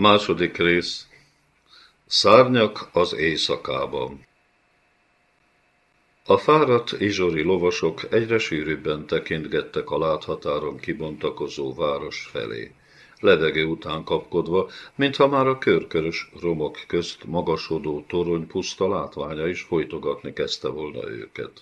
Második rész. Szárnyak az éjszakában. A fáradt izsori lovasok egyre sűrűbben tekintgettek a láthatáron kibontakozó város felé, levegő után kapkodva, mintha már a körkörös romok közt magasodó torony puszta látványa is folytogatni kezdte volna őket.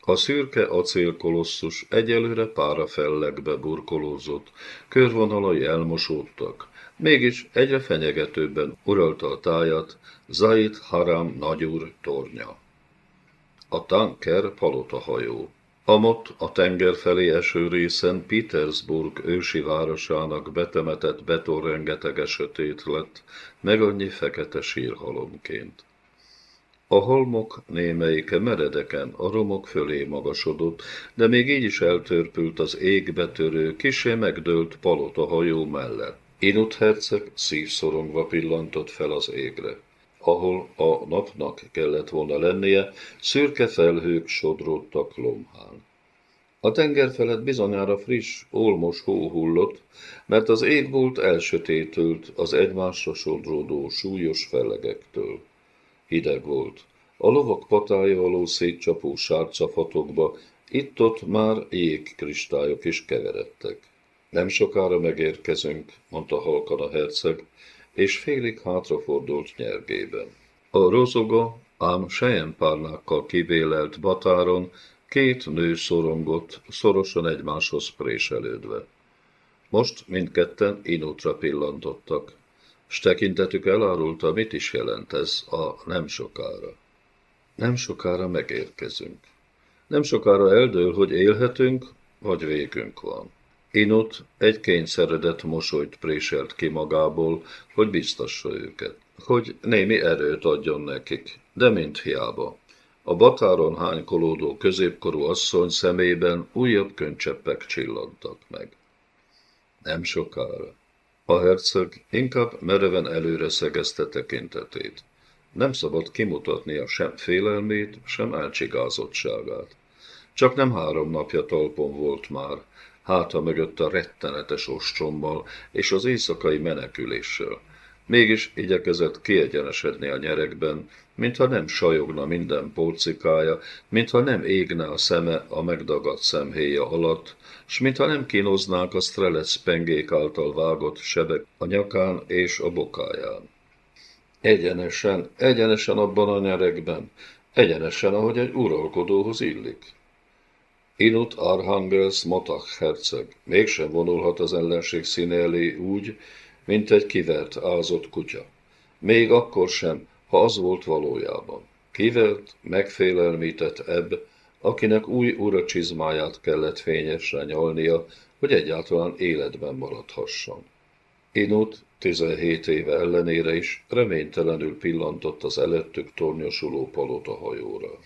A szürke acélkolosszus egyelőre pára fellegbe burkolózott, körvonalai elmosódtak, mégis egyre fenyegetőbben uralta a tájat Zaid Haram nagyúr tornya. A tanker palotahajó. Amott a tenger felé eső részen Petersburg ősi városának betemetett betonrengetege sötét lett, meg annyi fekete sírhalomként. A holmok némelyike meredeken a romok fölé magasodott, de még így is eltörpült az égbe törő, kisé megdőlt palota hajó mellett. Inut herceg szívszorongva pillantott fel az égre. Ahol a napnak kellett volna lennie, szürke felhők sodródtak lomhán. A tenger felett bizonyára friss, olmos hó hullott, mert az ég volt elsötétült az egymásra sodródó súlyos fellegektől. Hideg volt. A lovak patája alól szétcsapó sárcafatokba, itt-ott már jégkristályok is keveredtek. Nem sokára megérkezünk, mondta halkan a herceg, és félig hátrafordult nyergében. A rozoga, ám párnákkal kivélelt batáron két nő szorongott, szorosan egymáshoz préselődve. Most mindketten inútra pillantottak, s tekintetük elárulta, mit is jelent ez a nem sokára. Nem sokára megérkezünk. Nem sokára eldől, hogy élhetünk, vagy végünk van. Inut egy kényszeredett mosolyt préselt ki magából, hogy biztassa őket, hogy némi erőt adjon nekik, de mint hiába. A batáron hánykolódó középkorú asszony szemében újabb könycseppek csillantak meg. Nem sokára. A herceg inkább mereven előre szegezte tekintetét. Nem szabad kimutatnia sem félelmét, sem elcsigázottságát. Csak nem három napja talpon volt már, háta mögött a rettenetes ostrommal és az éjszakai meneküléssel. Mégis igyekezett kiegyenesedni a nyerekben, mintha nem sajogna minden porcikája, mintha nem égne a szeme a megdagadt szemhéja alatt, s mintha nem kínoznák a strelec pengék által vágott sebek a nyakán és a bokáján. Egyenesen, egyenesen abban a nyerekben, egyenesen, ahogy egy uralkodóhoz illik. Inut Arhangels Matach herceg mégsem vonulhat az ellenség színe elé úgy, mint egy kivert, ázott kutya. Még akkor sem, ha az volt valójában. Kivert, megfélelmített ebb, akinek új ura csizmáját kellett fényesre nyalnia, hogy egyáltalán életben maradhasson. Inut 17 éve ellenére is reménytelenül pillantott az előttük tornyosuló palota hajóra.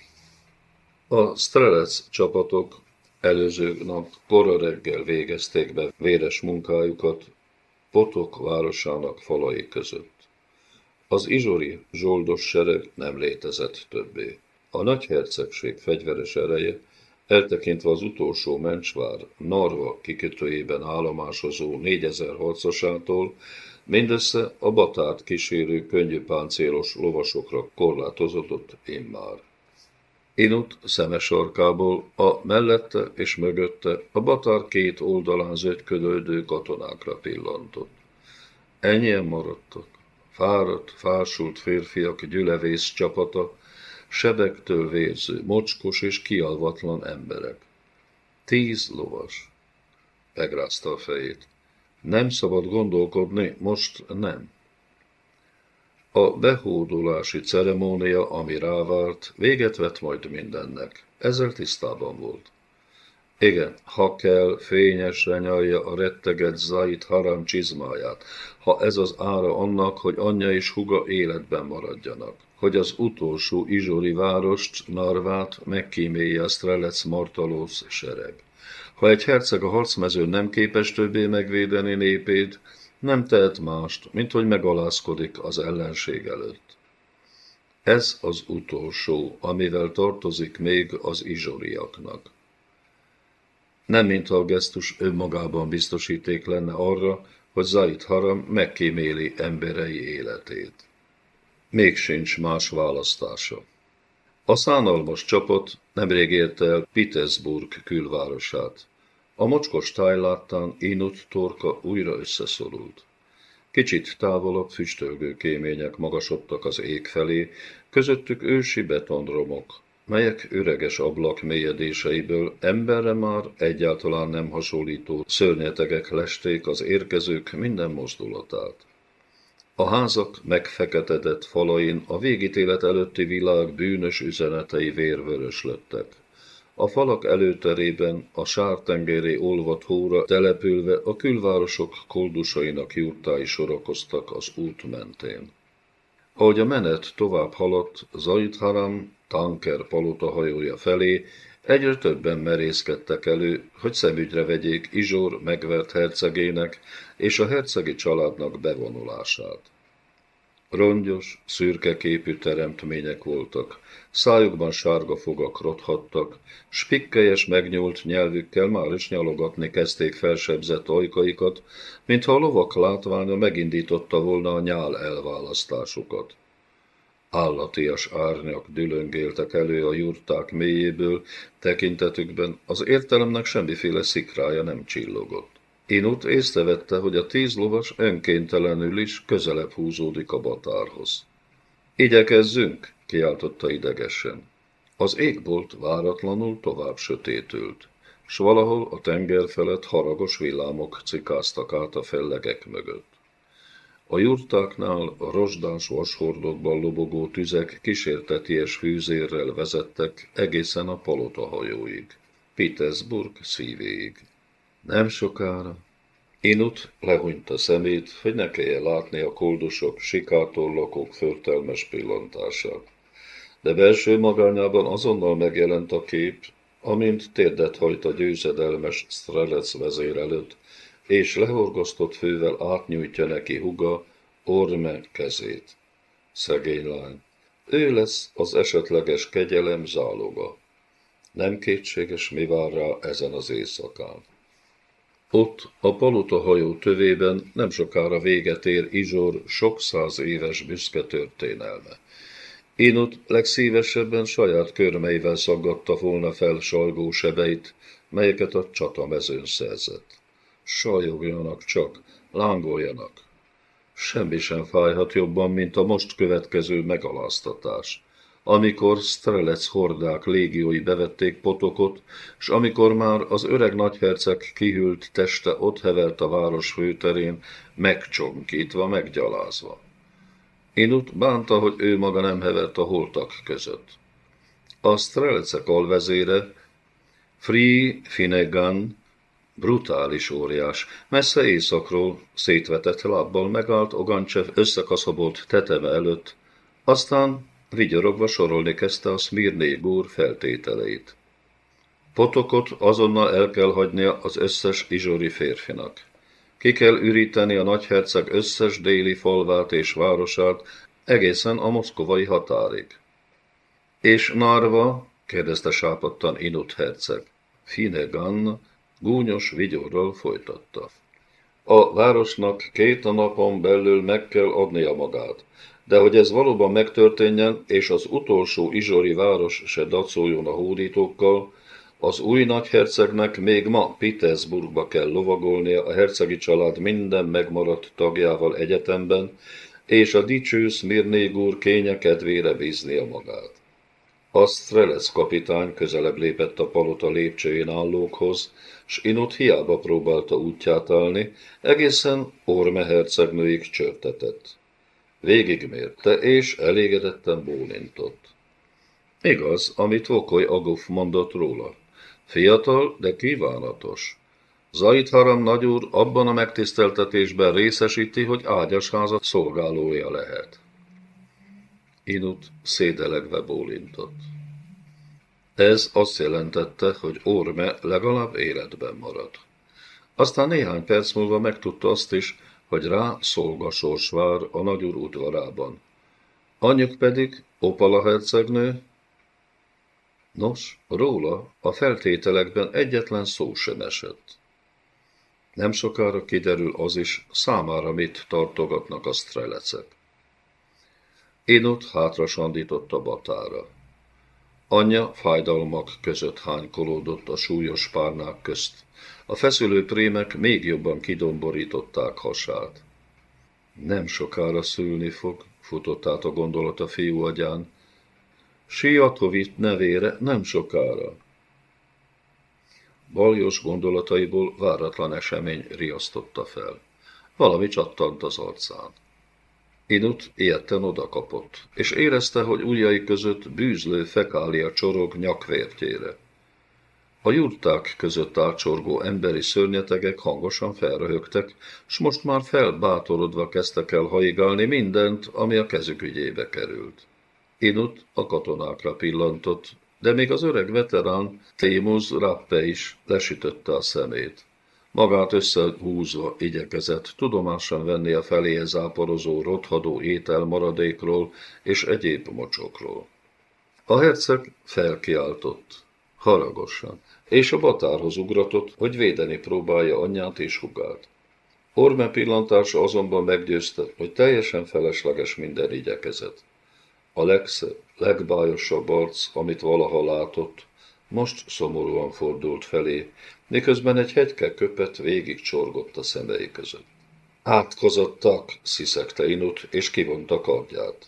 A Strelec csapatok előző nap kora reggel végezték be véres munkájukat Potok városának falai között. Az izsori zsoldos sereg nem létezett többé. A nagyhercegség fegyveres ereje, eltekintve az utolsó mencsvár Narva kikötőjében állomásozó négyezer harcosától, mindössze a batárt kísérő könnyű páncélos lovasokra korlátozódott immár. Inut szeme sarkából a mellette és mögötte a batár két oldalán zögykölődő katonákra pillantott. Ennyien maradtak. Fáradt, fásult férfiak gyülevész csapata, sebektől vérző, mocskos és kialvatlan emberek. Tíz lovas. Megrázta a fejét. Nem szabad gondolkodni, most nem. A behódolási ceremónia, ami rávárt, véget vett majd mindennek. Ezzel tisztában volt. Igen, ha kell, fényesre nyalja a retteget Zait Haram csizmáját, ha ez az ára annak, hogy anyja és huga életben maradjanak, hogy az utolsó izsori várost, Narvát megkímélje a Strelec Martalósz sereg. Ha egy herceg a harcmezőn nem képes többé megvédeni népét, nem tehet mást, mint hogy megalázkodik az ellenség előtt. Ez az utolsó, amivel tartozik még az izsoriaknak. Nem mintha a gesztus önmagában biztosíték lenne arra, hogy Zait Haram megkíméli emberei életét. Még sincs más választása. A szánalmas csapat nemrég érte el Petersburg külvárosát. A mocskos táj láttán Inut torka újra összeszorult. Kicsit távolabb füstölgő kémények magasodtak az ég felé, közöttük ősi betonromok, melyek üreges ablak mélyedéseiből emberre már egyáltalán nem hasonlító szörnyetegek lesték az érkezők minden mozdulatát. A házak megfeketedett falain a végítélet előtti világ bűnös üzenetei vérvöröslöttek. A falak előterében a sártengeri olvat hóra települve a külvárosok koldusainak jurtái sorakoztak az út mentén. Ahogy a menet tovább haladt, Zaid Haram tanker palota hajója felé, egyre többen merészkedtek elő, hogy szemügyre vegyék Izsor megvert hercegének és a hercegi családnak bevonulását. Rongyos, szürke képű teremtmények voltak, szájukban sárga fogak rothattak, spikkelyes megnyúlt nyelvükkel már is nyalogatni kezdték felsebzett ajkaikat, mintha a lovak látványa megindította volna a nyál elválasztásukat. Állatias árnyak dülöngéltek elő a jurták mélyéből, tekintetükben az értelemnek semmiféle szikrája nem csillogott. Inut észrevette, hogy a tíz lovas önkéntelenül is közelebb húzódik a batárhoz. Igyekezzünk, kiáltotta idegesen. Az égbolt váratlanul tovább sötétült, s valahol a tenger felett haragos villámok cikáztak át a fellegek mögött. A jurtáknál a rozsdás vashordokban lobogó tüzek kísérteties fűzérrel vezettek egészen a palota hajóig, Petersburg szívéig. Nem sokára Inut lehúnyta szemét, hogy ne kelljen látni a koldusok, sikátorlakok förtelmes pillantását. De belső magányában azonnal megjelent a kép, amint térdet hajt a győzedelmes Strelec vezér előtt, és lehorgasztott fővel átnyújtja neki huga, Orme kezét. Szegény lány. Ő lesz az esetleges kegyelem záloga. Nem kétséges, mi vár rá ezen az éjszakán. Ott, a palota hajó tövében nem sokára véget ér Izsor sok száz éves büszke történelme. Inut legszívesebben saját körmeivel szaggatta volna fel salgó sebeit, melyeket a csatamezőn szerzett. Sajogjanak csak, lángoljanak. Semmi sem fájhat jobban, mint a most következő megaláztatás amikor Strelec hordák légiói bevették potokot, s amikor már az öreg nagyherceg kihűlt teste ott hevert a város főterén, megcsonkítva, meggyalázva. Inut bánta, hogy ő maga nem hevert a holtak között. A Strelecek alvezére, Free Finnegan, brutális óriás, messze éjszakról szétvetett lábbal megállt Ogancsev összekaszabolt teteme előtt, aztán Vigyorogva sorolni kezdte a Szmirné gúr feltételeit. Potokot azonnal el kell hagynia az összes izsori férfinak. Ki kell üríteni a nagyherceg összes déli falvát és városát, egészen a moszkovai határig. És Narva? kérdezte sápadtan Inut herceg. Finegan gúnyos vigyorral folytatta. A városnak két napon belül meg kell adnia magát de hogy ez valóban megtörténjen, és az utolsó izsori város se dacoljon a hódítókkal, az új nagyhercegnek még ma Petersburgba kell lovagolnia a hercegi család minden megmaradt tagjával egyetemben, és a dicső Smirnég úr kénye kedvére bíznia magát. A Strelec kapitány közelebb lépett a palota lépcsőjén állókhoz, s Inut hiába próbálta útját állni, egészen Orme hercegnőig csörtetett. Végigmérte, és elégedetten bólintott. Igaz, amit Vokoly Aguf mondott róla. Fiatal, de kívánatos. Zait Haram nagyúr abban a megtiszteltetésben részesíti, hogy ágyasháza szolgálója lehet. Inut szédelegve bólintott. Ez azt jelentette, hogy Orme legalább életben marad. Aztán néhány perc múlva megtudta azt is, hogy rá szolgasors vár a nagyúr udvarában. Anyjuk pedig, Opala hercegnő, Nos, róla a feltételekben egyetlen szó sem esett. Nem sokára kiderül az is, számára mit tartogatnak a strelecek. Inut hátra sandított a batára. Anyja fájdalmak között hánykolódott a súlyos párnák közt. A feszülő prémek még jobban kidomborították hasát. Nem sokára szülni fog, futott át a gondolat a fiú agyán. Siatovit nevére nem sokára. Baljos gondolataiból váratlan esemény riasztotta fel. Valami csattant az arcán. Inut ilyetten odakapott, és érezte, hogy ujjai között bűzlő fekália csorog nyakvértjére. A jurták között átsorgó emberi szörnyetegek hangosan felröhögtek, s most már felbátorodva kezdtek el haigálni mindent, ami a kezük ügyébe került. Inut a katonákra pillantott, de még az öreg veterán, Témuz Rappe is lesütötte a szemét. Magát összehúzva igyekezett tudomásan venni a feléhez záporozó, rothadó étel maradékról és egyéb mocsokról. A herceg felkiáltott, haragosan, és a batárhoz ugratott, hogy védeni próbálja anyját és hugát. Orme pillantása azonban meggyőzte, hogy teljesen felesleges minden igyekezet. A legszebb, legbájosabb arc, amit valaha látott, most szomorúan fordult felé, miközben egy hegyke köpet végig csorgott a szemei között. Átkozottak, sziszegte Inut, és kivonta kardját.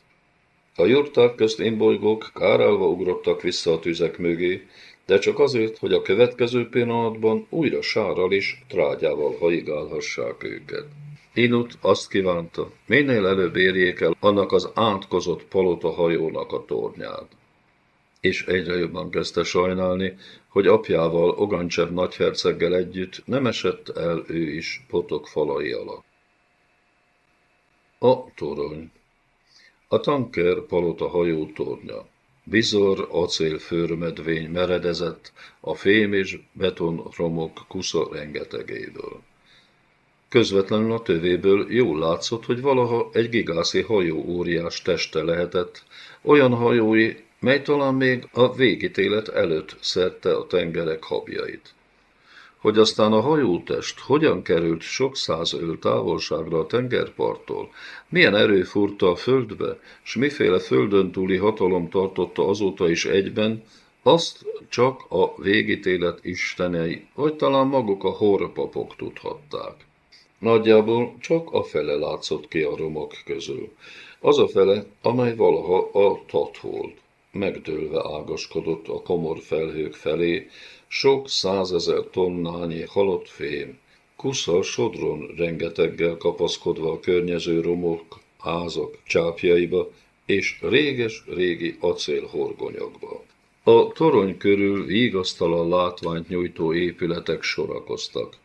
A jurták közt imbolygók kárálva ugrottak vissza a tüzek mögé, de csak azért, hogy a következő pillanatban újra sárral és trágyával haigálhassák őket. Inut azt kívánta, minél előbb érjék el annak az átkozott palota hajónak a tornyát. És egyre jobban kezdte sajnálni, hogy apjával, Ogancsev nagyherceggel együtt nem esett el ő is potok falai alatt. A torony A tanker palota hajó tornya. Bizor acélfőrmedvény meredezett a fém és betonromok kusza rengetegéből. Közvetlenül a tövéből jól látszott, hogy valaha egy gigászi hajó óriás teste lehetett, olyan hajói, mely talán még a végítélet előtt szerte a tengerek habjait. Hogy aztán a hajótest hogyan került sok száz öl távolságra a tengerparttól, milyen erő furta a földbe, s miféle földön túli hatalom tartotta azóta is egyben, azt csak a végítélet istenei, vagy talán maguk a horpapok tudhatták. Nagyjából csak a fele látszott ki a romok közül. Az a fele, amely valaha a tat volt. Megdőlve ágaskodott a komor felhők felé, sok százezer tonnányi halott fém, kusza sodron rengeteggel kapaszkodva a környező romok, házak csápjaiba és réges-régi acélhorgonyokba. A torony körül vigasztalan látványt nyújtó épületek sorakoztak.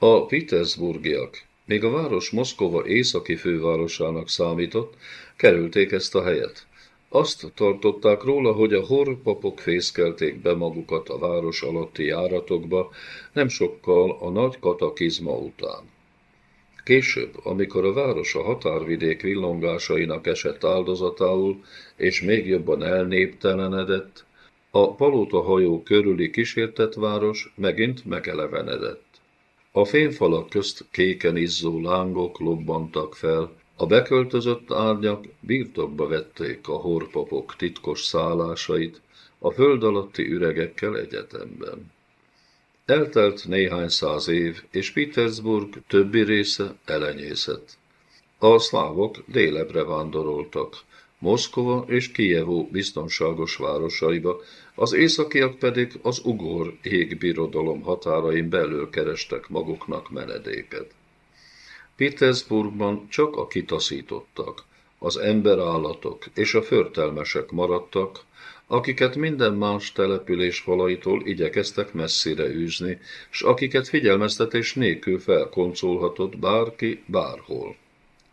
A Petersburgiak, még a város Moszkova északi fővárosának számított, kerülték ezt a helyet. Azt tartották róla, hogy a horpapok fészkelték be magukat a város alatti járatokba, nem sokkal a nagy katakizma után. Később, amikor a város a határvidék villongásainak esett áldozatául, és még jobban elnéptelenedett, a palota hajó körüli kísértett város megint megelevenedett. A fényfalak közt kéken izzó lángok lobbantak fel, a beköltözött árnyak birtokba vették a horpapok titkos szállásait, a föld alatti üregekkel egyetemben. Eltelt néhány száz év, és Petersburg többi része elenyészett. A szlávok délebre vándoroltak, Moszkova és Kijevó biztonságos városaiba, az északiak pedig az ugor égbirodalom határain belül kerestek maguknak menedéket. Petersburgban csak a kitaszítottak, az emberállatok és a förtelmesek maradtak, akiket minden más település falaitól igyekeztek messzire űzni, s akiket figyelmeztetés nélkül felkoncolhatott bárki bárhol.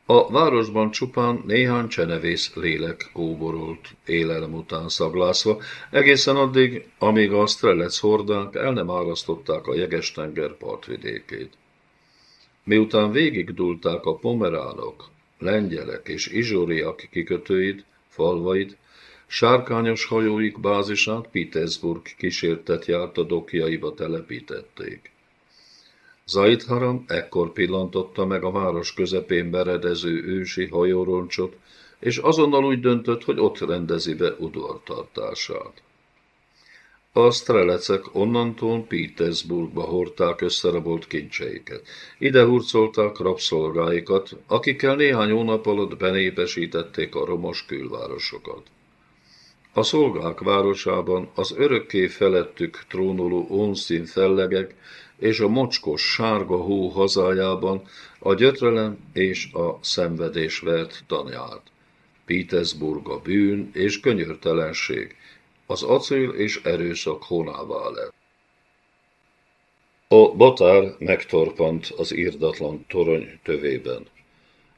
A városban csupán néhány csenevész lélek kóborolt, élelem után szaglászva, egészen addig, amíg a strelec hordák el nem árasztották a jeges-tenger partvidékét. Miután végigdulták a pomeránok, lengyelek és izsóriak kikötőit, falvait, sárkányos hajóik bázisát Petersburg kísértet járt a dokjaiba telepítették. Zaidharam ekkor pillantotta meg a város közepén beredező ősi hajóroncsot, és azonnal úgy döntött, hogy ott rendezi be udvartartását. A strelecek onnantól Petersburgba hordták összerabolt kincseiket. Ide hurcolták rabszolgáikat, akikkel néhány hónap alatt benépesítették a romos külvárosokat. A szolgák városában az örökké felettük trónoló onszín fellegek és a mocskos sárga hó hazájában a gyötrelem és a szenvedés vert tanyát. Petersburg a bűn és könyörtelenség, az acél és erőszak honává lett. A batár megtorpant az írdatlan torony tövében.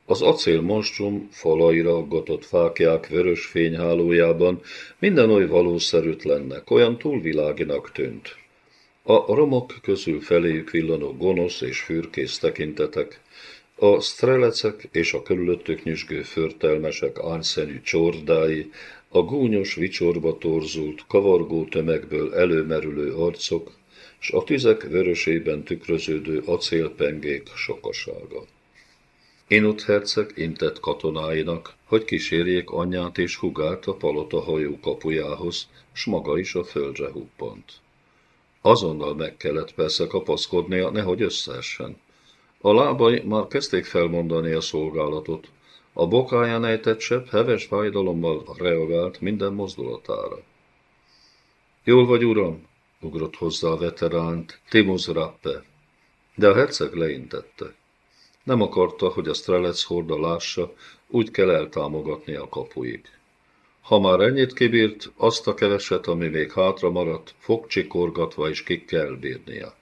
Az acél monstrum falaira aggatott fákják vörös fényhálójában minden oly valószerűtlennek, olyan túlviláginak tűnt. A romok közül feléjük villanó gonosz és fürkész tekintetek, a strelecek és a körülöttük nyüzsgő förtelmesek ányszerű csordái, a gúnyos vicsorba torzult, kavargó tömegből előmerülő arcok, s a tüzek vörösében tükröződő acélpengék sokasága. Inut herceg intett katonáinak, hogy kísérjék anyját és hugát a palota hajó kapujához, s maga is a földre huppant. Azonnal meg kellett persze kapaszkodnia, nehogy összeessen. A lábai már kezdték felmondani a szolgálatot. A bokáján ejtett sebb heves fájdalommal reagált minden mozdulatára. Jól vagy, uram, ugrott hozzá a veteránt, Timus Rappe. De a herceg leintette. Nem akarta, hogy a strelec horda lássa, úgy kell eltámogatni a kapuig. Ha már ennyit kibírt, azt a keveset, ami még hátra maradt, fogcsikorgatva is ki kell bírnia.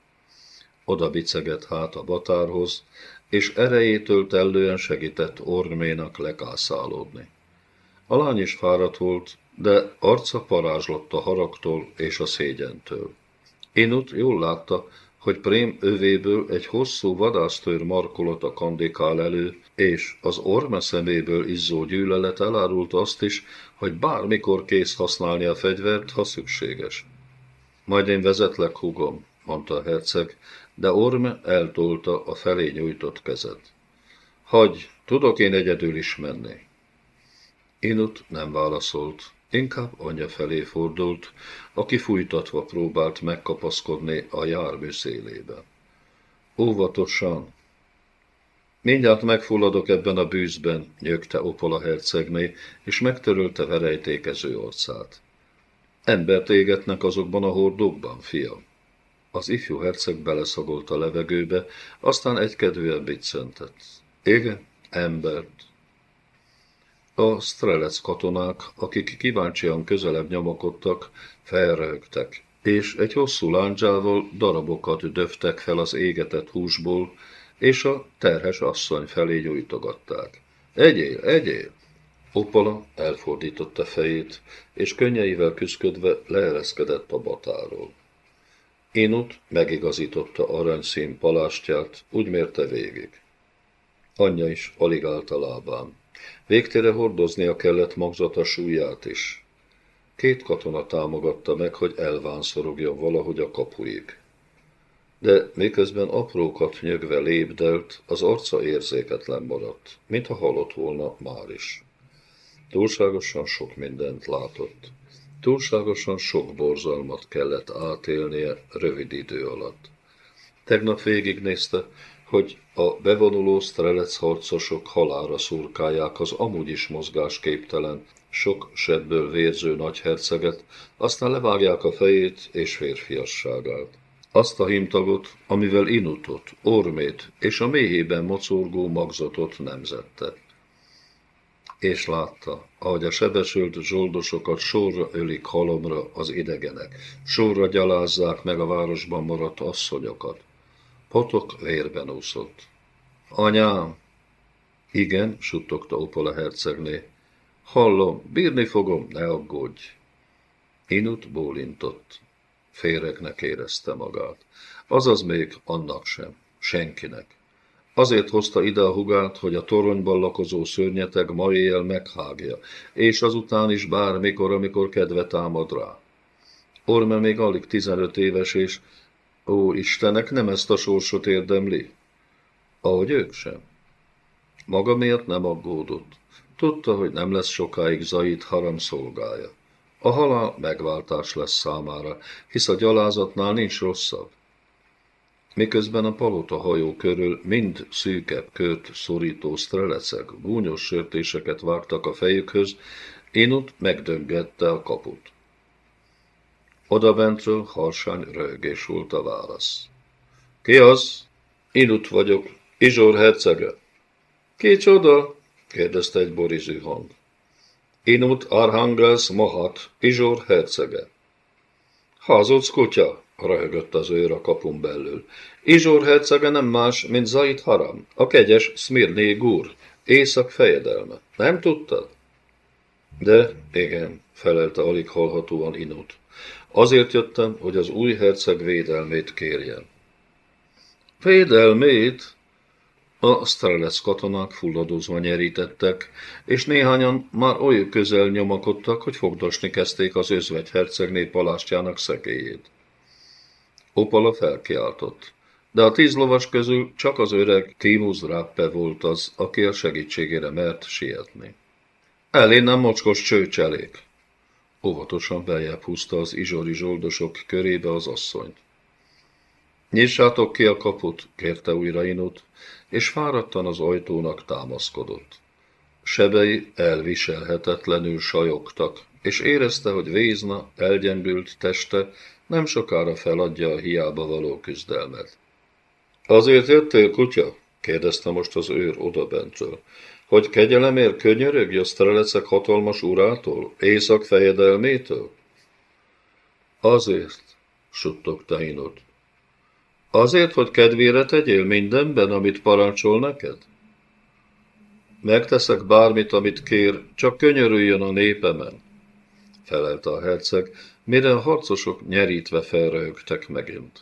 Oda biceget hát a batárhoz, és erejétől tellően segített Orménak lekászálódni. A lány is fáradt volt, de arca parázslott a haragtól és a szégyentől. Inut jól látta, hogy Prém övéből egy hosszú vadásztőr markolata kandikál elő, és az orme szeméből izzó gyűlölet elárult azt is, hogy bármikor kész használni a fegyvert, ha szükséges. Majd én vezetlek, hugom, mondta a herceg, de Orme eltolta a felé nyújtott kezet. Hagy, tudok én egyedül is menni. Inut nem válaszolt, inkább anyja felé fordult, aki fújtatva próbált megkapaszkodni a jármű szélébe. Óvatosan! Mindjárt megfulladok ebben a bűzben, nyögte Opola hercegné, és megtörölte verejtékező arcát. Embert égetnek azokban a hordókban, fiam. Az ifjú herceg beleszagolt a levegőbe, aztán egykedvűen biccentett. Igen, embert. A strelec katonák, akik kíváncsian közelebb nyomakodtak, felröhögtek, és egy hosszú láncsával darabokat döftek fel az égetett húsból, és a terhes asszony felé nyújtogatták. Egyél, egyél! Opala elfordította fejét, és könnyeivel küszködve leereszkedett a batáról. Inut megigazította aranyszín palástját, úgy mérte végig. Anyja is alig állt a lábán. Végtére hordoznia kellett magzata súlyát is. Két katona támogatta meg, hogy elvánszorogja valahogy a kapuig. De miközben aprókat nyögve lépdelt, az arca érzéketlen maradt, mintha halott volna már is. Túlságosan sok mindent látott. Túlságosan sok borzalmat kellett átélnie rövid idő alatt. Tegnap végignézte, hogy a bevonuló strelec harcosok halára szurkálják az amúgy is mozgásképtelen, sok sebből vérző nagyherceget, aztán levágják a fejét és férfiasságát. Azt a himtagot, amivel inutot, ormét és a méhében mocorgó magzatot nemzette és látta, ahogy a sebesült zsoldosokat sorra ölik halomra az idegenek, sorra gyalázzák meg a városban maradt asszonyokat. Potok vérben úszott. Anyám! Igen, suttogta Opola hercegné. Hallom, bírni fogom, ne aggódj. Inut bólintott. Féregnek érezte magát. Azaz még annak sem, senkinek. Azért hozta ide a hugát, hogy a toronyban lakozó szörnyeteg ma éjjel meghágja, és azután is bármikor, amikor kedve támad rá. Orme még alig 15 éves, és Ó, Istenek, nem ezt a sorsot érdemli? Ahogy ők sem. Maga miért nem aggódott? Tudta, hogy nem lesz sokáig Zait haram szolgája. A halál megváltás lesz számára, hisz a gyalázatnál nincs rosszabb. Miközben a palota hajó körül mind szűkebb kört szorító strelecek, gúnyos sörtéseket vágtak a fejükhöz, Inut megdöngette a kaput. Oda bentről harsány röhögés volt a válasz. Ki az? Inut vagyok, Izsor hercege. Kicsoda? kérdezte egy borizű hang. Inut Arhangels Mahat, Izsor hercege. Hazudsz, kutya, röhögött az őr a kapun belül. Izsor hercege nem más, mint Zait Haram, a kegyes Smirné Gur, észak fejedelme. Nem tudtad? De igen, felelte alig hallhatóan Inut. Azért jöttem, hogy az új herceg védelmét kérjen. Védelmét? A Strelec katonák fulladozva nyerítettek, és néhányan már oly közel nyomakodtak, hogy fogdosni kezdték az özvegy hercegné palástjának szekélyét. Opala felkiáltott, de a tíz lovas közül csak az öreg Timus Rappe volt az, aki a segítségére mert sietni. Elé nem mocskos csőcselék. Óvatosan beljebb húzta az izsori zsoldosok körébe az asszonyt. Nyissátok ki a kaput, kérte újra Inut, és fáradtan az ajtónak támaszkodott. Sebei elviselhetetlenül sajogtak, és érezte, hogy Vézna elgyengült teste nem sokára feladja a hiába való küzdelmet. Azért jöttél, kutya? kérdezte most az őr odabentről. Hogy kegyelemért könyörögj a strelecek hatalmas urától, észak fejedelmétől? Azért, suttogta Inut. Azért, hogy kedvére tegyél mindenben, amit parancsol neked? Megteszek bármit, amit kér, csak könyörüljön a népemen, felelte a herceg, mire a harcosok nyerítve felröhögtek megint.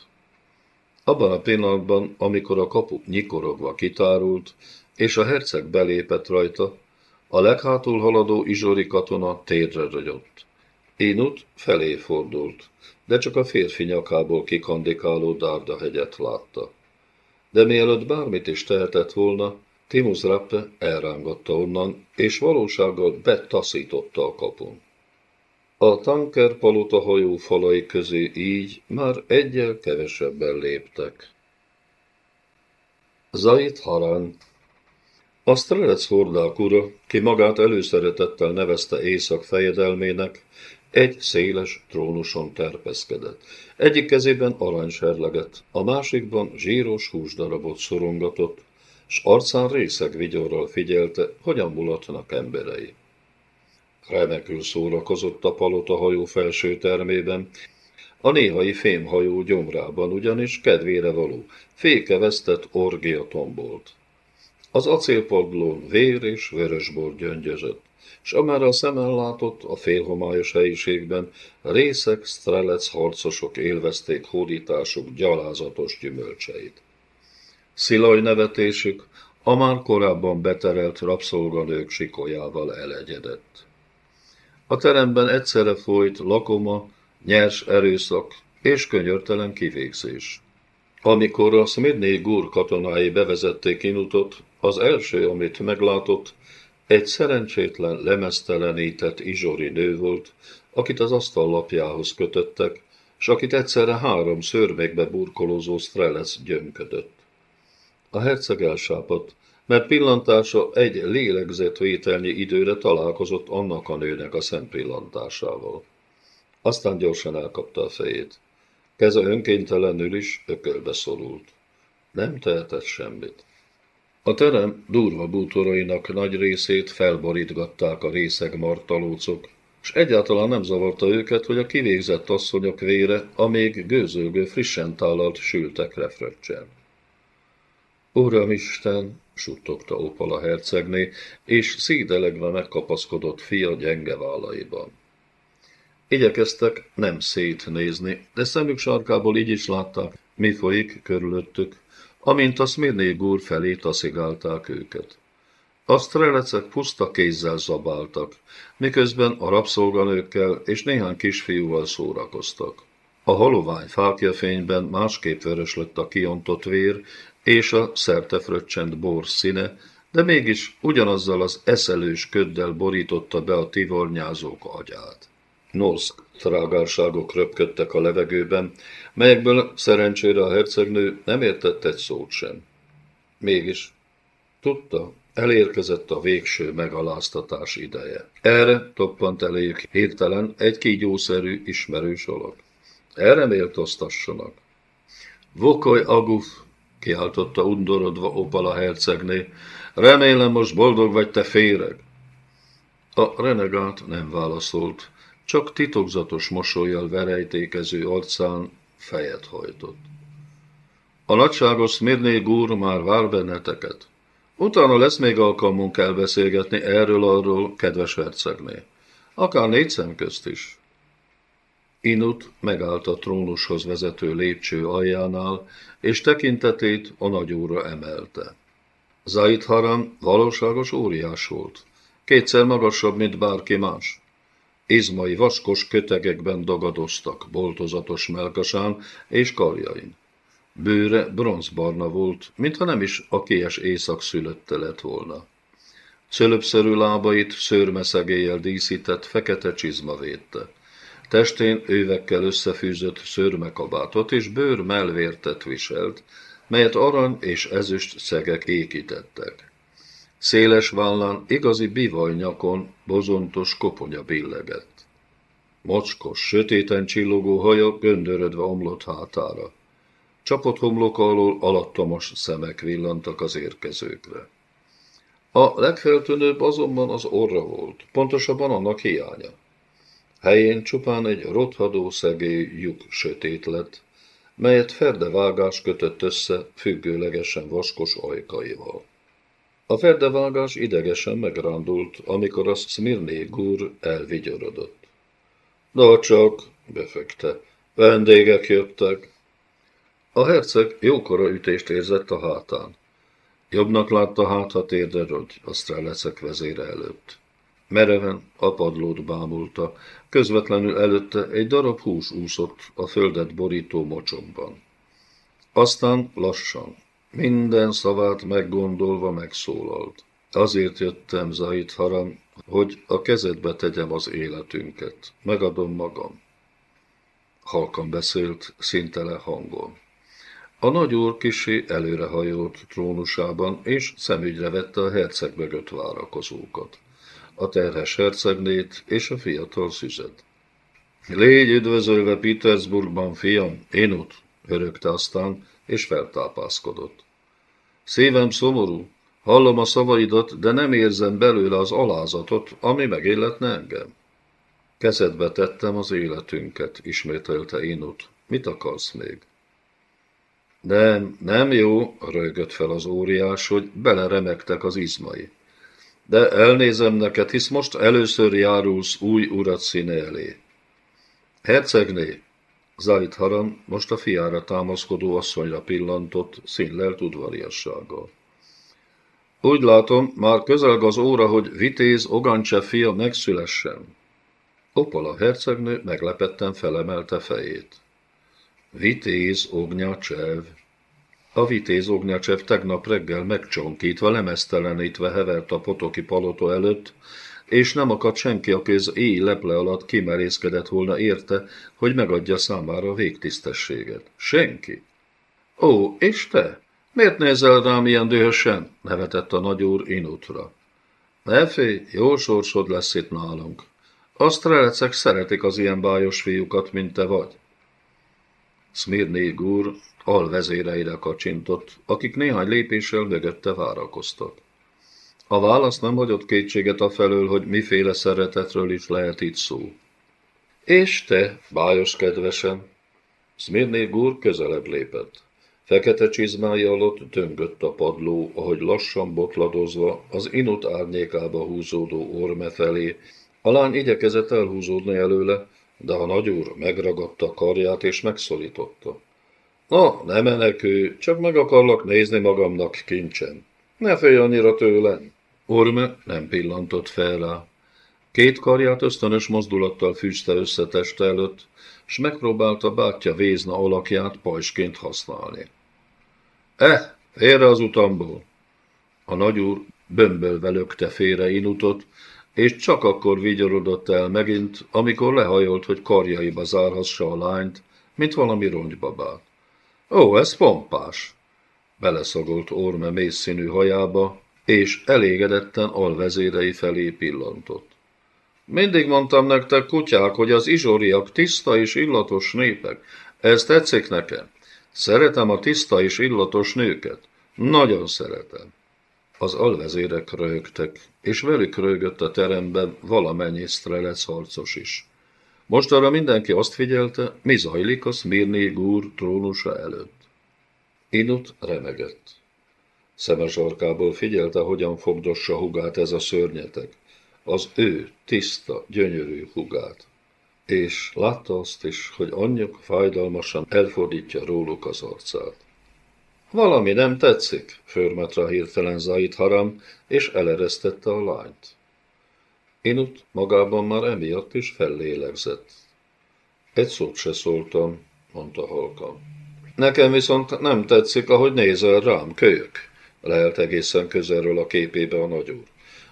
Abban a pillanatban, amikor a kapu nyikorogva kitárult, és a herceg belépett rajta, a leghátul haladó izsori katona térre ragyott. Énut felé fordult, de csak a férfi nyakából kikandikáló hegyet látta. De mielőtt bármit is tehetett volna, Timus Rappe elrángatta onnan, és valósággal betaszította a kapun. A tanker palota hajó falai közé így már egyel kevesebben léptek. Zait Haran A Strelec hordák ura, ki magát előszeretettel nevezte észak fejedelmének, egy széles trónuson terpeszkedett. Egyik kezében aranyserleget, a másikban zsíros húsdarabot szorongatott, s arcán részeg vigyorral figyelte, hogyan mulatnak emberei. Remekül szórakozott a palota hajó felső termében, a néhai fémhajó gyomrában ugyanis kedvére való, féke vesztett orgia tombolt. Az acélpadlón vér és vörösbor gyöngyözött, s amerre a szemen látott, a félhomályos helyiségben részek strelec harcosok élvezték hódításuk gyalázatos gyümölcseit. Szilaj nevetésük a már korábban beterelt rabszolganők sikolyával elegyedett. A teremben egyszerre folyt lakoma, nyers erőszak és könyörtelen kivégzés. Amikor a Smidney Gur katonái bevezették Inutot, az első, amit meglátott, egy szerencsétlen, lemeztelenített izsori nő volt, akit az asztal lapjához kötöttek, s akit egyszerre három szörmekbe burkolózó strelec gyömködött. A herceg elsápadt, mert pillantása egy lélegzetvételnyi időre találkozott annak a nőnek a szent pillantásával. Aztán gyorsan elkapta a fejét. Keze önkéntelenül is ökölbe szorult. Nem tehetett semmit. A terem durva bútorainak nagy részét felborítgatták a részeg martalócok, és egyáltalán nem zavarta őket, hogy a kivégzett asszonyok vére a még gőzölgő frissen tálalt sültekre fröccsel. Uramisten, suttogta Opala hercegné, és szídelegve megkapaszkodott fia gyenge vállaiban. Igyekeztek nem szétnézni, de szemük sarkából így is látták, mi folyik körülöttük, amint a Smirné gúr felé taszigálták őket. A strelecek puszta kézzel zabáltak, miközben a rabszolganőkkel és néhány kisfiúval szórakoztak. A halovány fákjafényben másképp vörös lett a kiontott vér, és a szerte fröccsent bor színe, de mégis ugyanazzal az eszelős köddel borította be a tivornyázók agyát. Norszk trágárságok röpködtek a levegőben, melyekből szerencsére a hercegnő nem értett egy szót sem. Mégis tudta, elérkezett a végső megaláztatás ideje. Erre toppant eléjük hirtelen egy kígyószerű ismerős alak. Erre méltoztassanak. Vokoly Aguf, kiáltotta undorodva Opala hercegné, remélem most boldog vagy te féreg. A renegát nem válaszolt, csak titokzatos mosolyjal verejtékező arcán fejet hajtott. A nagyságos Smirné gúr már vár benneteket. Utána lesz még alkalmunk elbeszélgetni erről-arról, kedves hercegné. Akár négy szem közt is. Inut megállt a trónushoz vezető lépcső aljánál, és tekintetét a nagyúra emelte. Zaid Haram valóságos óriás volt, kétszer magasabb, mint bárki más. Izmai vaskos kötegekben dagadoztak, boltozatos melkasán és karjain. Bőre bronzbarna volt, mintha nem is a kies éjszak szülötte lett volna. Cölöpszerű lábait szőrmeszegéllyel díszített fekete csizma védte. Testén ővekkel összefűzött szőrmekabátot és bőr melvértet viselt, melyet arany és ezüst szegek ékítettek. Széles vállán igazi bivajnyakon bozontos koponya billegett. Mocskos, sötéten csillogó haja göndörödve omlott hátára. Csapott homlok alól alattomos szemek villantak az érkezőkre. A legfeltűnőbb azonban az orra volt, pontosabban annak hiánya. Helyén csupán egy rothadó szegély lyuk sötét lett, melyet ferdevágás kötött össze függőlegesen vaskos ajkaival. A ferdevágás idegesen megrándult, amikor a Smirné gúr elvigyorodott. Na csak, befekte, vendégek jöttek. A herceg jókora ütést érzett a hátán. Jobbnak látta hát, ha térderöd a Strelecek vezére előtt. Mereven a padlót bámulta, közvetlenül előtte egy darab hús úszott a földet borító mocsokban. Aztán lassan, minden szavát meggondolva megszólalt. Azért jöttem, Zahid Haram, hogy a kezedbe tegyem az életünket. Megadom magam. Halkan beszélt, szintele hangon. A nagyúr kisé előrehajolt trónusában, és szemügyre vette a herceg mögött várakozókat. A terhes hercegnét és a fiatal szüzet. Légy üdvözölve Petersburgban, fiam, Inut, örökte aztán, és feltápászkodott. Szívem szomorú, hallom a szavaidat, de nem érzem belőle az alázatot, ami megilletne engem. Kezedbe tettem az életünket, ismételte Inut. Mit akarsz még? Nem, nem jó, rögött fel az óriás, hogy beleremegtek az izmai. De elnézem neked, hisz most először járulsz új urat színe elé. Hercegné, Zajt Haram most a fiára támaszkodó asszonyra pillantott, színlelt udvariassággal. Úgy látom, már közelg az óra, hogy vitéz Ogancse fia megszülessen. Opola hercegnő meglepetten felemelte fejét. Vitéz Ognyacsev. A vitéz Ognyacsev tegnap reggel megcsonkítva, lemeztelenítve hevert a potoki palota előtt, és nem akadt senki, aki az éj leple alatt kimerészkedett volna érte, hogy megadja számára a végtisztességet. Senki. Ó, és te? Miért nézel rám ilyen dühösen? nevetett a nagyúr inutra. Ne félj, jó sorsod lesz itt nálunk. A strelecek szeretik az ilyen bájos fiúkat, mint te vagy. Smirné gúr alvezéreire kacsintott, akik néhány lépéssel mögötte várakoztak. A válasz nem hagyott kétséget felől, hogy miféle szeretetről is lehet itt szó. És te, bájos kedvesem, Smirné gúr közelebb lépett. Fekete csizmája alatt döngött a padló, ahogy lassan botladozva az inut árnyékába húzódó orme felé. A lány igyekezett elhúzódni előle, de a nagyúr megragadta karját és megszólította. Na, ne menekülj, csak meg akarlak nézni magamnak kincsen. Ne félj annyira tőlem. Orme nem pillantott fel rá. Két karját ösztönös mozdulattal fűzte össze teste előtt, s megpróbálta bátyja vézna alakját pajsként használni. Eh, félre az utamból! A nagyúr bömbölve lökte félre inutot, és csak akkor vigyorodott el megint, amikor lehajolt, hogy karjaiba zárhassa a lányt, mint valami rongybabát. Ó, ez pompás! Beleszagolt Orme mészszínű hajába, és elégedetten alvezérei felé pillantott. Mindig mondtam nektek, kutyák, hogy az izsoriak tiszta és illatos népek. Ez tetszik nekem. Szeretem a tiszta és illatos nőket. Nagyon szeretem. Az alvezérek röhögtek, és velük röhögött a teremben valamennyi strelec harcos is. Most arra mindenki azt figyelte, mi zajlik a Szmirné gúr trónusa előtt. Inut remegett. Szemes arkából figyelte, hogyan fogdossa hugát ez a szörnyetek. Az ő tiszta, gyönyörű hugát. És látta azt is, hogy anyjuk fájdalmasan elfordítja róluk az arcát. Valami nem tetszik, förmet rá hirtelen Zait Haram, és eleresztette a lányt. Inut magában már emiatt is fellélegzett. Egy szót se szóltam, mondta halkan. Nekem viszont nem tetszik, ahogy nézel rám, kölyök, lehelt egészen közelről a képébe a nagyúr.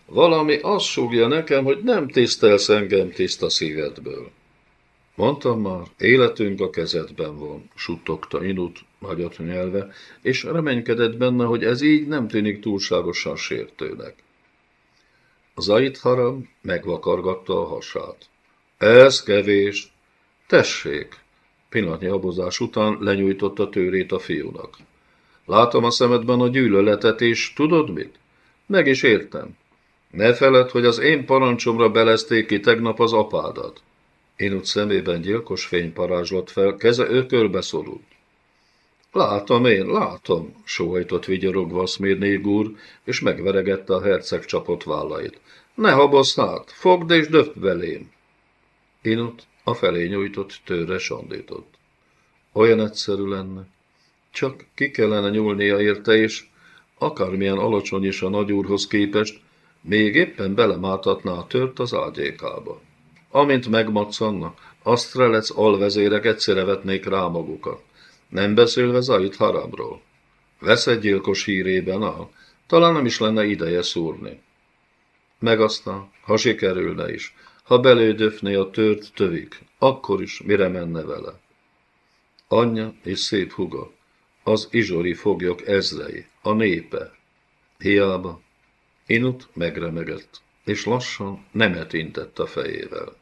Valami azt súgja nekem, hogy nem tisztelsz engem tiszta szívedből. Mondtam már, életünk a kezedben van, suttogta Inut, nagyot nyelve, és reménykedett benne, hogy ez így nem tűnik túlságosan sértőnek. Zait Haram megvakargatta a hasát. Ez kevés. Tessék! Pillanatnyi abozás után lenyújtotta tőrét a fiúnak. Látom a szemedben a gyűlöletet, és tudod mit? Meg is értem. Ne feled, hogy az én parancsomra belezték ki tegnap az apádat. Úgy szemében gyilkos fény parázslott fel, keze ökölbe szorult. Látom én, látom, sóhajtott vigyorogva a Szmirnék úr, és megveregette a herceg csapott vállait. Ne habozz hát, fogd és döft belém. Inut a felé nyújtott tőre sandított. Olyan egyszerű lenne. Csak ki kellene nyúlnia érte, és akármilyen alacsony is a nagyúrhoz képest, még éppen belemáthatná a tört az ágyékába. Amint megmaccanna, Astrelec alvezérek egyszerre vetnék rá magukat. Nem beszélve Zait Haramról. gyilkos hírében áll, talán nem is lenne ideje szúrni. Meg aztán, ha sikerülne is, ha belődöfné a tört tövik, akkor is mire menne vele. Anyja és szép huga, az izsori foglyok ezrei, a népe. Hiába, Inut megremegett, és lassan nemet intett a fejével.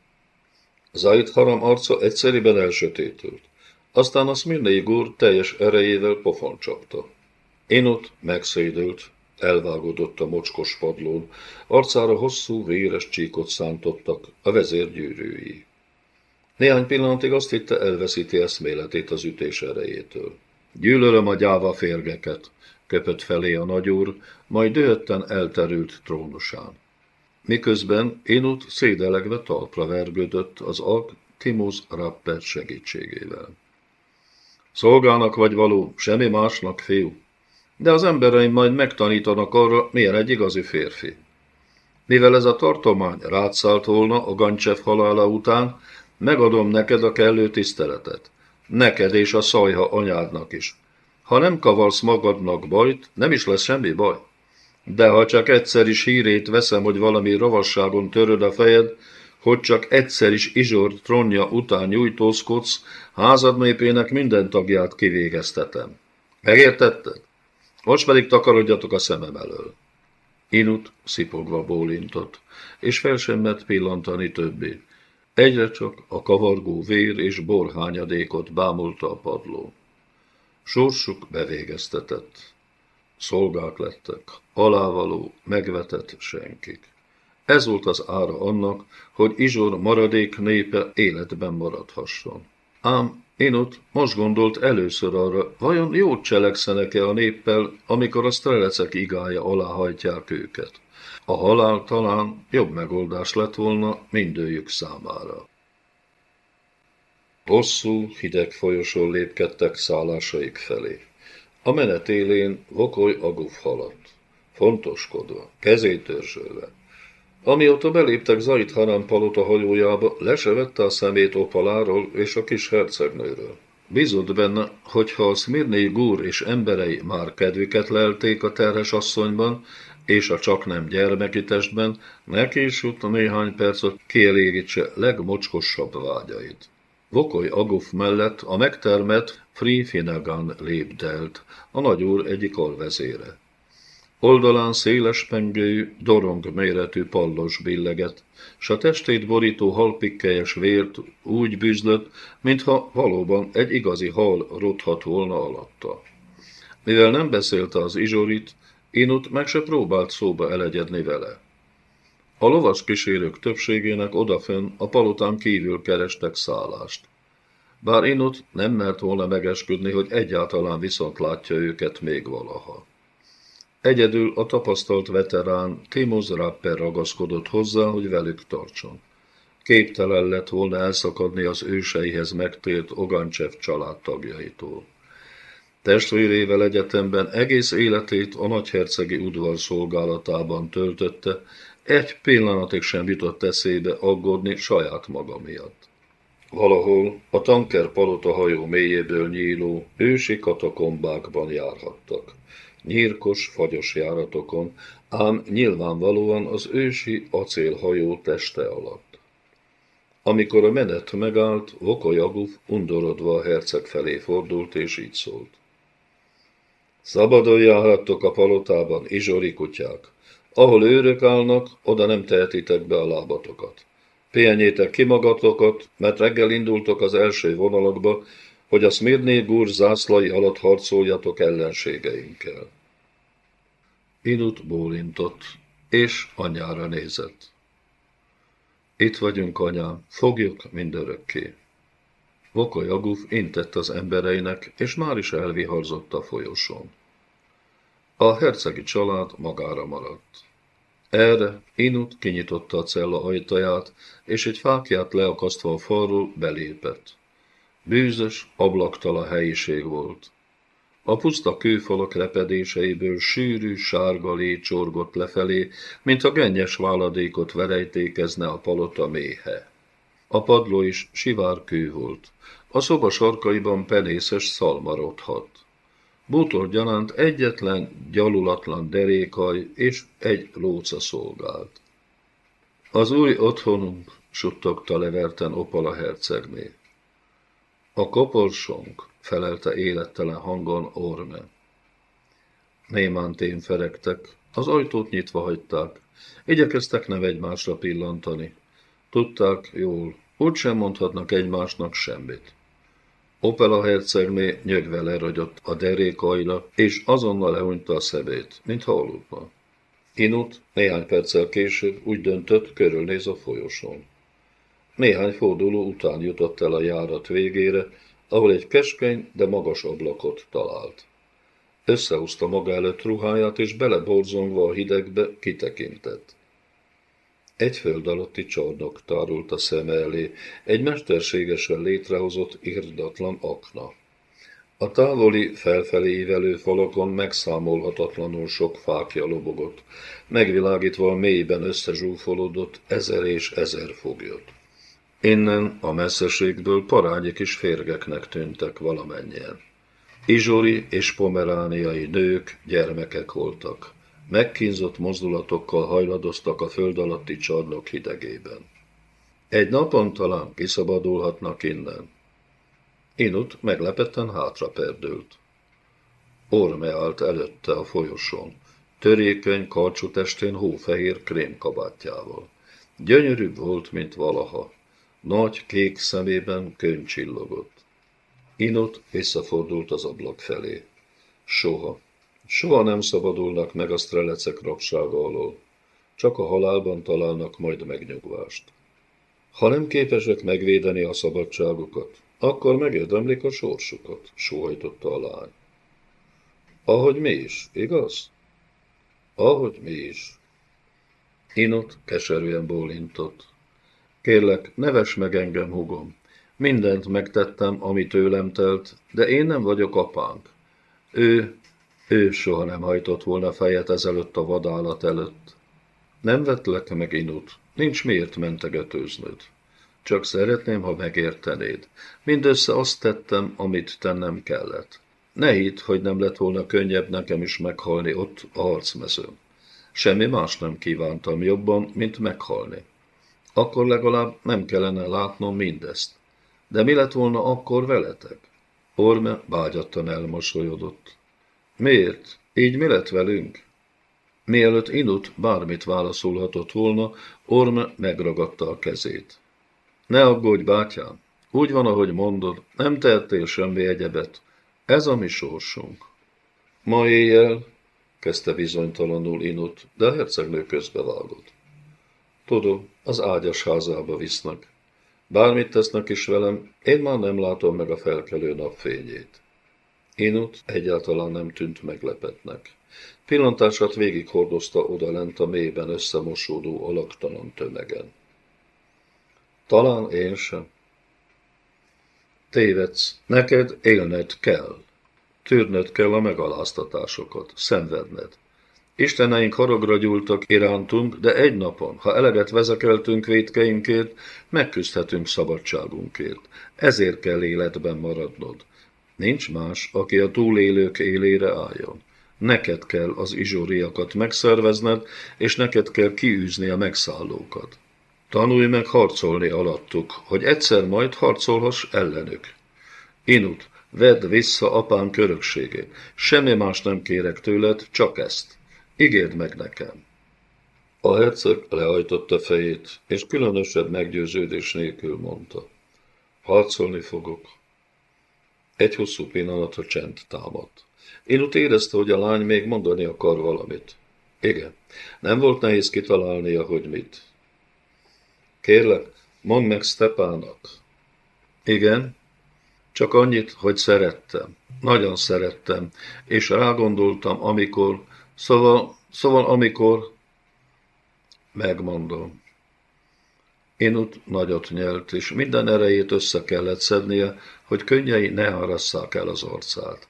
Zajt Haram arca egyszeriben elsötétült. Aztán a Szmirnei gúr teljes erejével pofon csapta. Inut megszédült, elvágódott a mocskos padlón, arcára hosszú, véres csíkot szántottak a vezér gyűrűi. Néhány pillanatig azt hitte, elveszíti eszméletét az ütés erejétől. Gyűlölöm a gyáva férgeket, köpött felé a nagyúr, majd dühötten elterült trónusán. Miközben Inut szédelegve talpra vergődött az Ag Timus Rapper segítségével. Szolgának vagy való, semmi másnak, fiú. De az embereim majd megtanítanak arra, milyen egy igazi férfi. Mivel ez a tartomány rátszállt volna a Gancsev halála után, megadom neked a kellő tiszteletet. Neked és a szajha anyádnak is. Ha nem kavarsz magadnak bajt, nem is lesz semmi baj. De ha csak egyszer is hírét veszem, hogy valami ravasságon töröd a fejed, hogy csak egyszer is Izsor tronja után nyújtózkodsz, házad népének minden tagját kivégeztetem. Megértetted? Most pedig takarodjatok a szemem elől. Inut szipogva bólintott, és fel sem mert pillantani többé. Egyre csak a kavargó vér és borhányadékot bámulta a padló. Sorsuk bevégeztetett. Szolgák lettek, alávaló, megvetett senkik. Ez volt az ára annak, hogy Izsor maradék népe életben maradhasson. Ám Inut most gondolt először arra, vajon jót cselekszenek-e a néppel, amikor a strelecek igája alá hajtják őket. A halál talán jobb megoldás lett volna mindőjük számára. Hosszú, hideg folyosón lépkedtek szállásaik felé. A menet élén Vokoly Aguf haladt, fontoskodva, kezét törzsölve. Amióta beléptek Zait Hanan palota hajójába, lesevette a szemét Opaláról és a kis hercegnőről. Bizott benne, hogy ha a Szmirnei gúr és emberei már kedvüket lelték a terhes asszonyban, és a csak nem gyermeki testben, neki is jut néhány percet kielégítse legmocskosabb vágyait. Vokoly Aguf mellett a megtermett Free Finnegan lépdelt, a nagyúr egyik alvezére. Oldalán széles pengőjű, dorong méretű pallos billeget, s a testét borító halpikkelyes vért úgy bűzlött, mintha valóban egy igazi hal rothat volna alatta. Mivel nem beszélte az izsorit, Inut meg se próbált szóba elegyedni vele. A lovas kísérők többségének odafön a palotán kívül kerestek szállást. Bár Inut nem mert volna megesküdni, hogy egyáltalán viszont látja őket még valaha. Egyedül a tapasztalt veterán Timoz Rapper ragaszkodott hozzá, hogy velük tartson. Képtelen lett volna elszakadni az őseihez megtért Ogancsev családtagjaitól. Testvérével egyetemben egész életét a nagyhercegi udvar szolgálatában töltötte, egy pillanatig sem jutott eszébe aggódni saját maga miatt. Valahol a tanker palota hajó mélyéből nyíló ősi katakombákban járhattak. Nyírkos, fagyos járatokon, ám nyilvánvalóan az ősi acélhajó teste alatt. Amikor a menet megállt, Vokojaguf undorodva a herceg felé fordult, és így szólt. Szabadon járhattok a palotában, izsori kutyák. Ahol őrök állnak, oda nem tehetitek be a lábatokat. Pihenjétek ki magatokat, mert reggel indultok az első vonalakba, hogy a Szmirné gúr zászlai alatt harcoljatok ellenségeinkkel. Inut bólintott, és anyára nézett. Itt vagyunk, anyám, fogjuk mindörökké. Vokoly Aguf intett az embereinek, és már is elviharzott a folyosón. A hercegi család magára maradt. Erre Inut kinyitotta a cella ajtaját, és egy fákját leakasztva a falról belépett. Bűzös, ablaktala helyiség volt. A puszta kőfalak repedéseiből sűrű, sárga lé csorgott lefelé, mint a gennyes váladékot verejtékezne a palota méhe. A padló is sivár kő volt. A szoba sarkaiban penészes szalma Bútor gyanánt egyetlen, gyalulatlan derékaj és egy lóca szolgált. Az új otthonunk, suttogta leverten Opala hercegné. A koporsónk, felelte élettelen hangon Orme. Némán feregtek, az ajtót nyitva hagyták, igyekeztek nem egymásra pillantani. Tudták jól, úgysem mondhatnak egymásnak semmit. Opela hercegné nyögve leragyott a derékaira, és azonnal lehunyta a szebét, mintha aludna. Inut néhány perccel később úgy döntött, körülnéz a folyosón. Néhány forduló után jutott el a járat végére, ahol egy keskeny, de magas ablakot talált. Összehúzta maga előtt ruháját, és beleborzongva a hidegbe kitekintett. Egy föld alatti csarnok tárult a szeme elé, egy mesterségesen létrehozott irdatlan akna. A távoli, felfelé ívelő falakon megszámolhatatlanul sok fákja lobogott, megvilágítva a mélyben összezsúfolódott ezer és ezer foglyot. Innen a messzeségből parányi kis férgeknek tűntek valamennyien. Izsori és pomerániai nők, gyermekek voltak. Megkínzott mozdulatokkal hajladoztak a föld alatti csarnok hidegében. Egy napon talán kiszabadulhatnak innen. Inut meglepetten hátra perdült. Orme állt előtte a folyosón, törékeny, karcsú testén hófehér krémkabátjával. Gyönyörűbb volt, mint valaha. Nagy kék szemében könyv csillogott. Inot visszafordult az ablak felé. Soha, soha nem szabadulnak meg a strelecek rabsága alól. Csak a halálban találnak majd megnyugvást. Ha nem képesek megvédeni a szabadságukat, akkor megérdemlik a sorsukat, sóhajtotta a lány. Ahogy mi is, igaz? Ahogy mi is. Inot keserűen bólintott. Kérlek, neves meg engem, hugom. Mindent megtettem, ami tőlem telt, de én nem vagyok apánk. Ő, ő soha nem hajtott volna fejet ezelőtt a vadállat előtt. Nem vetlek meg inut, nincs miért mentegetőznöd. Csak szeretném, ha megértenéd. Mindössze azt tettem, amit tennem kellett. Ne hidd, hogy nem lett volna könnyebb nekem is meghalni ott a harcmezőn. Semmi más nem kívántam jobban, mint meghalni. Akkor legalább nem kellene látnom mindezt. De mi lett volna akkor veletek? Orme vágyattan elmosolyodott. Miért? Így mi lett velünk? Mielőtt Inut bármit válaszolhatott volna, Orme megragadta a kezét. Ne aggódj, bátyám! Úgy van, ahogy mondod, nem tehettél semmi egyebet. Ez a mi sorsunk. Ma éjjel, kezdte bizonytalanul Inut, de a hercegnő közbevágott. Tudom, az ágyas házába visznek. Bármit tesznek is velem, én már nem látom meg a felkelő napfényét. Inut egyáltalán nem tűnt meglepetnek. Pillantását végighordozta odalent a mélyben összemosódó alaktalan tömegen. Talán én sem. Tévedsz, neked élned kell. Tűrned kell a megaláztatásokat, szenvedned. Isteneink haragra gyúltak irántunk, de egy napon, ha eleget vezekeltünk védkeinkért, megküzdhetünk szabadságunkért. Ezért kell életben maradnod. Nincs más, aki a túlélők élére álljon. Neked kell az izsóriakat megszervezned, és neked kell kiűzni a megszállókat. Tanulj meg harcolni alattuk, hogy egyszer majd harcolhass ellenük. Inut, vedd vissza apám körökségét. Semmi más nem kérek tőled, csak ezt. Ígérd meg nekem. A herceg lehajtotta fejét, és különösebb meggyőződés nélkül mondta. Harcolni fogok. Egy hosszú pillanatra csend támadt. Úgy érezte, hogy a lány még mondani akar valamit. Igen, nem volt nehéz kitalálnia, hogy mit. Kérlek, mondd meg Stepának. Igen, csak annyit, hogy szerettem. Nagyon szerettem, és rágondoltam, amikor, szóval, szóval amikor, megmondom. Inut nagyot nyelt, és minden erejét össze kellett szednie, hogy könnyei ne harasszák el az arcát.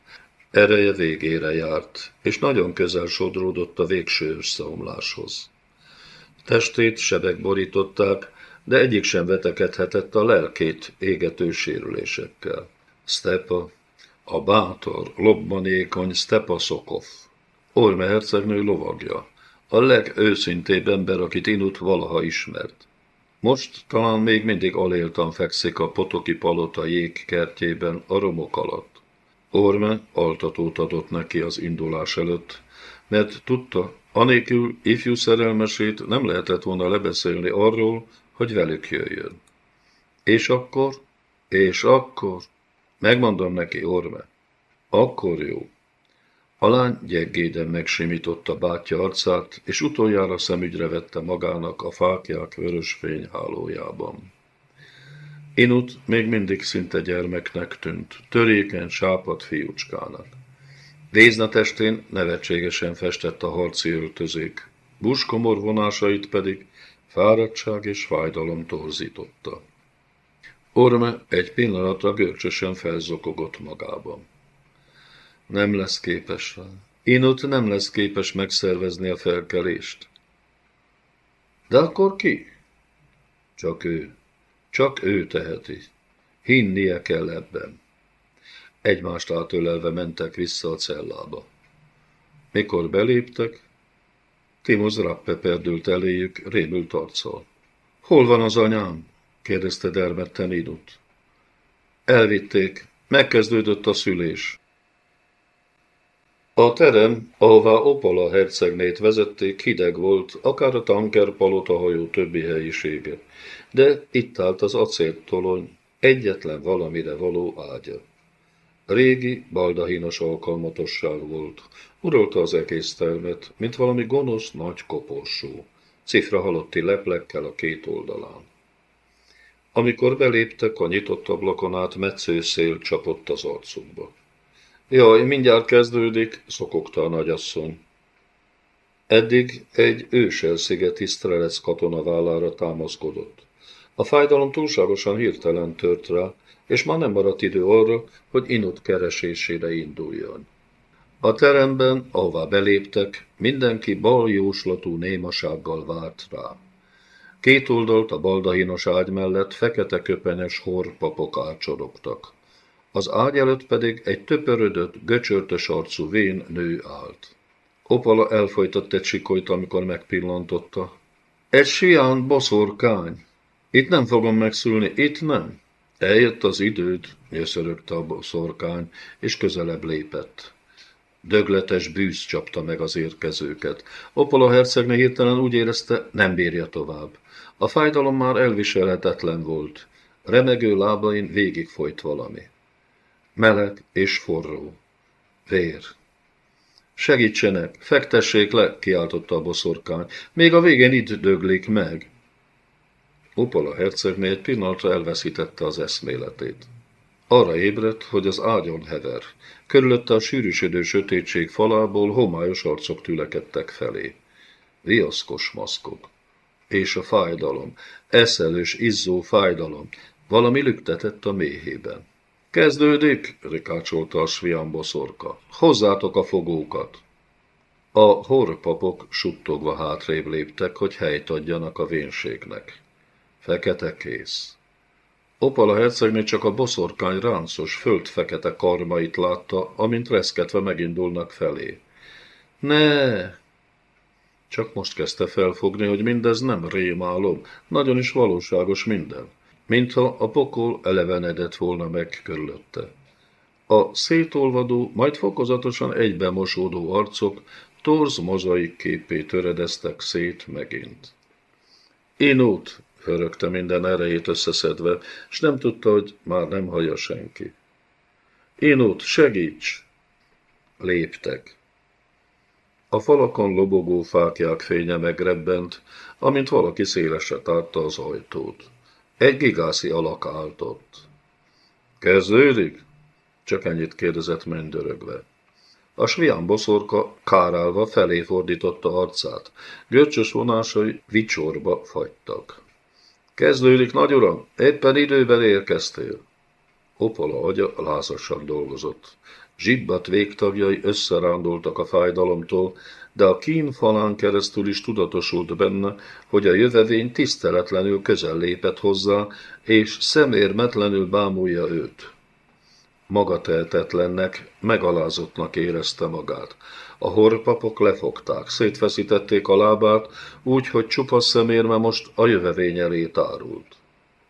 Ereje végére járt, és nagyon közel sodródott a végső összeomláshoz. Testét sebek borították, de egyik sem vetekedhetett a lelkét égető sérülésekkel. Stepa, a bátor, lobbanékony Stepa Szokov, Orme hercegnő lovagja, a legőszintébb ember, akit Inut valaha ismert. Most talán még mindig aléltan fekszik a potoki palota jégkertjében a romok alatt. Orme altatót adott neki az indulás előtt, mert tudta, anélkül ifjú szerelmesét nem lehetett volna lebeszélni arról, hogy velük jöjjön. És akkor, és akkor, megmondom neki, Orme, akkor jó. A lány gyeggéden megsimította bátyja arcát, és utoljára szemügyre vette magának a fákják vörös fényhálójában. Inut még mindig szinte gyermeknek tűnt, törékeny, sápad fiúcskának. Vézna testén nevetségesen festett a harci öltözék, buskomor vonásait pedig fáradtság és fájdalom torzította. Orme egy pillanatra görcsösen felzokogott magában. Nem lesz képes rá. Inut nem lesz képes megszervezni a felkelést. De akkor ki? Csak ő. Csak ő teheti. Hinnie kell ebben. Egymást átölelve mentek vissza a cellába. Mikor beléptek, Timoz Rappe perdült eléjük, rémült arccal. Hol van az anyám? kérdezte dermedten Inut. Elvitték, megkezdődött a szülés. A terem, ahová Opola hercegnét vezették, hideg volt, akár a tanker palota hajó többi helyisége, de itt állt az acéltolony, egyetlen valamire való ágya. Régi, baldahinos alkalmatosság volt, uralta az egész termet, mint valami gonosz nagy koporsó, cifra halotti leplekkel a két oldalán. Amikor beléptek, a nyitott ablakon át metsző szél csapott az arcukba. Jaj, mindjárt kezdődik, szokogta a nagyasszony. Eddig egy őselszigeti Strelec katona vállára támaszkodott. A fájdalom túlságosan hirtelen tört rá, és már nem maradt idő arra, hogy Inut keresésére induljon. A teremben, ahová beléptek, mindenki bal jóslatú némasággal várt rá. Két oldalt a baldahinos ágy mellett fekete köpenyes horpapok ácsorogtak. Az ágy előtt pedig egy töpörödött, göcsörtös arcú vén nő állt. Opala elfolytott egy sikolyt, amikor megpillantotta. Egy sián boszorkány. Itt nem fogom megszülni, itt nem. Eljött az időd, nyöszörögte a boszorkány, és közelebb lépett. Dögletes bűz csapta meg az érkezőket. Opala hercegne hirtelen úgy érezte, nem bírja tovább. A fájdalom már elviselhetetlen volt. Remegő lábain végig folyt valami. Meleg és forró. Vér. Segítsenek, fektessék le, kiáltotta a boszorkány. Még a végén itt döglik meg. Upola hercegné egy pillanatra elveszítette az eszméletét. Arra ébredt, hogy az ágyon hever. Körülötte a sűrűsödő sötétség falából homályos arcok tülekedtek felé. Viaszkos maszkok. És a fájdalom, eszelős, izzó fájdalom, valami lüktetett a méhében. Kezdődik, rikácsolta a svian boszorka. Hozzátok a fogókat! A horpapok suttogva hátrébb léptek, hogy helyt adjanak a vénségnek. Fekete kész. Opala hercegné csak a boszorkány ráncos, földfekete karmait látta, amint reszketve megindulnak felé. Ne! Csak most kezdte felfogni, hogy mindez nem rémálom, nagyon is valóságos minden mintha a pokol elevenedett volna meg körülötte. A szétolvadó, majd fokozatosan egybemosódó arcok torz mozaik képé töredeztek szét megint. Inút, hörögte minden erejét összeszedve, s nem tudta, hogy már nem hallja senki. Inút, segíts! Léptek. A falakon lobogó fákják fénye megrebbent, amint valaki szélesre tárta az ajtót. Egy gigászi alak állt ott. Kezdődik? Csak ennyit kérdezett mennydörögve. A svián boszorka kárálva felé fordította arcát. Görcsös vonásai vicsorba fagytak. Kezdődik, nagy uram, éppen időben érkeztél. Opola agya lázasan dolgozott. Zsibbat végtagjai összerándultak a fájdalomtól, de a kín falán keresztül is tudatosult benne, hogy a jövevény tiszteletlenül közel lépett hozzá, és szemérmetlenül bámulja őt. Magatehetetlennek, megalázottnak érezte magát. A horpapok lefogták, szétfeszítették a lábát, úgy, hogy csupasz szemérme most a jövevény elé tárult.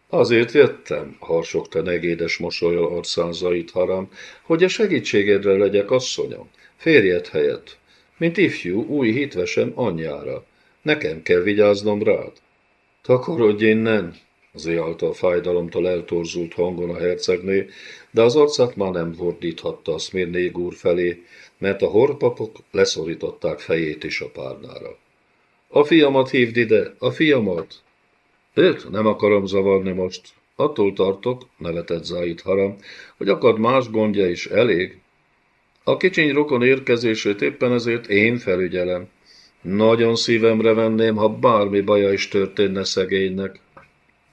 Azért jöttem, harsogta negédes mosolyal arcán Zait Haram, hogy a segítségedre legyek asszonyom, férjed helyett, mint ifjú, új hitvesem anyjára. Nekem kell vigyáznom rád. Takarodj innen, zéalta a fájdalomtól eltorzult hangon a hercegné, de az arcát már nem fordíthatta a Szmirnég úr felé, mert a horpapok leszorították fejét is a párnára. A fiamat hívd ide, a fiamat! Őt nem akarom zavarni most. Attól tartok, nevetett Záit Haram, hogy akad más gondja is elég, a kicsiny rokon érkezését éppen ezért én felügyelem. Nagyon szívemre venném, ha bármi baja is történne szegénynek.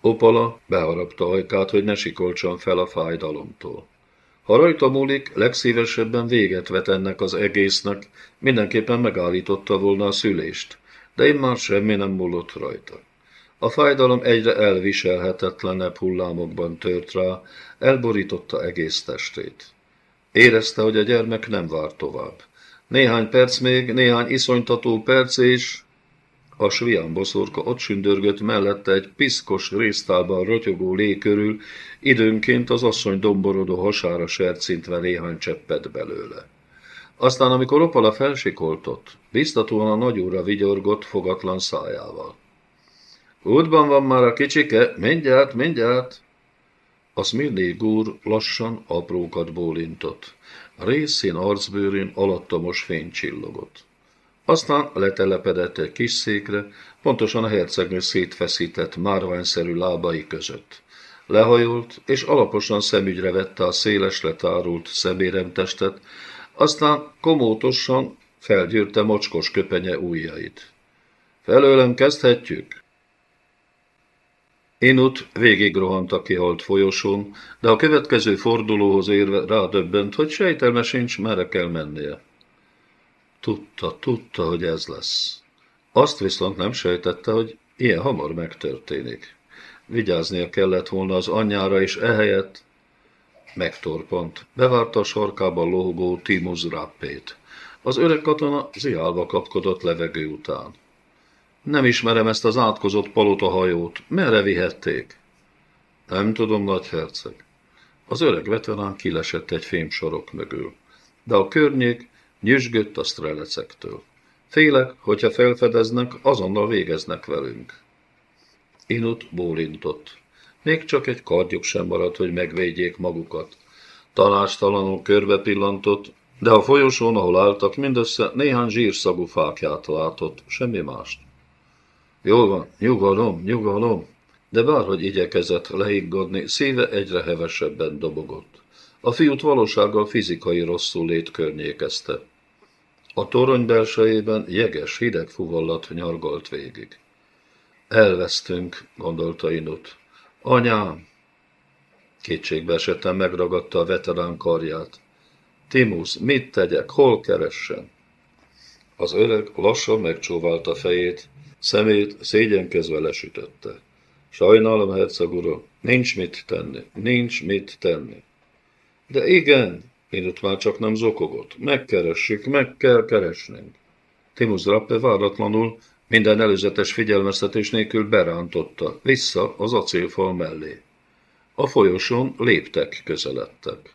Opala beharapta ajkát, hogy ne sikolcson fel a fájdalomtól. Ha rajta múlik, legszívesebben véget vet ennek az egésznek, mindenképpen megállította volna a szülést, de én már semmi nem múlott rajta. A fájdalom egyre elviselhetetlenebb hullámokban tört rá, elborította egész testét. Érezte, hogy a gyermek nem vár tovább. Néhány perc még, néhány iszonytató perc, és a svián boszorka ott sündörgött mellette egy piszkos résztálban rotyogó lé körül, időnként az asszony domborodó hasára sercintve néhány cseppet belőle. Aztán, amikor Opala felsikoltott, biztatóan a nagyúra vigyorgott fogatlan szájával. Útban van már a kicsike, mindjárt, mindjárt! A Szmirné gúr lassan aprókat bólintott. Részén arcbőrén alattomos fény csillogott. Aztán letelepedett egy kis székre, pontosan a hercegnő szétfeszített, márványszerű lábai között. Lehajolt, és alaposan szemügyre vette a széles letárult szeméremtestet, aztán komótosan felgyűrte mocskos köpenye ujjait. Felőlem kezdhetjük? Inut végigrohant a kihalt folyosón, de a következő fordulóhoz érve rádöbbent, hogy sejtelme sincs, merre kell mennie. Tudta, tudta, hogy ez lesz. Azt viszont nem sejtette, hogy ilyen hamar megtörténik. Vigyáznia kellett volna az anyjára, és ehelyett megtorpant. Bevárta a sarkában lohogó Timus Rappét. Az öreg katona ziálva kapkodott levegő után. Nem ismerem ezt az átkozott palotahajót. Merre vihették? Nem tudom, nagy herceg. Az öreg veterán kilesett egy fémsorok mögül, de a környék nyüzsgött a strelecektől. Félek, hogyha felfedeznek, azonnal végeznek velünk. Inut bólintott. Még csak egy kardjuk sem maradt, hogy megvédjék magukat. Tanástalanul körbe pillantott, de a folyosón, ahol álltak, mindössze néhány zsírszagú fákját látott, semmi mást. Jól van, nyugalom, nyugalom, de bárhogy igyekezett leiggadni, szíve egyre hevesebben dobogott. A fiút valósággal fizikai rosszul lét környékezte. A torony belsejében jeges, hideg fuvallat nyargalt végig. Elvesztünk, gondolta Inut. Anyám! Kétségbe esetten megragadta a veterán karját. Timus, mit tegyek, hol keressen? Az öreg lassan megcsóválta fejét, szemét szégyenkezve lesütötte. Sajnálom, herceg uram, nincs mit tenni, nincs mit tenni. De igen, Minut már csak nem zokogott. Megkeressük, meg kell keresnünk. Timus Rappe váratlanul, minden előzetes figyelmeztetés nélkül berántotta, vissza az acélfal mellé. A folyosón léptek közeledtek.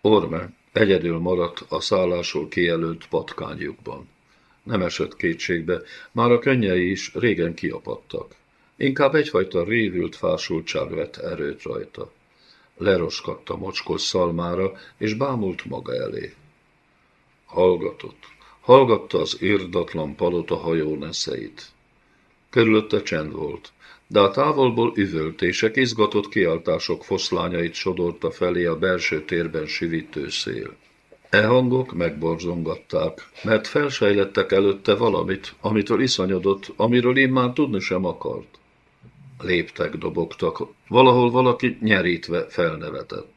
Orme egyedül maradt a szállásról kijelölt patkányukban. Nem esett kétségbe, már a könnyei is régen kiapadtak. Inkább egyfajta révült fásultság vett erőt rajta. Leroskadt mocskos szalmára, és bámult maga elé. Hallgatott. Hallgatta az irdatlan palota hajó neszeit. Körülötte csend volt, de a távolból üvöltések, izgatott kiáltások foszlányait sodorta felé a belső térben sivítő szél. E hangok megborzongatták, mert felsejlettek előtte valamit, amitől iszonyodott, amiről én már tudni sem akart. Léptek, dobogtak, valahol valaki nyerítve felnevetett.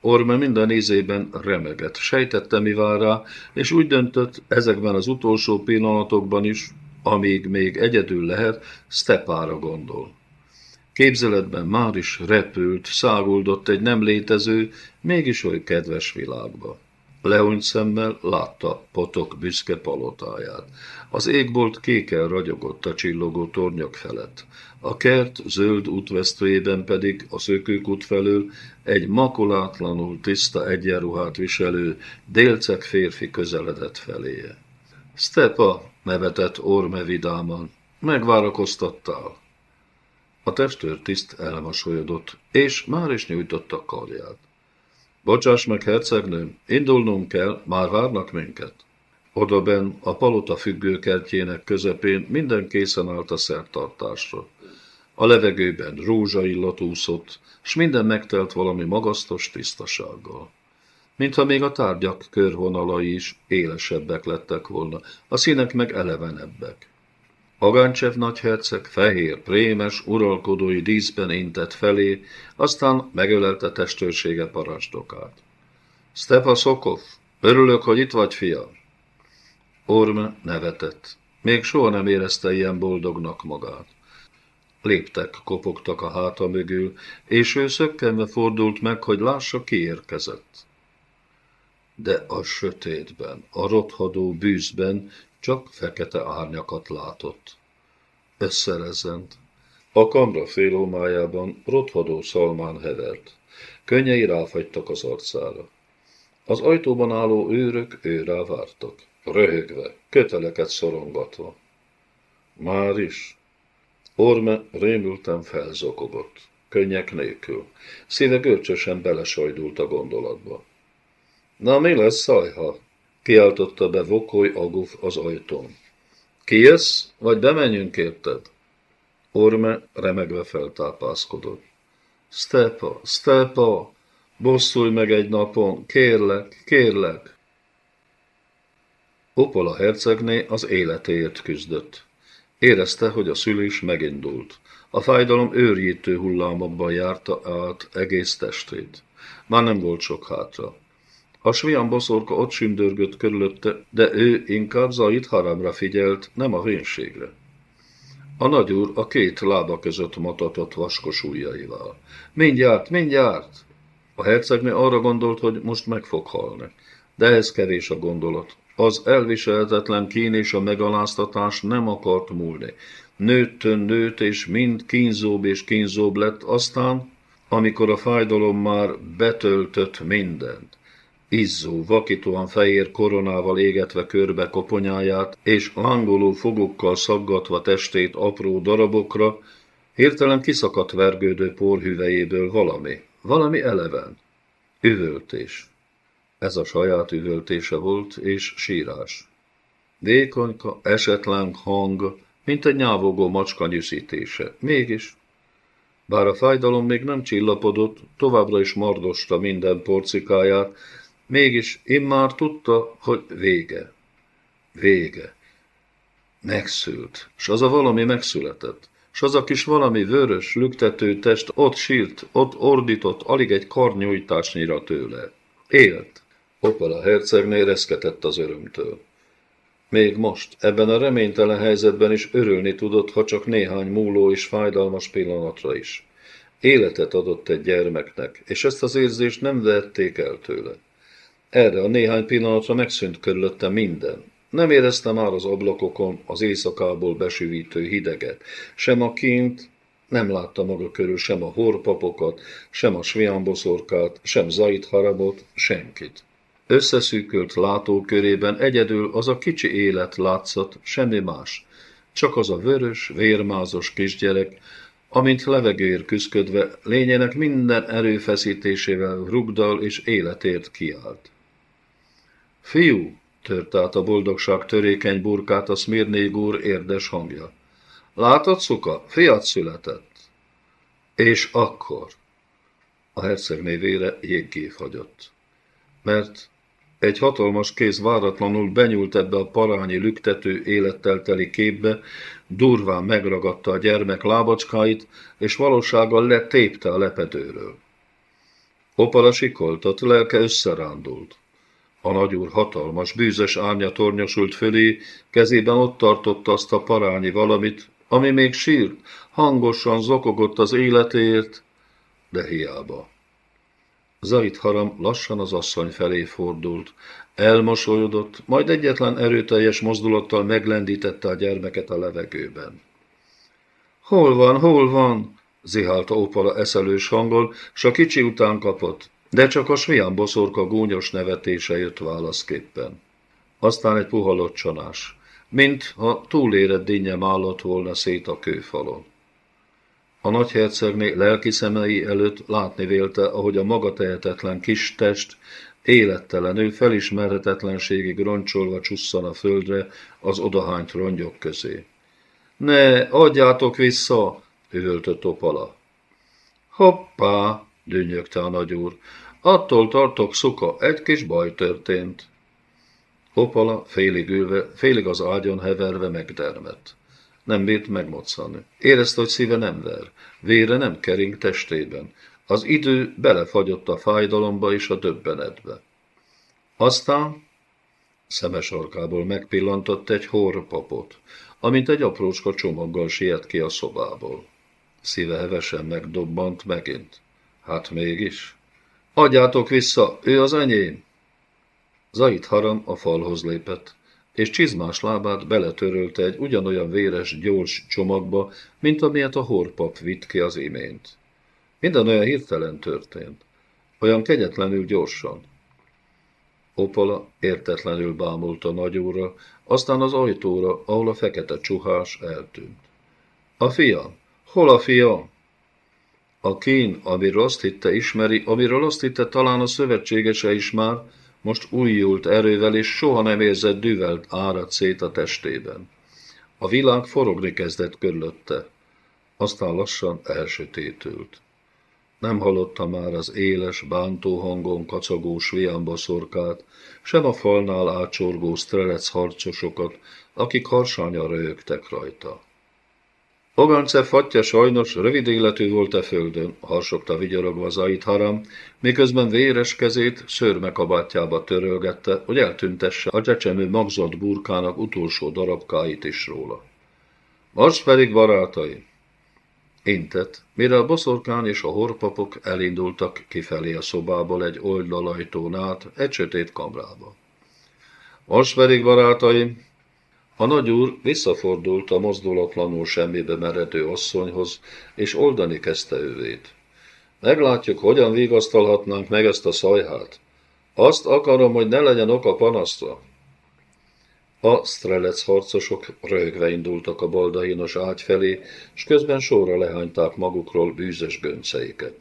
Orme minden ízében remegett, sejtette, mi vár rá, és úgy döntött ezekben az utolsó pillanatokban is, amíg még egyedül lehet, Stepára gondol. Képzeletben már is repült, száguldott egy nem létező, mégis oly kedves világba. Leony szemmel látta potok büszke palotáját. Az égbolt kéken ragyogott a csillogó tornyok felett. A kert zöld útvesztőjében pedig a szökőkút felől egy makulátlanul tiszta egyenruhát viselő, délceg férfi közeledett feléje. Stepa, nevetett Orme vidáman, megvárakoztattál. A testőr tiszt elmosolyodott, és már is nyújtotta karját. Bocsáss meg, hercegnőm, indulnunk kell, már várnak minket. Odaben a palota függőkertjének közepén minden készen állt a szertartásra. A levegőben rózsa illat úszott, s minden megtelt valami magasztos tisztasággal. Mintha még a tárgyak körvonalai is élesebbek lettek volna, a színek meg elevenebbek. Agáncsev nagyherceg fehér, prémes, uralkodói díszben intett felé, aztán megölelte testőrsége parancsnokát. Stepa Szokov, örülök, hogy itt vagy, fiam. Orme nevetett. Még soha nem érezte ilyen boldognak magát. Léptek, kopogtak a háta mögül, és ő szökkenve fordult meg, hogy lássa, ki érkezett. De a sötétben, a rothadó bűzben csak fekete árnyakat látott. Összerezent. A kamra félómájában rothadó szalmán hevert. Könnyei ráfagytak az arcára. Az ajtóban álló őrök őrá vártak, röhögve, köteleket szorongatva. Már is. Orme rémülten felzokogott, könnyek nélkül. Szíve görcsösen belesajdult a gondolatba. Na mi lesz, szajha? Kiáltotta be Vokoly Aguf az ajtón. Ki jössz, vagy bemenjünk érted? Orme remegve feltápászkodott. Stepa, Stepa, bosszulj meg egy napon, kérlek, kérlek. Opola hercegné az életéért küzdött. Érezte, hogy a szülés megindult. A fájdalom őrjítő hullámokban járta át egész testét. Már nem volt sok hátra. A svian boszorka ott sündörgött körülötte, de ő inkább Zait haramra figyelt, nem a vénségre. A nagyúr a két lába között matatott vaskos ujjaival. Mindjárt, mindjárt! A hercegnő arra gondolt, hogy most meg fog halni. De ez kevés a gondolat. Az elviselhetetlen kín és a megaláztatás nem akart múlni. Nőttön nőtt, és mind kínzóbb és kínzóbb lett, aztán, amikor a fájdalom már betöltött mindent, izzó, vakítóan fehér koronával égetve körbe koponyáját, és lángoló fogokkal szaggatva testét apró darabokra, hirtelen kiszakadt vergődő porhüvejéből valami, valami eleven, üvöltés. Ez a saját üvöltése volt, és sírás. Vékonyka, esetlen hang, mint egy nyávogó macska nyűszítése. Mégis, bár a fájdalom még nem csillapodott, továbbra is mardosta minden porcikáját, mégis immár tudta, hogy vége. Vége. Megszült, s az a valami megszületett, s az a kis valami vörös, lüktető test ott sírt, ott ordított, alig egy karnyújtásnyira tőle. Élt. Opala hercegné reszketett az örömtől. Még most, ebben a reménytelen helyzetben is örülni tudott, ha csak néhány múló és fájdalmas pillanatra is. Életet adott egy gyermeknek, és ezt az érzést nem vették el tőle. Erre a néhány pillanatra megszűnt körülötte minden. Nem érezte már az ablakokon az éjszakából besűvítő hideget, sem a kint, nem látta maga körül sem a horpapokat, sem a sviamboszorkát, sem Zait harabot, senkit. Összeszűkült látókörében egyedül az a kicsi élet látszott, semmi más. Csak az a vörös, vérmázos kisgyerek, amint levegőért küszködve, lényének minden erőfeszítésével rugdal és életért kiállt. Fiú, tört át a boldogság törékeny burkát a Szmirnég úr érdes hangja. Látod, Szuka, fiat született. És akkor a hercegné vére jéggé fagyott. Mert egy hatalmas kéz váratlanul benyúlt ebbe a parányi lüktető élettel teli képbe, durván megragadta a gyermek lábacskáit, és valósággal letépte a lepedőről. Opala sikoltott, lelke összerándult. A nagyúr hatalmas, bűzes árnya tornyosult fölé, kezében ott tartotta azt a parányi valamit, ami még sírt, hangosan zokogott az életéért, de hiába. Zait Haram lassan az asszony felé fordult, elmosolyodott, majd egyetlen erőteljes mozdulattal meglendítette a gyermeket a levegőben. Hol van, hol van? zihálta Opala eszelős hangol, s a kicsi után kapott, de csak a svián boszorka gúnyos nevetése jött válaszképpen. Aztán egy puha locsanás, mint ha túlérett dinnyem állott volna szét a kőfalon. A nagyhercegné lelki szemei előtt látni vélte, ahogy a maga tehetetlen kis test élettelenül, felismerhetetlenségig roncsolva csusszan a földre az odahányt rongyok közé. Ne, adjátok vissza, üvöltött Opala. Hoppá, dünnyögte a nagyúr, attól tartok, szuka, egy kis baj történt. Opala félig ülve, félig az ágyon heverve megdermett. Nem bírt megmoczani. Érezte, hogy szíve nem ver, vére nem kering testében. Az idő belefagyott a fájdalomba és a döbbenetbe. Aztán szemes arkából megpillantott egy horpapot, amint egy aprócska csomaggal siet ki a szobából. Szíve hevesen megdobbant megint. Hát mégis. Adjátok vissza, ő az enyém! Zait Haram a falhoz lépett és csizmás lábát beletörölte egy ugyanolyan véres, gyors csomagba, mint amilyet a horpap vitt ki az imént. Minden olyan hirtelen történt, olyan kegyetlenül gyorsan. Opala értetlenül bámult a nagyúra, aztán az ajtóra, ahol a fekete csuhás eltűnt. A fiam! Hol a fiam? A kín, amiről azt hitte ismeri, amiről azt hitte talán a szövetségese is már, most újult erővel és soha nem érzett düvelt árad szét a testében. A világ forogni kezdett körülötte, aztán lassan elsötétült. Nem hallotta már az éles, bántó hangon kacagó sviambaszorkát, sem a falnál átsorgó strelec harcosokat, akik harsányan röhögtek rajta. Ogance fatja sajnos rövid életű volt e földön, harsogta vigyorogva Zait Haram, miközben véres kezét szőrmekabátjába törölgette, hogy eltüntesse a csecsemő magzott burkának utolsó darabkáit is róla. Most pedig, barátai, Intett, mire a boszorkán és a horpapok elindultak kifelé a szobából egy oldalajtón át, egy sötét kamrába. Most pedig, barátaim, a nagyúr visszafordult a mozdulatlanul semmibe meredő asszonyhoz, és oldani kezdte ővét. Meglátjuk, hogyan vigasztalhatnánk meg ezt a szajhát. Azt akarom, hogy ne legyen oka panasztra. A strelec harcosok röhögve indultak a baldainos ágy felé, és közben sorra lehányták magukról bűzös gönceiket.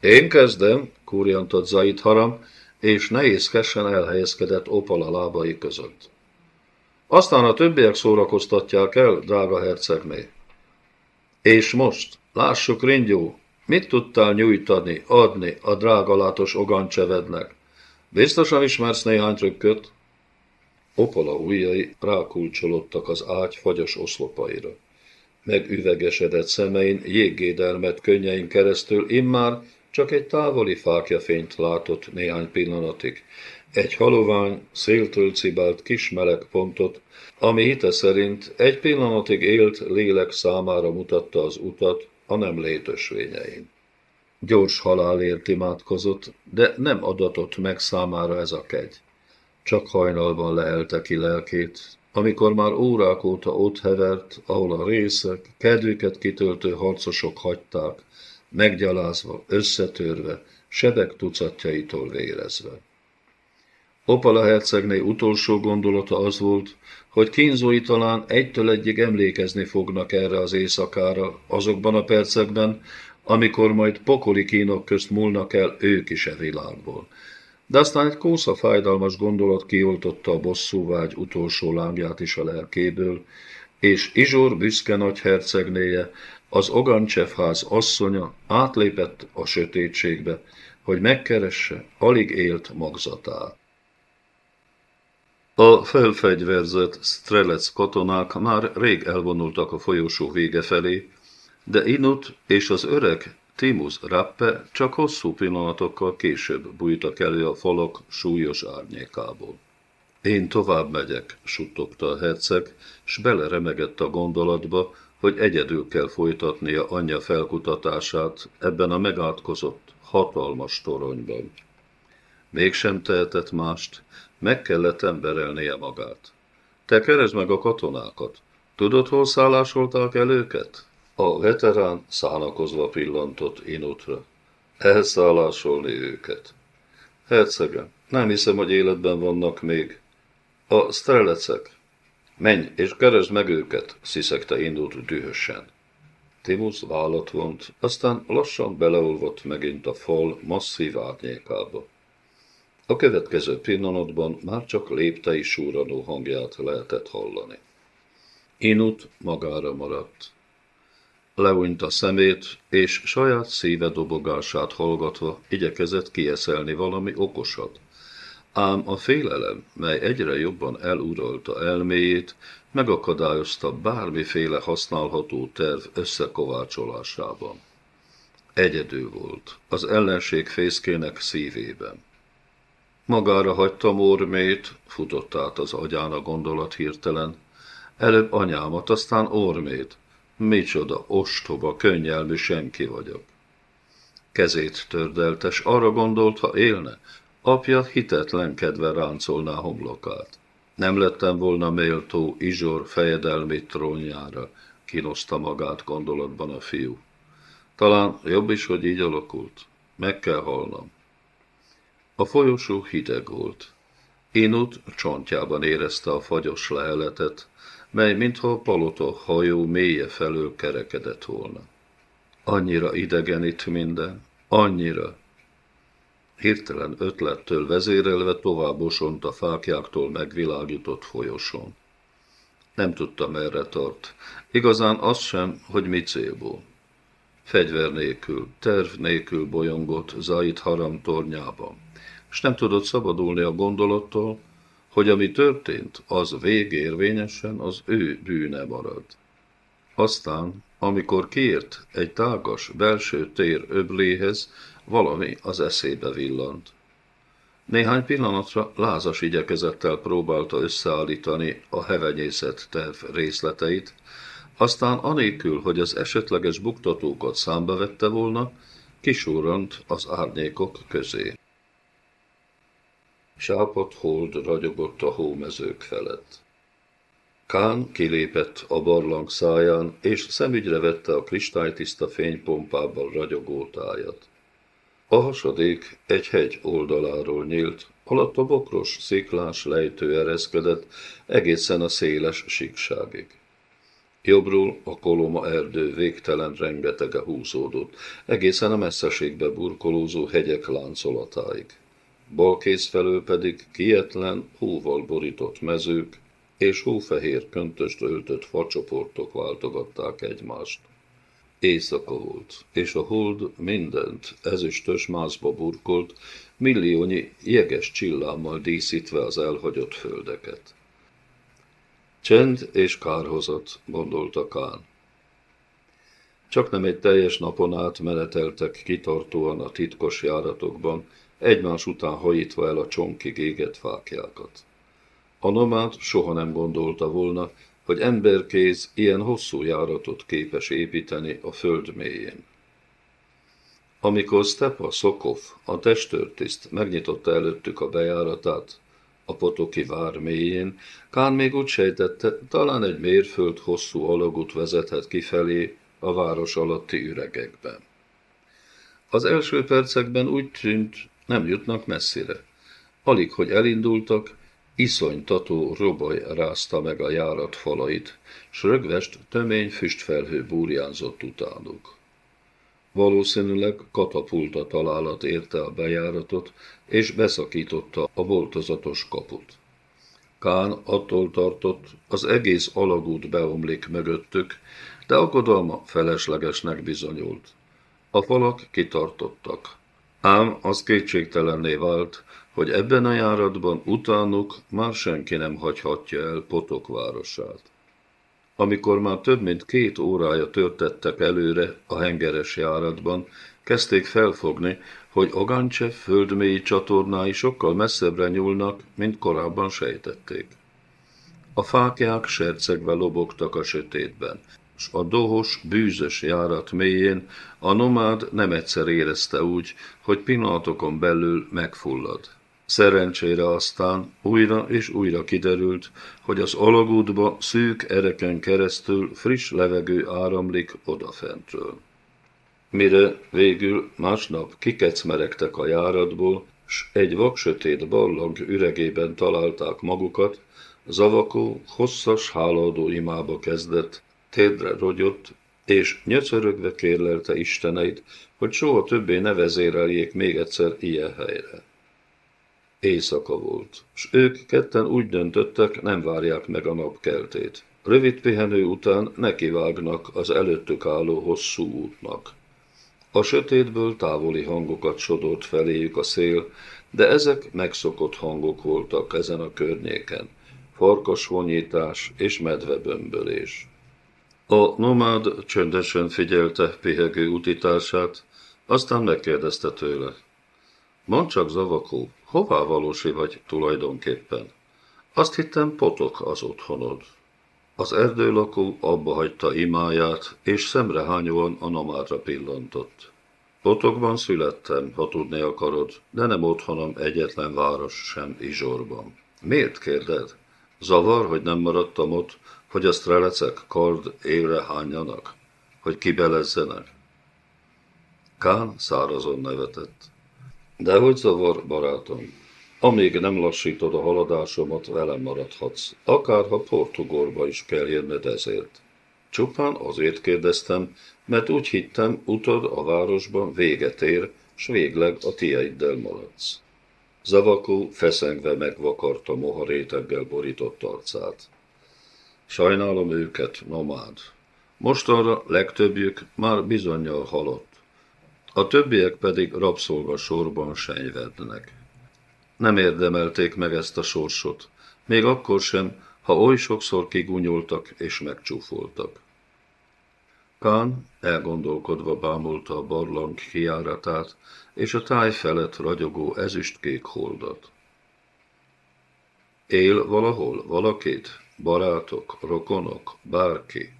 Én kezdem, kúrjantott Zait Haram, és nehézkesen elhelyezkedett Opala lábai között. Aztán a többiek szórakoztatják el, drága hercegné. És most, lássuk, Ringyó, mit tudtál nyújtani, adni a drága látos ogancsevednek? Biztosan ismersz néhány trükköt? Opola ujjai rákulcsolódtak az ágy fagyos oszlopaira. Megüvegesedett szemein jéggédelmet könnyein keresztül immár csak egy távoli fákjafényt látott néhány pillanatig. Egy halovány, széltől cibált kis meleg pontot, ami hite szerint egy pillanatig élt lélek számára mutatta az utat a nem létösvényein. Gyors halálért imádkozott, de nem adatott meg számára ez a kegy. Csak hajnalban lehelte ki lelkét, amikor már órák óta ott hevert, ahol a részek, kedvüket kitöltő harcosok hagyták, meggyalázva, összetörve, sebek tucatjaitól vérezve. Opala hercegné utolsó gondolata az volt, hogy kínzói talán egytől egyig emlékezni fognak erre az éjszakára, azokban a percekben, amikor majd pokoli kínok közt múlnak el ők is e világból, de aztán egy kósza fájdalmas gondolat kioltotta a bosszúvágy utolsó lángját is a lelkéből, és Izsor büszke nagy hercegnéje, az Ogancsefház asszonya átlépett a sötétségbe, hogy megkeresse alig élt magzatát. A felfegyverzett Strelec katonák már rég elvonultak a folyosó vége felé, de Inut és az öreg Timus Rappe csak hosszú pillanatokkal később bújtak elő a falak súlyos árnyékából. Én tovább megyek, suttogta a herceg, s beleremegett a gondolatba, hogy egyedül kell folytatnia anyja felkutatását ebben a megátkozott, hatalmas toronyban. Mégsem tehetett mást, meg kellett emberelnie magát. Te keresd meg a katonákat. Tudod, hol szállásolták el őket? A veterán szánakozva pillantott Inutra. Elszállásolni őket. Hercegem, nem hiszem, hogy életben vannak még. A strelecek. Menj és keresd meg őket, sziszegte Inut dühösen. Timus vállat vont, aztán lassan beleolvott megint a fal masszív árnyékába. A következő pillanatban már csak léptei súranó hangját lehetett hallani. Inut magára maradt leúnyt a szemét, és saját szíve dobogását hallgatva igyekezett kieszelni valami okosat. Ám a félelem, mely egyre jobban eluralta elméjét, megakadályozta bármiféle használható terv összekovácsolásában. Egyedül volt, az ellenség fészkének szívében. Magára hagyta Ormét, futott át az agyán a gondolat hirtelen, előbb anyámat, aztán Ormét, Micsoda ostoba, könnyelmű senki vagyok. Kezét tördeltes, arra gondolt, ha élne, apja hitetlenkedve ráncolná homlokát. Nem lettem volna méltó Izsor fejedelmi trónjára, kínoszta magát gondolatban a fiú. Talán jobb is, hogy így alakult. Meg kell halnom. A folyosó hideg volt. Inut csontjában érezte a fagyos leheletet, mely mintha a palota hajó mélye felől kerekedett volna. Annyira idegenít minden, annyira. Hirtelen ötlettől vezérelve tovább osont a fákjáktól megvilágított folyosón. Nem tudta, merre tart. Igazán az sem, hogy mi célból. Fegyver nélkül, terv nélkül bolyongott Zait Haram tornyában, és nem tudott szabadulni a gondolattól, hogy ami történt, az végérvényesen az ő bűne marad. Aztán, amikor kiért egy tágas belső tér öbléhez, valami az eszébe villant. Néhány pillanatra lázas igyekezettel próbálta összeállítani a hevenyészet terv részleteit, aztán anélkül, hogy az esetleges buktatókat számba vette volna, kisúrant az árnyékok közé. Sápat hold ragyogott a hómezők felett. Kán kilépett a barlang száján, és szemügyre vette a kristálytiszta fénypompában ragyogó tájat. A hasadék egy hegy oldaláról nyílt, alatt a bokros, sziklás lejtő ereszkedett egészen a széles síkságig. Jobbról a koloma erdő végtelen rengetege húzódott, egészen a messzeségbe burkolózó hegyek láncolatáig. Balkész felől pedig kietlen, hóval borított mezők és hófehér köntöst öltött facsoportok váltogatták egymást. Éjszaka volt, és a hold mindent ezüstös mászba burkolt, milliónyi jeges csillámmal díszítve az elhagyott földeket. Csend és kárhozat, gondolta Kán. Csak nem egy teljes napon át meneteltek kitartóan a titkos járatokban, egymás után hajítva el a csonkig égett fákjákat. A nomád soha nem gondolta volna, hogy emberkéz ilyen hosszú járatot képes építeni a föld mélyén. Amikor Stepa Szokov, a testőrtiszt megnyitotta előttük a bejáratát, a potoki vár mélyén, Kán még úgy sejtette, talán egy mérföld hosszú alagút vezethet kifelé a város alatti üregekben. Az első percekben úgy tűnt, nem jutnak messzire. Alig, hogy elindultak, iszonytató robaj rázta meg a járat falait, s rögvest tömény füstfelhő búrjánzott utánuk. Valószínűleg katapulta találat érte a bejáratot, és beszakította a boltozatos kaput. Kán attól tartott, az egész alagút beomlik mögöttük, de aggodalma feleslegesnek bizonyult. A falak kitartottak. Ám az kétségtelenné vált, hogy ebben a járatban utánuk már senki nem hagyhatja el Potok városát. Amikor már több mint két órája törtettek előre a hengeres járatban, kezdték felfogni, hogy Agancsev földmélyi csatornái sokkal messzebbre nyúlnak, mint korábban sejtették. A fákják sercegve lobogtak a sötétben, s a dohos, bűzös járat mélyén a nomád nem egyszer érezte úgy, hogy pillanatokon belül megfullad. Szerencsére aztán újra és újra kiderült, hogy az alagútba szűk ereken keresztül friss levegő áramlik odafentről. Mire végül másnap kikecmeregtek a járatból, s egy vaksötét ballag üregében találták magukat, Zavakó hosszas háladó imába kezdett, térdre rogyott, és nyöcörögve kérlelte isteneit, hogy soha többé ne vezéreljék még egyszer ilyen helyre. Éjszaka volt, s ők ketten úgy döntöttek, nem várják meg a napkeltét. Rövid pihenő után nekivágnak az előttük álló hosszú útnak. A sötétből távoli hangokat sodort feléjük a szél, de ezek megszokott hangok voltak ezen a környéken. Farkas vonyítás és medvebömbölés. A nomád csöndesen figyelte pihegő utitársát, aztán megkérdezte tőle. Mondd csak, Zavakó, hová valósi vagy tulajdonképpen? Azt hittem, potok az otthonod. Az erdőlakó abba hagyta imáját, és szemrehányóan a namára pillantott. Potokban születtem, ha tudni akarod, de nem otthonom egyetlen város sem Izsorban. Miért kérded? Zavar, hogy nem maradtam ott, hogy a strelecek kard évre hányjanak, hogy kibelezzenek. Kán szárazon nevetett. De hogy zavar, barátom? Amíg nem lassítod a haladásomat, velem maradhatsz, akár ha Portugorba is kell jönned ezért. Csupán azért kérdeztem, mert úgy hittem, utad a városban véget ér, s végleg a tieiddel maradsz. Zavakó feszengve megvakarta moha réteggel borított arcát. Sajnálom őket, nomád. Mostanra legtöbbjük már bizonyal halott. A többiek pedig rabszolga sorban senyvednek. Nem érdemelték meg ezt a sorsot, még akkor sem, ha oly sokszor kigunyoltak és megcsúfoltak. Kán elgondolkodva bámulta a barlang kiáratát és a táj felett ragyogó ezüstkék holdat. Él valahol valakit, barátok, rokonok, bárki.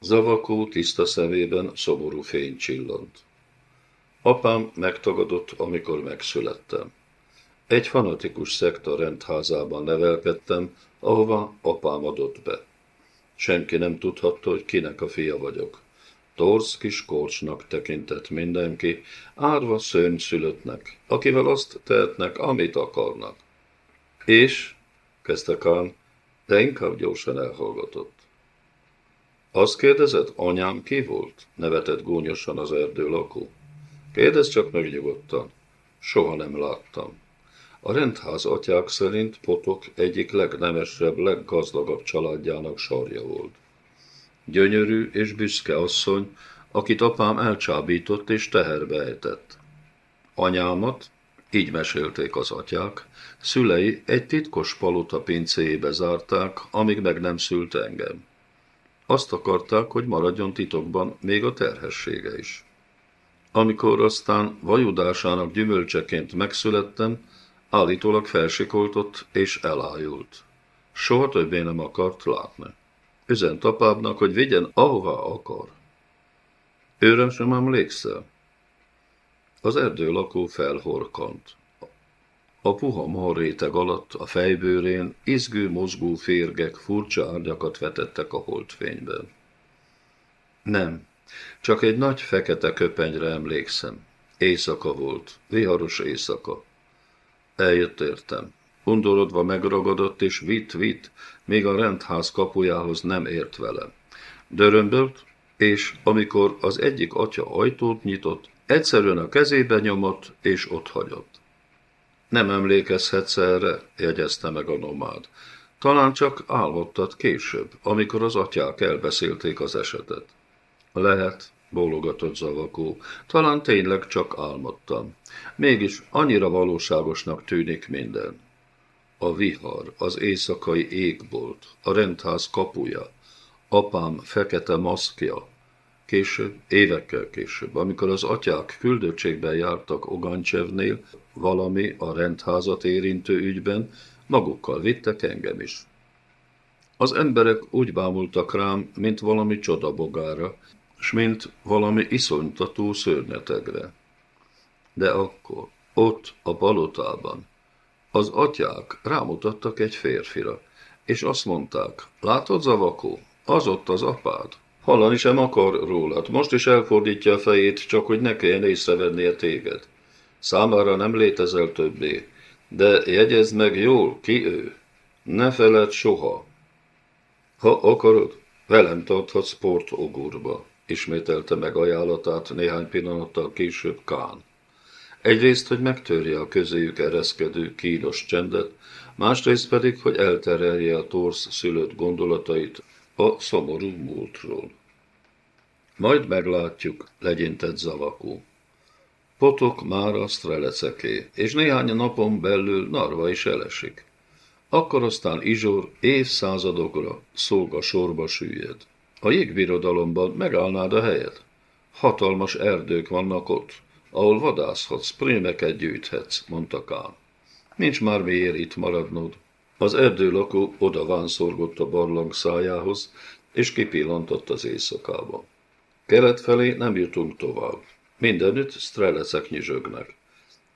Zavakó tiszta szemében szomorú fény csillant. Apám megtagadott, amikor megszülettem. Egy fanatikus szekta rendházában nevelkedtem, ahova apám adott be. Senki nem tudhatta, hogy kinek a fia vagyok. Torz kis korcsnak tekintett mindenki, árva szőnyszülöttnek, akivel azt tehetnek, amit akarnak. És, kezdte Kán, de inkább gyorsan elhallgatott. Azt kérdezed, anyám ki volt? nevetett gúnyosan az erdő lakó. Kérdezd csak meg nyugodtan. Soha nem láttam. A rendház atyák szerint Potok egyik legnemesebb, leggazdagabb családjának sarja volt. Gyönyörű és büszke asszony, akit apám elcsábított és teherbe ejtett. Anyámat, így mesélték az atyák, szülei egy titkos palota pincéjébe zárták, amíg meg nem szült engem. Azt akarták, hogy maradjon titokban még a terhessége is. Amikor aztán vajudásának gyümölcseként megszülettem, állítólag felsikoltott és elájult. Soha többé nem akart látni. Üzent apábnak, hogy vigyen ahová akar. Őre sem emlékszel? Az erdő lakó felhorkant. A puha marréteg alatt a fejbőrén izgő, mozgó férgek furcsa árnyakat vetettek a holdfényben. Nem, csak egy nagy fekete köpenyre emlékszem. Éjszaka volt, viharos éjszaka. Eljött értem. Undorodva megragadott, és vitt-vitt, még a rendház kapujához nem ért vele. Dörömbölt, és amikor az egyik atya ajtót nyitott, egyszerűen a kezébe nyomott, és ott hagyott. Nem emlékezhetsz erre, jegyezte meg a nomád. Talán csak álmodtad később, amikor az atyák elbeszélték az esetet. Lehet, bólogatott Zavakó. Talán tényleg csak álmodtam. Mégis annyira valóságosnak tűnik minden. A vihar, az éjszakai égbolt, a rendház kapuja, apám fekete maszkja. Később, évekkel később, amikor az atyák küldöttségben jártak Ogancsevnél, valami a rendházat érintő ügyben, magukkal vittek engem is. Az emberek úgy bámultak rám, mint valami csodabogára, s mint valami iszonytató szörnyetegre. De akkor, ott a palotában, az atyák rámutattak egy férfira, és azt mondták, látod, Zavakó, az ott az apád. Hallani sem akar rólad, most is elfordítja a fejét, csak hogy ne kelljen észrevennie téged. Számára nem létezel többé, de jegyezd meg jól, ki ő. Ne feled soha. Ha akarod, velem tarthatsz Port Ogurba ismételte meg ajánlatát néhány pillanattal később Kán. Egyrészt, hogy megtörje a közéjük ereszkedő kínos csendet, másrészt pedig, hogy elterelje a torsz szülött gondolatait a szomorú múltról. Majd meglátjuk, legyintett Zavakó. Potok már a streleceké, és néhány napon belül Narva is elesik. Akkor aztán Izsor évszázadokra szolga sorba süllyed. A jégbirodalomban megállnád a helyet. Hatalmas erdők vannak ott, ahol vadászhatsz, prémeket gyűjthetsz, mondta Kán. Nincs már miért itt maradnod. Az erdő lakó oda vánszorgott a barlang szájához, és kipillantott az éjszakába. Kelet felé nem jutunk tovább. Mindenütt strelecek nyizsögnek.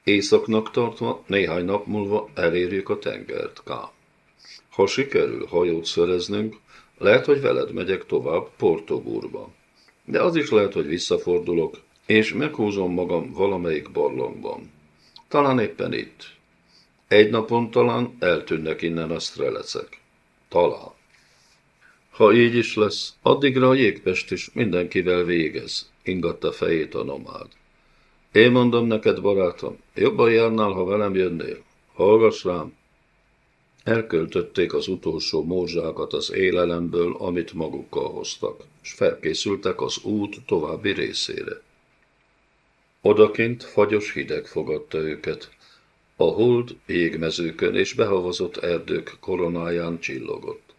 Éjszaknak tartva, néhány nap múlva elérjük a tengert, Kán. Ha sikerül hajót szereznünk, lehet, hogy veled megyek tovább Portogurba. De az is lehet, hogy visszafordulok, és meghúzom magam valamelyik barlangban. Talán éppen itt. Egy napon talán eltűnnek innen a strelecek. Talán. Ha így is lesz, addigra a jégpest is mindenkivel végez, ingatta fejét a nomád. Én mondom neked, barátom, jobban járnál, ha velem jönnél. Hallgass rám, Elköltötték az utolsó morzsákat az élelemből, amit magukkal hoztak, és felkészültek az út további részére. Odakint fagyos hideg fogadta őket. A hold jégmezőkön és behavazott erdők koronáján csillogott.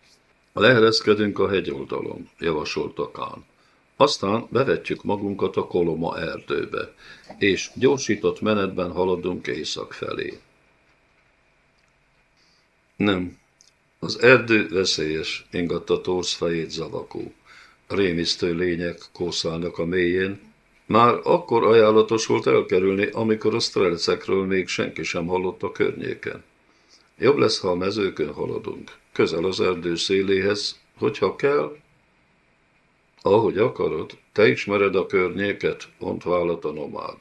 Leereszkedünk a hegyoldalon, javasolta Kán. Aztán bevetjük magunkat a Koloma erdőbe, és gyorsított menetben haladunk észak felé. Nem, az erdő veszélyes, ingatta torsz fejét zavakó. Rémisztő lények kószálnak a mélyén. Már akkor ajánlatos volt elkerülni, amikor a strelecekről még senki sem hallott a környéken. Jobb lesz, ha a mezőkön haladunk, közel az erdő széléhez, hogyha kell, ahogy akarod, te ismered a környéket, ont vállat a nomád.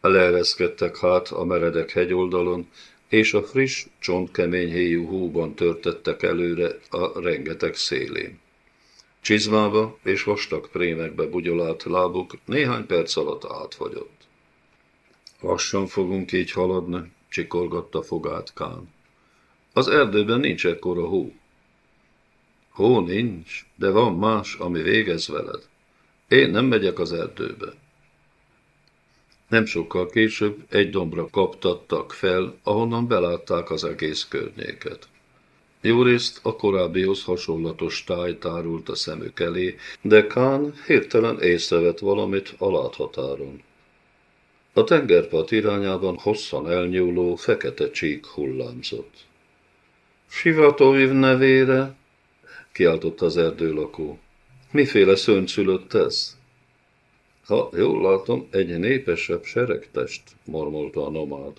Leereszkedtek hát a meredek hegyoldalon, és a friss, csontkemény héjú hóban törtettek előre a rengeteg szélén. Csizmába és vastag prémekbe bugyolált lábuk néhány perc alatt átfagyott. Lassan fogunk így haladni, csikorgatta fogát Kán. Az erdőben nincs ekkora hó. Hó nincs, de van más, ami végez veled. Én nem megyek az erdőbe. Nem sokkal később egy dombra kaptattak fel, ahonnan belátták az egész környéket. Jórészt a korábbihoz hasonlatos táj tárult a szemük elé, de Kán hirtelen észrevett valamit a láthatáron. A tengerpart irányában hosszan elnyúló fekete csík hullámzott. Sivatoviv nevére, kiáltott az erdőlakó. Miféle szörnyszülött ez? Ha jól látom, egy népesebb seregtest, mormolta a nomád.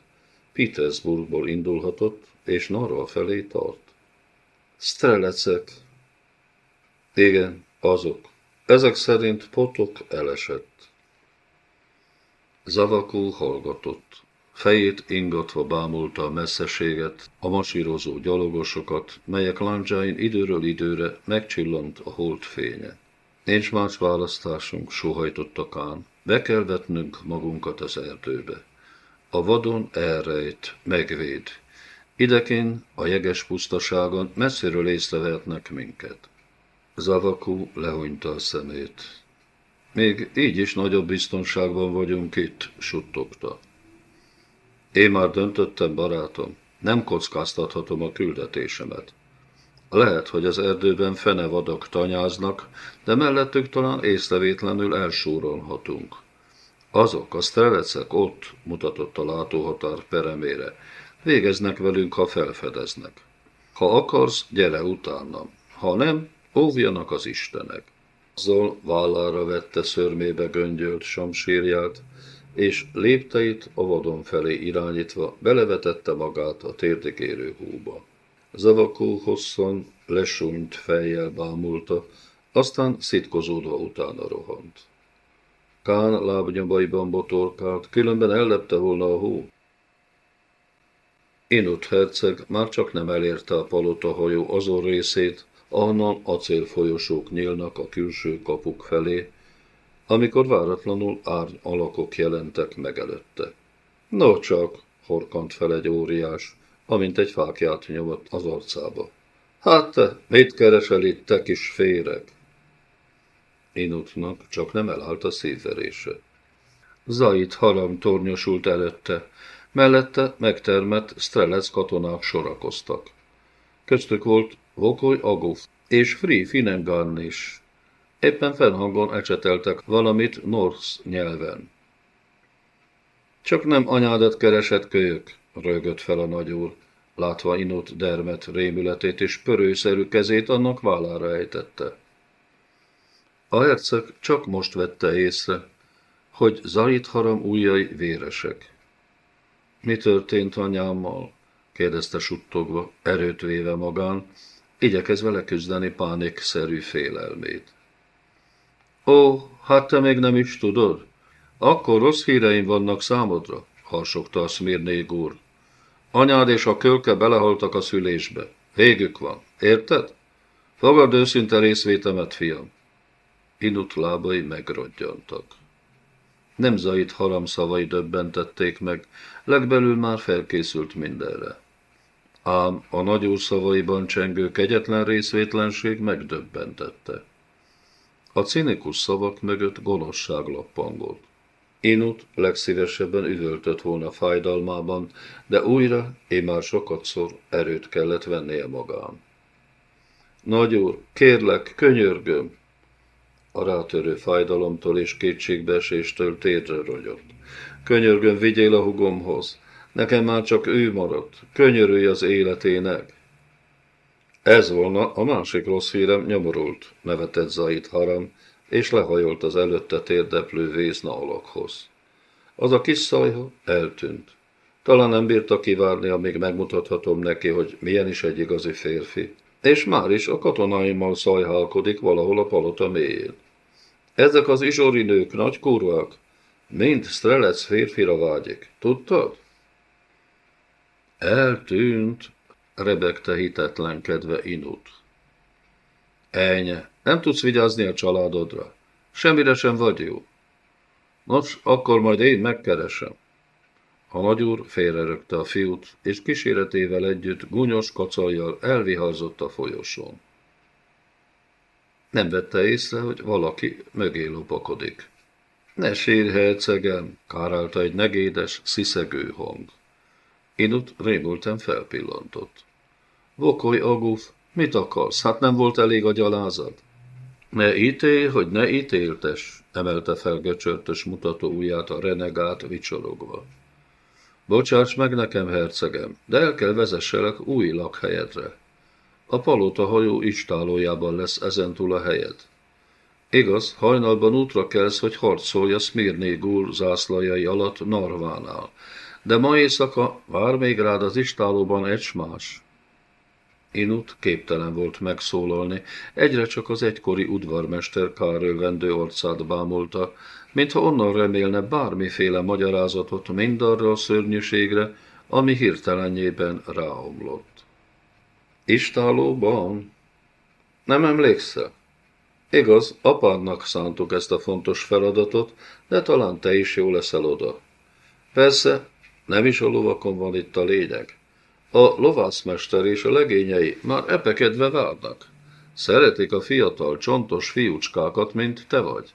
Petersburgból indulhatott, és Narva felé tart. Strelecek. Igen, azok. Ezek szerint potok elesett. Zavakó hallgatott. Fejét ingatva bámulta a messzeséget, a masírozó gyalogosokat, melyek láncsáin időről időre megcsillant a hold fénye. Nincs más választásunk, sóhajtotta Kán. Be kell vetnünk magunkat az erdőbe. A vadon elrejt, megvéd. Idekén, a jeges pusztaságon messziről észrevehetnek minket. Zavakú lehúnyta a szemét. Még így is nagyobb biztonságban vagyunk itt, suttogta. Én már döntöttem, barátom, nem kockáztathatom a küldetésemet. Lehet, hogy az erdőben fenevadak tanyáznak, de mellettük talán észrevétlenül elsúrolhatunk. Azok, a strelecek ott, mutatott a látóhatár peremére, végeznek velünk, ha felfedeznek. Ha akarsz, gyere utánam, ha nem, óvjanak az istenek. Azzal vállára vette szörmébe göngyölt samsírját, és lépteit a vadon felé irányítva belevetette magát a térdigérő húba. Zavakó hosszan, lesúnyt fejjel bámulta, aztán szitkozódva utána rohant. Kán lábnyomaiban botorkált, különben ellepte volna a hó. Inut herceg már csak nem elérte a palota hajó azon részét, ahonnan acélfolyosók nyílnak a külső kapuk felé, amikor váratlanul árny alakok jelentek meg előtte. No csak, horkant fel egy óriás, amint egy fákját nyomott az arcába. Hát te, mit keresel itt, te kis féreg? Inutnak csak nem elállt a szívverése. Zait haram tornyosult előtte, mellette megtermett strelec katonák sorakoztak. Köztük volt Vokoly Aguf és Free Finnegan is. Éppen fennhangon ecseteltek valamit Norsz nyelven. Csak nem anyádat keresett kölyök, rögött fel a nagyúr, látva Inut dermet rémületét és pörőszerű kezét annak vállára ejtette. A herceg csak most vette észre, hogy Zaid haram ujjai véresek. Mi történt anyámmal? kérdezte suttogva, erőt véve magán, igyekezve leküzdeni pánikszerű félelmét. Ó, hát te még nem is tudod? Akkor rossz híreim vannak számodra, harsogta a Szmirnég úr. Anyád és a kölke belehaltak a szülésbe. Végük van. Érted? Fogad őszinte részvétemet, fiam. Inut lábai megrodjantak. Nem Zait haram szavai döbbentették meg, legbelül már felkészült mindenre. Ám a nagyúr szavaiban csengő kegyetlen részvétlenség megdöbbentette. A cinikus szavak mögött gonoszság lappangolt. Inut legszívesebben üvöltött volna fájdalmában, de újra, én már sokatszor erőt kellett vennie magán. Nagy úr, kérlek, könyörgöm! a rátörő fájdalomtól és kétségbeeséstől térdre rogyott. Könyörgöm, vigyél a hugomhoz. Nekem már csak ő maradt. Könyörülj az életének. Ez volna a másik rossz hírem nyomorult, nevetett Zait Haram, és lehajolt az előtte térdeplő vézna alakhoz. Az a kis szajha eltűnt. Talán nem bírta kivárni, amíg megmutathatom neki, hogy milyen is egy igazi férfi. És már is a katonáimmal szajhálkodik valahol a palota mélyén. Ezek az izsori nők nagy kurvák, mind Strelec férfira vágyik. Tudtad? Eltűnt, rebegte hitetlenkedve Inut. Elnye, nem tudsz vigyázni a családodra. Semmire sem vagy jó. Nos, akkor majd én megkeresem. A nagyúr félrerögte a fiút, és kíséretével együtt gúnyos kacajjal elviharzott a folyosón. Nem vette észre, hogy valaki mögé lopakodik. Ne sírj, hercegem, kárálta egy negédes, sziszegő hang. Inut rémülten felpillantott. Vokoly, Aguf, mit akarsz? Hát nem volt elég a gyalázat? Ne ítélj, hogy ne ítéltes, emelte fel göcsörtös mutató ujját a renegát vicsorogva. Bocsáss meg nekem, hercegem, de el kell vezesselek új lakhelyedre. A palota hajó istálójában lesz ezentúl a helyed. Igaz, hajnalban útra kelsz, hogy harcolj a Szmirné gúr zászlajai alatt Narvánál, de ma éjszaka vár még rád az istálóban egy más. Inut képtelen volt megszólalni, egyre csak az egykori udvarmester kárölvendő arcát bámulta, mintha onnan remélne bármiféle magyarázatot mindarra a szörnyűségre, ami hirtelenjében ráomlott. Istálóban? Nem emlékszel? Igaz, apádnak szántuk ezt a fontos feladatot, de talán te is jó leszel oda. Persze, nem is a lovakon van itt a lényeg. A lovászmester és a legényei már epekedve várnak. Szeretik a fiatal, csontos fiúcskákat, mint te vagy.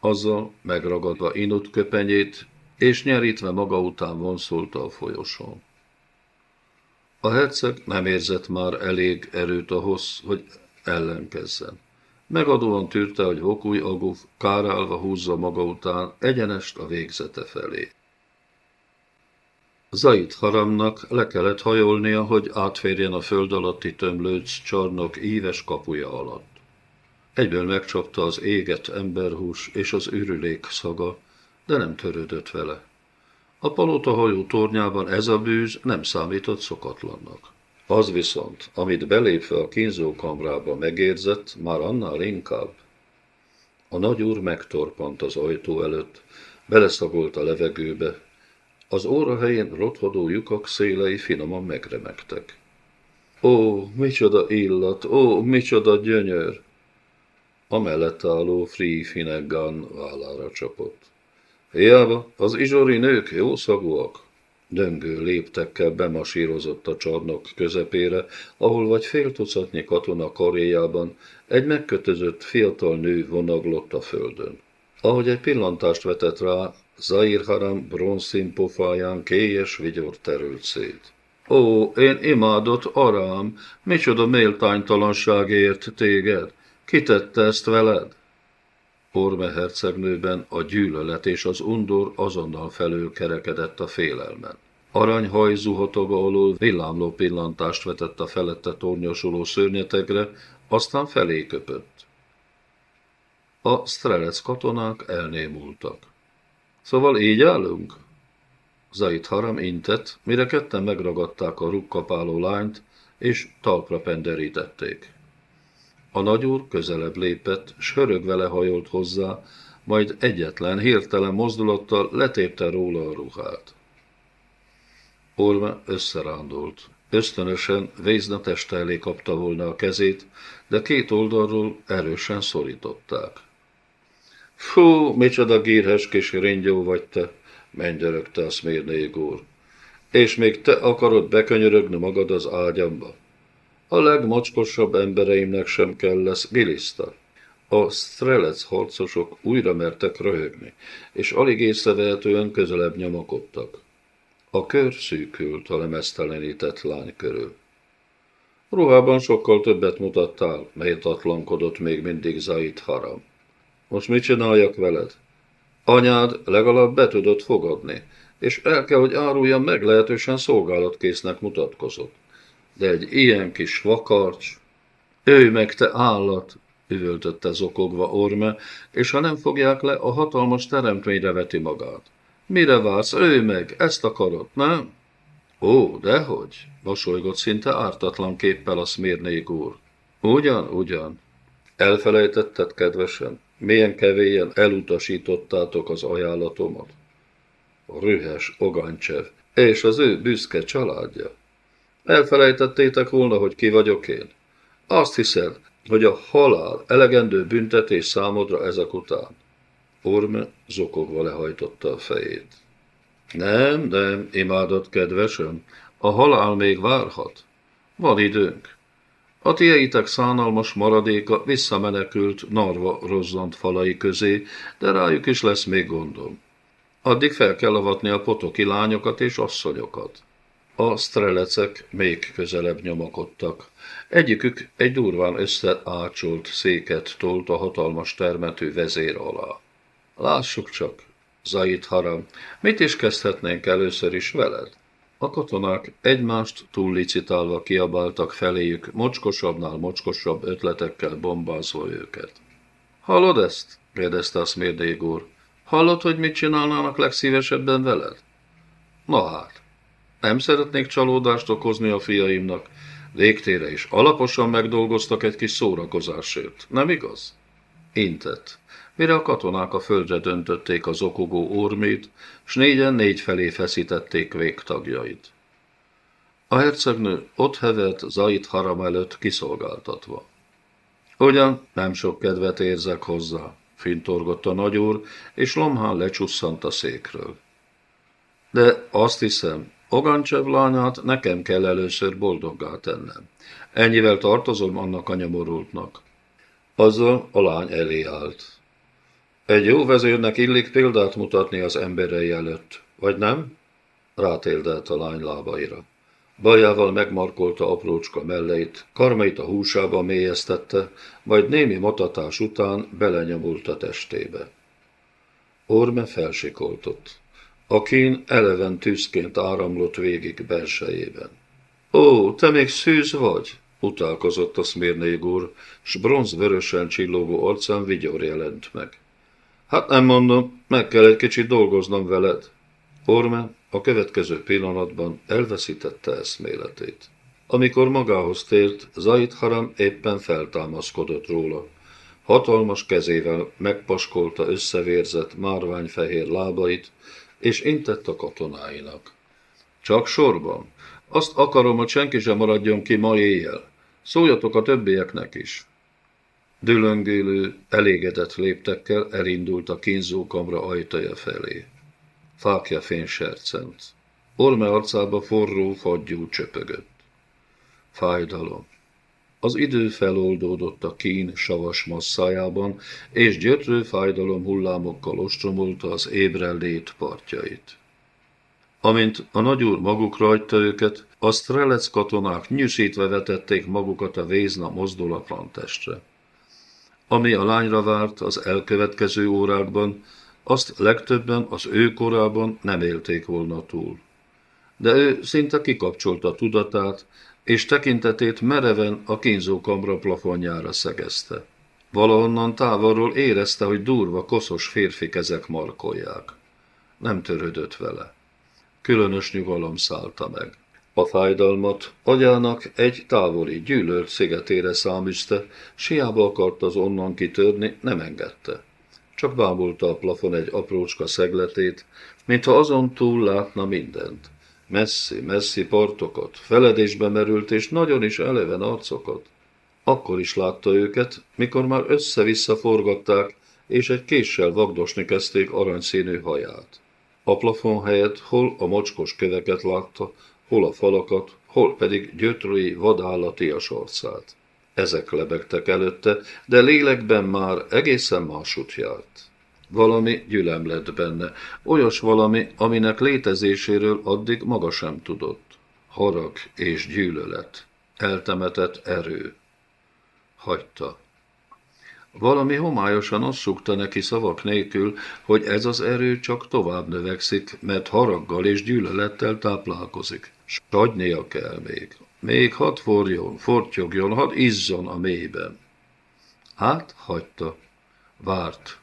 Azzal megragadva inut köpenyét, és nyerítve maga után vonszolta a folyosón. A herceg nem érzett már elég erőt ahhoz, hogy ellenkezzen. Megadóan tűrte, hogy Hokúj Aguf kárálva húzza maga után egyenest a végzete felé. Zait Haramnak le kellett hajolnia, hogy átférjen a föld alatti tömlőc csarnok íves kapuja alatt. Egyből megcsapta az éget emberhús és az ürülék szaga, de nem törődött vele. A palota hajó tornyában ez a bűz nem számított szokatlannak. Az viszont, amit belépve a kínzókamrába megérzett, már annál inkább. A nagyúr megtorpant az ajtó előtt, beleszagolt a levegőbe, az óra helyén rothodó lyukak szélei finoman megremegtek. Ó, micsoda illat, ó, micsoda gyönyör! A mellett álló Free Finnegan vállára csapott. Hiába, az izsori nők jó szagúak. Döngő léptekkel bemasírozott a csarnok közepére, ahol vagy fél tucatnyi katona karéjában egy megkötözött fiatal nő vonaglott a földön. Ahogy egy pillantást vetett rá, Zair Haram bronzszín pofáján kélyes vigyor terült szét. Ó, én imádott Arám, micsoda méltánytalanságért téged! Kitette ezt veled? Orme hercegnőben a gyűlölet és az undor azonnal felül kerekedett a félelmen. Aranyhaj zuhatoga alól villámló pillantást vetett a felette tornyosuló szörnyetegre, aztán felé köpött. A strelec katonák elnémultak. Szóval így állunk? Zait Haram intett, mire ketten megragadták a rukkapáló lányt, és talpra penderítették. A nagyúr közelebb lépett, s hörögve lehajolt hozzá, majd egyetlen, hirtelen mozdulattal letépte róla a ruhát. Orma összerándolt. Ösztönösen Vézna teste elé kapta volna a kezét, de két oldalról erősen szorították. Fú, micsoda gírhes kis ringyó vagy te, mennydörögte a Szmírnék úr. És még te akarod bekönyörögni magad az ágyamba. A legmocskosabb embereimnek sem kell lesz giliszta. A strelec harcosok újra mertek röhögni, és alig észrevehetően közelebb nyomakodtak. A kör szűkült a lemeztelenített lány körül. Ruhában sokkal többet mutattál, méltatlankodott még mindig Zait Haram. Most mit csináljak veled? Anyád legalább be tudott fogadni, és el kell, hogy áruljam meglehetősen szolgálatkésznek mutatkozott. De egy ilyen kis vakarcs... Őj meg, te állat! üvöltötte zokogva Orme, és ha nem fogják le, a hatalmas teremtményre veti magát. Mire vársz? Őj meg! Ezt akarod, nem? Ó, dehogy! mosolygott szinte ártatlan képpel a szmérnék úr. Ugyan, ugyan. Elfelejtetted, kedvesen? Milyen kevélyen elutasítottátok az ajánlatomat? A rühes Ogancsev és az ő büszke családja. Elfelejtettétek volna, hogy ki vagyok én? Azt hiszed, hogy a halál elegendő büntetés számodra ezek után? Orme zokogva lehajtotta a fejét. Nem, nem, imádott kedvesem, a halál még várhat. Van időnk. A tieitek szánalmas maradéka visszamenekült Narva rozzant falai közé, de rájuk is lesz még gondom. Addig fel kell avatni a potoki lányokat és asszonyokat. A strelecek még közelebb nyomakodtak. Egyikük egy durván összeácsolt széket tolt a hatalmas termető vezér alá. Lássuk csak, Zait Haram, mit is kezdhetnénk először is veled? A katonák egymást túllicitálva kiabáltak feléjük, mocskosabbnál mocskosabb ötletekkel bombázva őket. Hallod ezt? kérdezte a szmérdég úr. Hallod, hogy mit csinálnának legszívesebben veled? Na hát, nem szeretnék csalódást okozni a fiaimnak. Végtére is alaposan megdolgoztak egy kis szórakozásért, nem igaz? Intett mire a katonák a földre döntötték az okogó ormét, s négyen négy felé feszítették végtagjait. A hercegnő ott hevet Zait haram előtt kiszolgáltatva. Ugyan nem sok kedvet érzek hozzá, fintorgott a nagyúr, és lomhán lecsusszant a székről. De azt hiszem, Ogancsev lányát nekem kell először boldoggá tennem. Ennyivel tartozom annak a nyomorultnak. Azzal a lány elé állt. Egy jó vezérnek illik példát mutatni az emberei előtt, vagy nem? Rátéldelt a lány lábaira. Bajával megmarkolta aprócska melleit, karmait a húsába mélyeztette, majd némi motatás után belenyomult a testébe. Orme felsikoltott. A kín eleven tűzként áramlott végig belsejében. Ó, te még szűz vagy? utálkozott a szmérnék úr, s bronzvörösen csillogó arcán vigyor jelent meg. Hát nem mondom, meg kell egy kicsit dolgoznom veled. Orme a következő pillanatban elveszítette eszméletét. Amikor magához tért, Zait Haram éppen feltámaszkodott róla. Hatalmas kezével megpaskolta összevérzett márványfehér lábait, és intett a katonáinak. Csak sorban. Azt akarom, hogy senki sem maradjon ki ma éjjel. Szóljatok a többieknek is. Dülöngélő, elégedett léptekkel elindult a kínzókamra ajtaja felé. Fákja fénysercent. Orme arcába forró fagyú csöpögött. Fájdalom. Az idő feloldódott a kín savas masszájában, és gyötrő fájdalom hullámokkal ostromolta az ébrellét partjait. Amint a nagyúr magukra hagyta őket, a strelec katonák nyűsítve vetették magukat a vézna mozdulatlan testre. Ami a lányra várt az elkövetkező órákban, azt legtöbben az ő korában nem élték volna túl. De ő szinte kikapcsolta tudatát, és tekintetét mereven a kínzókamra plafonjára szegezte. Valahonnan távolról érezte, hogy durva, koszos férfi kezek markolják. Nem törődött vele. Különös nyugalom szállta meg. A fájdalmat agyának egy távoli, gyűlölt szigetére száműzte, siába akart az onnan kitörni, nem engedte. Csak bámulta a plafon egy aprócska szegletét, mintha azon túl látna mindent. Messzi, messzi partokat, feledésbe merült és nagyon is eleven arcokat. Akkor is látta őket, mikor már össze-vissza forgatták, és egy késsel vagdosni kezdték aranyszínű haját. A plafon helyett hol a mocskos köveket látta, hol a falakat, hol pedig gyötrői vadállati a sorcát. Ezek lebegtek előtte, de lélekben már egészen másút járt. Valami gyülem lett benne, olyas valami, aminek létezéséről addig maga sem tudott. Harag és gyűlölet. eltemetett erő. Hagyta. Valami homályosan azt sukta neki szavak nélkül, hogy ez az erő csak tovább növekszik, mert haraggal és gyűlölettel táplálkozik. S hagynia kell még. Még hadd forjon, fortyogjon, hadd izzon a mélyben. Hát, hagyta. Várt.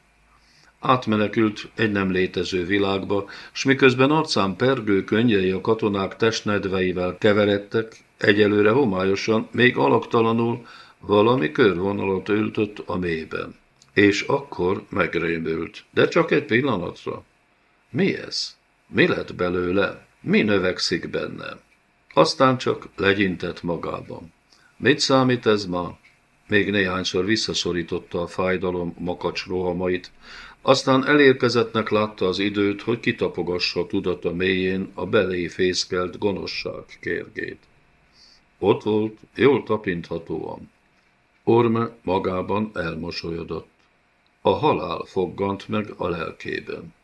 Átmenekült egy nem létező világba, s miközben arcán pergő könnyei a katonák testnedveivel keveredtek, egyelőre homályosan, még alaktalanul, valami körvonalat ültött a mélyben. És akkor megrémült, de csak egy pillanatra. Mi ez? Mi lett belőle? Mi növekszik bennem? Aztán csak legyintett magában. Mit számít ez ma? Még néhányszor visszaszorította a fájdalom makacs rohamait, aztán elérkezettnek látta az időt, hogy kitapogassa a tudata mélyén a belé fészkelt gonoszság kérgét. Ott volt, jól tapinthatóan. Orme magában elmosolyodott. A halál foggant meg a lelkében.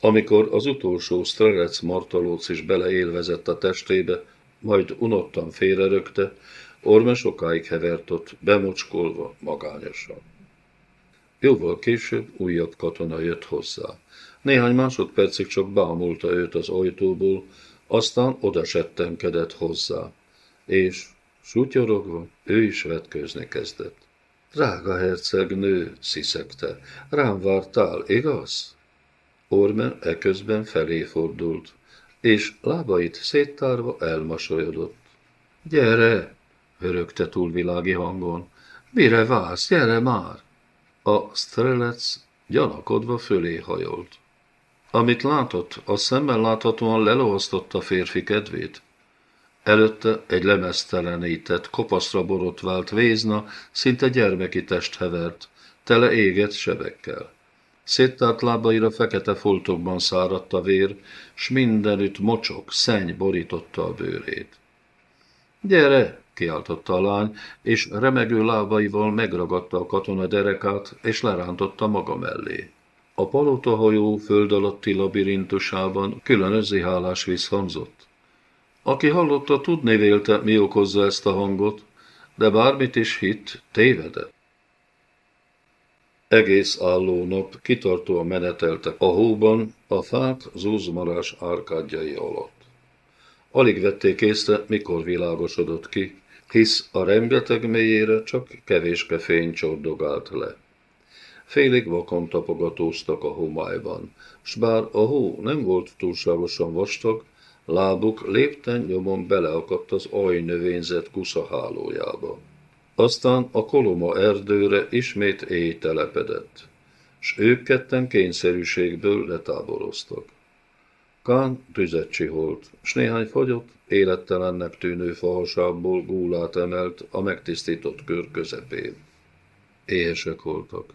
Amikor az utolsó strelec martalóc is beleélvezett a testébe, majd unottan félrerögte, Orme sokáig hevert ott, bemocskolva, magányosan. Jóval később újabb katona jött hozzá. Néhány másodpercig csak bámulta őt az ajtóból, aztán oda settenkedett hozzá, és sutyorogva ő is vetkőzni kezdett. Drága hercegnő, sziszegte, rám vártál, igaz? Orme eközben felé fordult, és lábait széttárva elmosolyodott. Gyere, hörögte túlvilági hangon, mire vársz, gyere már! A strelec gyanakodva fölé hajolt. Amit látott, a szemmel láthatóan lelohasztotta férfi kedvét. Előtte egy lemeztelenített, kopaszra borotvált vézna, szinte gyermeki test hevert, tele égett sebekkel. Széttárt lábaira fekete foltokban száradt a vér, s mindenütt mocsok, szenny borította a bőrét. Gyere, kiáltotta a lány, és remegő lábaival megragadta a katona derekát, és lerántotta maga mellé. A palotahajó föld alatti labirintusában különös zihálás visszhangzott. Aki hallotta, tudni vélte, mi okozza ezt a hangot, de bármit is hitt, tévedett. Egész álló nap kitartóan meneteltek a hóban, a fák zúzmarás árkádjai alatt. Alig vették észre, mikor világosodott ki, hisz a rengeteg mélyére csak kevéske fény csordogált le. Félig vakon tapogatóztak a homályban, s bár a hó nem volt túlságosan vastag, lábuk lépten nyomon beleakadt az ajnövényzet kuszahálójába. Aztán a koloma erdőre ismét éj telepedett, s ők ketten kényszerűségből letáboroztak. Kán tüzet csiholt, s néhány fagyott, élettelennek tűnő fahasából gúlát emelt a megtisztított kör közepén. Éhesek voltak.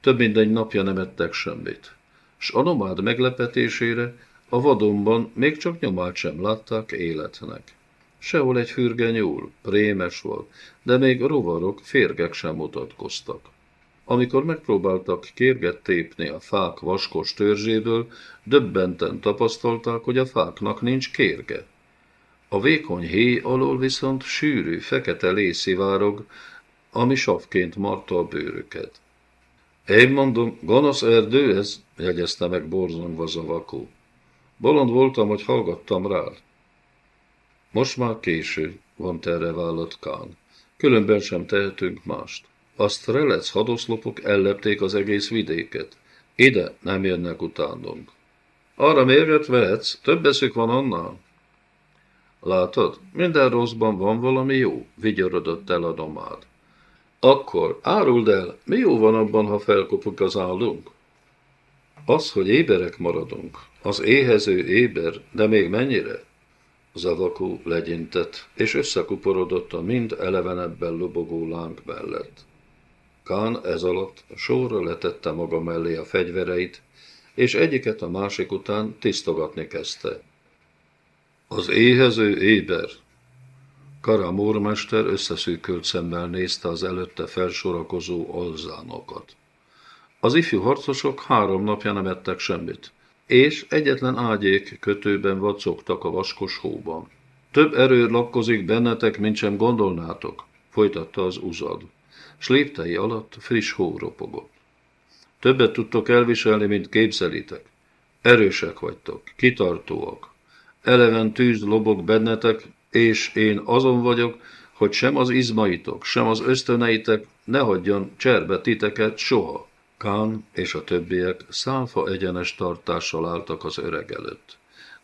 Több mint egy napja nem ettek semmit, s a nomád meglepetésére a vadonban még csak nyomát sem látták életnek. Sehol egy fürge nyúl, prémes volt, de még rovarok, férgek sem mutatkoztak. Amikor megpróbáltak kérget tépni a fák vaskos törzséből, döbbenten tapasztalták, hogy a fáknak nincs kérge. A vékony héj alól viszont sűrű, fekete lé ami savként marta a bőröket. Én mondom, gonosz erdő ez, jegyezte meg borzongva Zavakó. Bolond voltam, hogy hallgattam rád. Most már késő, vont erre vállat Kán. Különben sem tehetünk mást. A strelec hadoszlopok ellepték az egész vidéket. Ide nem jönnek utánunk. Arra mérget vehetsz, több eszük van annál. Látod, minden rosszban van valami jó, vigyorodott el a nomád. Akkor áruld el, mi jó van abban, ha felkopuk az állunk? Az, hogy éberek maradunk, az éhező éber, de még mennyire? Zavakú legyintett, és összekuporodott a mind elevenebben lobogó láng mellett. Kán ez alatt sorra letette maga mellé a fegyvereit, és egyiket a másik után tisztogatni kezdte. Az éhező éber. Kara múrmester összeszűkült szemmel nézte az előtte felsorakozó alzánokat. Az ifjú harcosok három napja nem ettek semmit, és egyetlen ágyék kötőben vacogtak a vaskos hóban. Több erő lakkozik bennetek, mint sem gondolnátok, folytatta az uzad. S léptei alatt friss hó ropogott. Többet tudtok elviselni, mint képzelitek. Erősek vagytok, kitartóak. Eleven tűz lobog bennetek, és én azon vagyok, hogy sem az izmaitok, sem az ösztöneitek ne hagyjon cserbe titeket soha. Kán és a többiek szálfa egyenes tartással álltak az öreg előtt,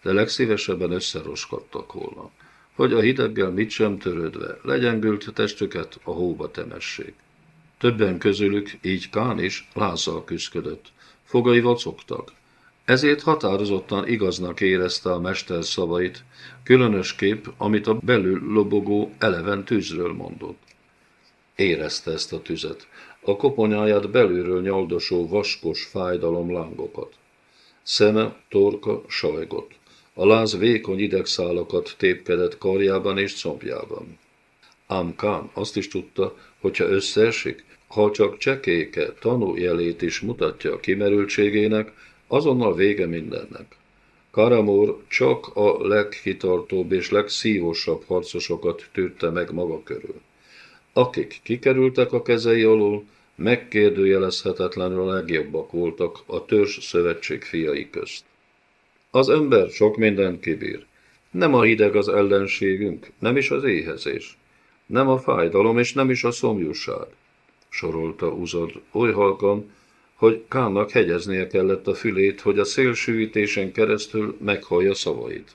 de legszívesebben összeroskadtak volna, hogy a hideggel mit sem törődve legyengült testüket a hóba temessék. Többen közülük, így Kán is, lázzal küzdködött. Fogai vacogtak. Ezért határozottan igaznak érezte a mester szavait, különösképp, amit a belül lobogó eleven tűzről mondott. Érezte ezt a tüzet, a koponyáját belülről nyaldosó vaskos fájdalom lángokat. Szeme, torka sajgott. A láz vékony idegszálakat tépkedett karjában és combjában. Ám Kán azt is tudta, hogyha összeesik, ha csak csekéke tanújelét is mutatja a kimerültségének, azonnal vége mindennek. Karamor csak a legkitartóbb és legszívosabb harcosokat tűrte meg maga körül. Akik kikerültek a kezei alól, megkérdőjelezhetetlenül a legjobbak voltak a törzs szövetség fiai közt. Az ember sok mindent kibír. Nem a hideg az ellenségünk, nem is az éhezés, nem a fájdalom és nem is a szomjúság sorolta Uzod oly halkan, hogy Kánnak hegyeznie kellett a fülét, hogy a szélsűvítésen keresztül meghallja szavait.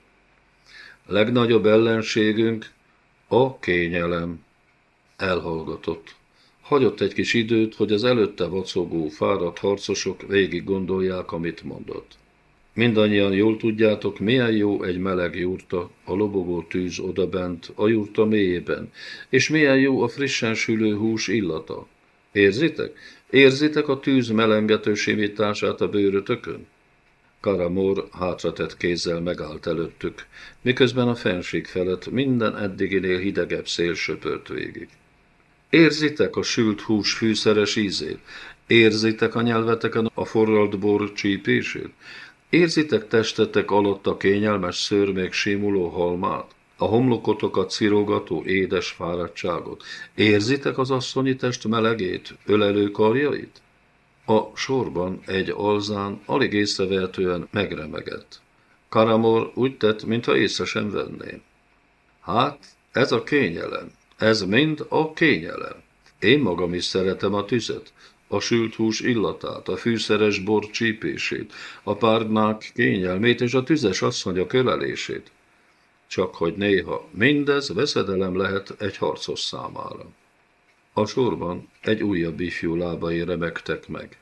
Legnagyobb ellenségünk a kényelem. Elhallgatott. Hagyott egy kis időt, hogy az előtte vacogó, fáradt harcosok végig gondolják, amit mondott. Mindannyian jól tudjátok, milyen jó egy meleg jurta, a lobogó tűz odabent, a jurta mélyében, és milyen jó a frissen sülő hús illata. Érzitek? Érzitek a tűz melengető simítását a bőrötökön? Karamor hátratett kézzel megállt előttük, miközben a fenség felett minden eddiginél hidegebb szél söpört végig. Érzitek a sült hús fűszeres ízét? Érzitek a nyelveteken a forralt bor csípését? Érzitek testetek alatt a kényelmes szőrmék simuló halmát? a homlokotokat szirogató édes fáradtságot. Érzitek az asszonyi test melegét, ölelő karjait? A sorban egy alzán alig észrevehetően megremegett. Karamor úgy tett, mintha észre sem venné. Hát, ez a kényelem, ez mind a kényelem. Én magam is szeretem a tüzet, a sült hús illatát, a fűszeres bor csípését, a párnák kényelmét és a tüzes asszonyok ölelését csak hogy néha mindez veszedelem lehet egy harcos számára. A sorban egy újabb ifjú lábai remegtek meg.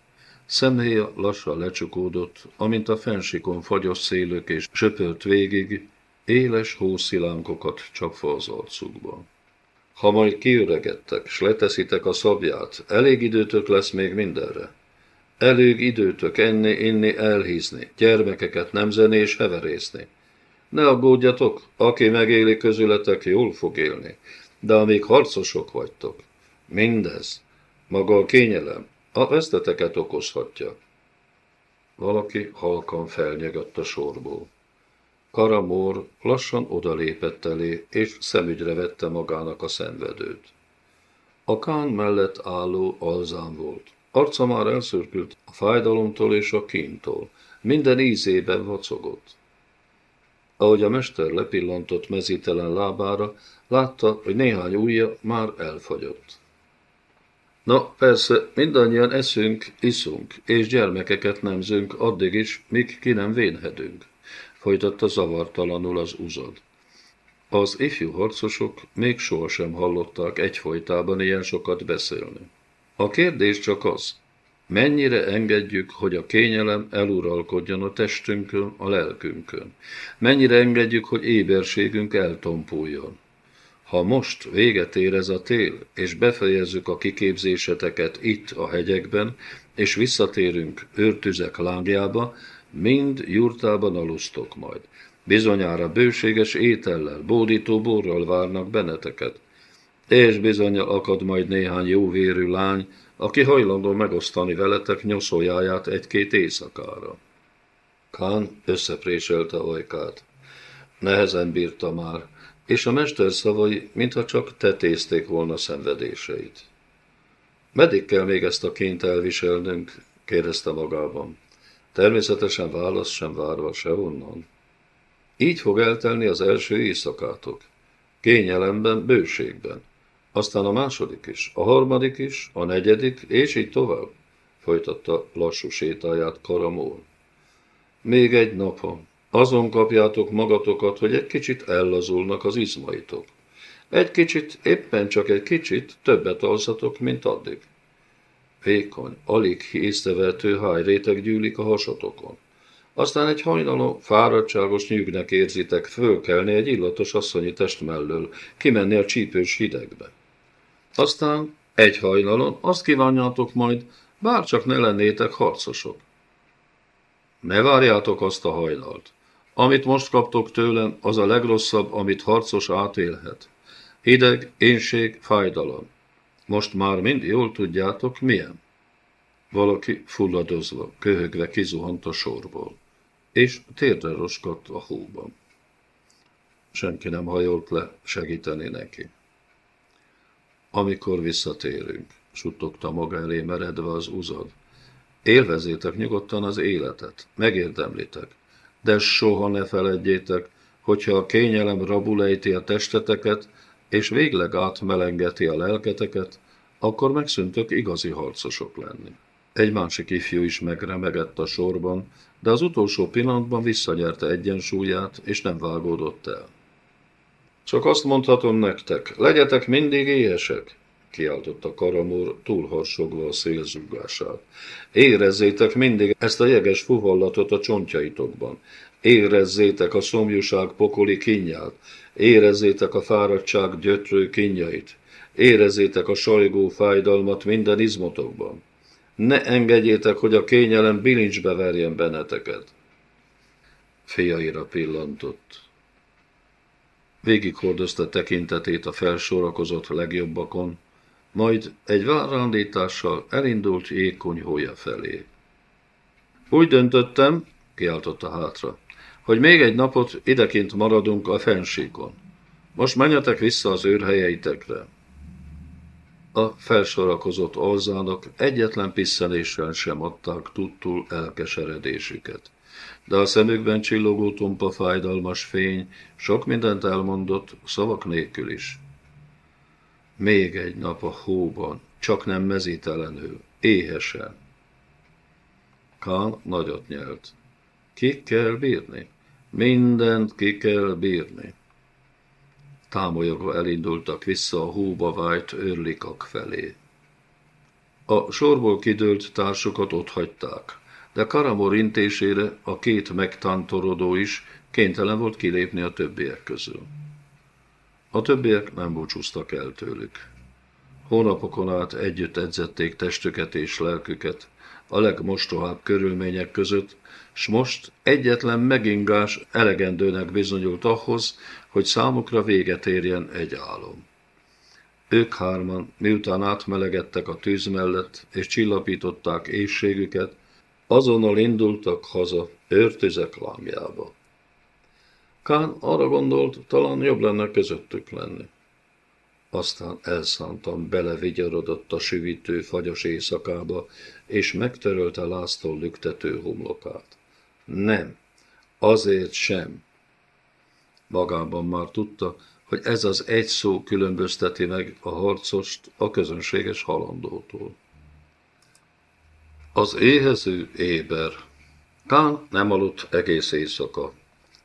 Szemhéja lassan lecsukódott, amint a fensikon fagyos szélök és söpört végig, éles hószilánkokat csapva az arcukba. Ha majd kiöregedtek, s leteszitek a szabját, elég időtök lesz még mindenre. Elég időtök enni, inni, elhízni, gyermekeket nemzeni és heverészni. Ne aggódjatok, aki megéli közületek, jól fog élni, de amíg harcosok vagytok, mindez, maga a kényelem, a veszteteket okozhatja. Valaki halkan felnyögött a sorból. Karamor lassan odalépett elé, és szemügyre vette magának a szenvedőt. A kán mellett álló alzán volt. Arca már elszürkült a fájdalomtól és a kintól. Minden ízében vacogott. Ahogy a mester lepillantott mezítelen lábára, látta, hogy néhány ujja már elfagyott. Na, persze, mindannyian eszünk, iszunk, és gyermekeket nemzünk addig is, míg ki nem vénhedünk, folytatta zavartalanul az uzad. Az ifjú harcosok még sohasem hallották egyfolytában ilyen sokat beszélni. A kérdés csak az, Mennyire engedjük, hogy a kényelem eluralkodjon a testünkön, a lelkünkön? Mennyire engedjük, hogy éberségünk eltompuljon? Ha most véget ér ez a tél, és befejezzük a kiképzéseteket itt a hegyekben, és visszatérünk őrtüzek lángjába, mind jurtában alusztok majd. Bizonyára bőséges étellel, bódító borral várnak benneteket. És bizonyal akad majd néhány jóvérű lány, aki hajlandó megosztani veletek nyoszójáját egy-két éjszakára. Kán összepréselte ajkát. Nehezen bírta már, és a mester szavai, mintha csak tetézték volna szenvedéseit. Meddig kell még ezt a ként elviselnünk? kérdezte magában. Természetesen válasz sem várva se onnan. Így fog eltelni az első éjszakátok. Kényelemben, bőségben. Aztán a második is, a harmadik is, a negyedik, és így tovább, folytatta lassú sétáját Karamól. Még egy napon. Azon kapjátok magatokat, hogy egy kicsit ellazulnak az izmaitok. Egy kicsit, éppen csak egy kicsit többet alszatok, mint addig. Vékony, alig észrevehető hájréteg gyűlik a hasatokon. Aztán egy hajnalon fáradtságos nyűgnek érzitek fölkelni egy illatos asszonyi test mellől, kimenni a csípős hidegbe. Aztán egy hajnalon azt kívánjátok majd, bár csak ne lennétek harcosok. Ne várjátok azt a hajnalt. Amit most kaptok tőlem, az a legrosszabb, amit harcos átélhet. Hideg, énség, fájdalom. Most már mind jól tudjátok, milyen. Valaki fulladozva, köhögve kizuhant a sorból, és térdre roskadt a hóban. Senki nem hajolt le segíteni neki. Amikor visszatérünk, suttogta maga elé meredve az uzad. Élvezétek nyugodtan az életet, megérdemlitek, de soha ne feledjétek, hogyha a kényelem rabulejti a testeteket, és végleg átmelengeti a lelketeket, akkor megszűntök igazi harcosok lenni. Egy másik ifjú is megremegett a sorban, de az utolsó pillanatban visszanyerte egyensúlyát, és nem vágódott el. Csak azt mondhatom nektek, legyetek mindig éhesek, kiáltotta Karamur túlharsogva a szél zúgását. Érezzétek mindig ezt a jeges fuvallatot a csontjaitokban. Érezzétek a szomjúság pokoli kinyát. Érezzétek a fáradtság gyötrő kinyait. Érezzétek a sajgó fájdalmat minden izmotokban. Ne engedjétek, hogy a kényelem bilincsbe verjen benneteket. Fiaira pillantott. Végighordozta tekintetét a felsorakozott legjobbakon, majd egy várandítással elindult jégkonyhója felé. Úgy döntöttem, kiáltotta hátra, hogy még egy napot idekint maradunk a fensíkon. Most menjetek vissza az őrhelyeitekre. A felsorakozott alzának egyetlen pisszenéssel sem adták tudtul elkeseredésüket. De a szemükben csillogó tompa fájdalmas fény sok mindent elmondott, szavak nélkül is. Még egy nap a hóban, csak nem mezítelenül, éhesen. Kán nagyot nyelt. Ki kell bírni? Mindent ki kell bírni. Támolyogva elindultak vissza a hóba vájt őrlikak felé. A sorból kidőlt társukat ott hagyták, de Karamor intésére a két megtántorodó is kénytelen volt kilépni a többiek közül. A többiek nem búcsúztak el tőlük. Hónapokon át együtt edzették testüket és lelküket a legmostohább körülmények között, s most egyetlen megingás elegendőnek bizonyult ahhoz, hogy számukra véget érjen egy álom. Ők hárman, miután átmelegedtek a tűz mellett, és csillapították éjségüket, azonnal indultak haza őrtüzek lámjába. Kán arra gondolt, talán jobb lenne közöttük lenni. Aztán elszántan belevigyarodott a süvítő fagyos éjszakába, és megtörölte láztól lüktető homlokát. Nem, azért sem. Magában már tudta, hogy ez az egy szó különbözteti meg a harcost a közönséges halandótól. Az éhező éber. Kán nem aludt egész éjszaka.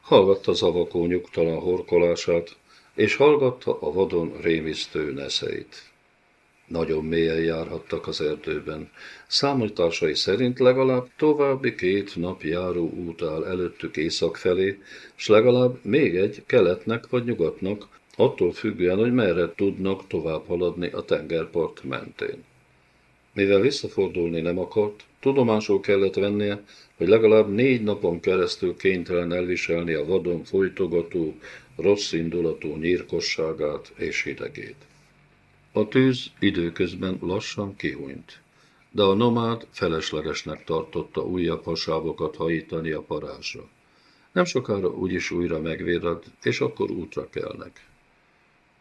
Hallgatta zavakó nyugtalan horkolását, és hallgatta a vadon rémisztő neszeit. Nagyon mélyen járhattak az erdőben. Számításai szerint legalább további két nap járó út áll előttük észak felé, s legalább még egy keletnek vagy nyugatnak, attól függően, hogy merre tudnak tovább haladni a tengerpart mentén. Mivel visszafordulni nem akart, tudomásul kellett vennie, hogy legalább négy napon keresztül kénytelen elviselni a vadon folytogató, rossz indulatú nyírkosságát és hidegét. A tűz időközben lassan kihúnyt, de a nomád feleslegesnek tartotta újabb hasávokat hajítani a parázsra. Nem sokára úgyis újra megvérad, és akkor útra kelnek.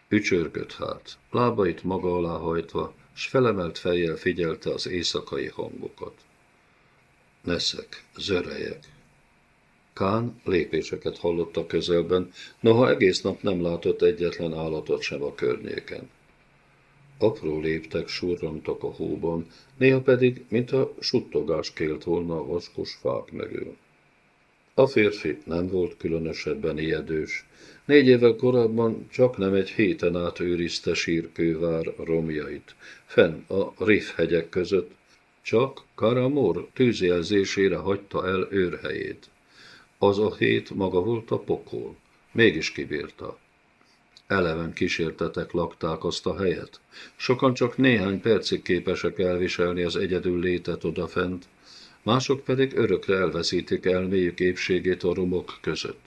Ücsörgött hát, lábait maga alá hajtva, s felemelt fejjel figyelte az éjszakai hangokat. Neszek, zörejek. Kán lépéseket hallott a közelben, noha egész nap nem látott egyetlen állatot sem a környéken. Apró léptek surrantak a hóban, néha pedig, mint a suttogás kélt volna a vaskos fák mögül. A férfi nem volt különösebben ijedős. Négy évvel korábban csak nem egy héten át őrizte sírkővár romjait, fenn a Riff hegyek között, csak Karamor tűzjelzésére hagyta el őrhelyét. Az a hét maga volt a pokol, mégis kibírta. Eleven kísértetek lakták azt a helyet. Sokan csak néhány percig képesek elviselni az egyedül létet odafent, mások pedig örökre elveszítik elméjük épségét a romok között.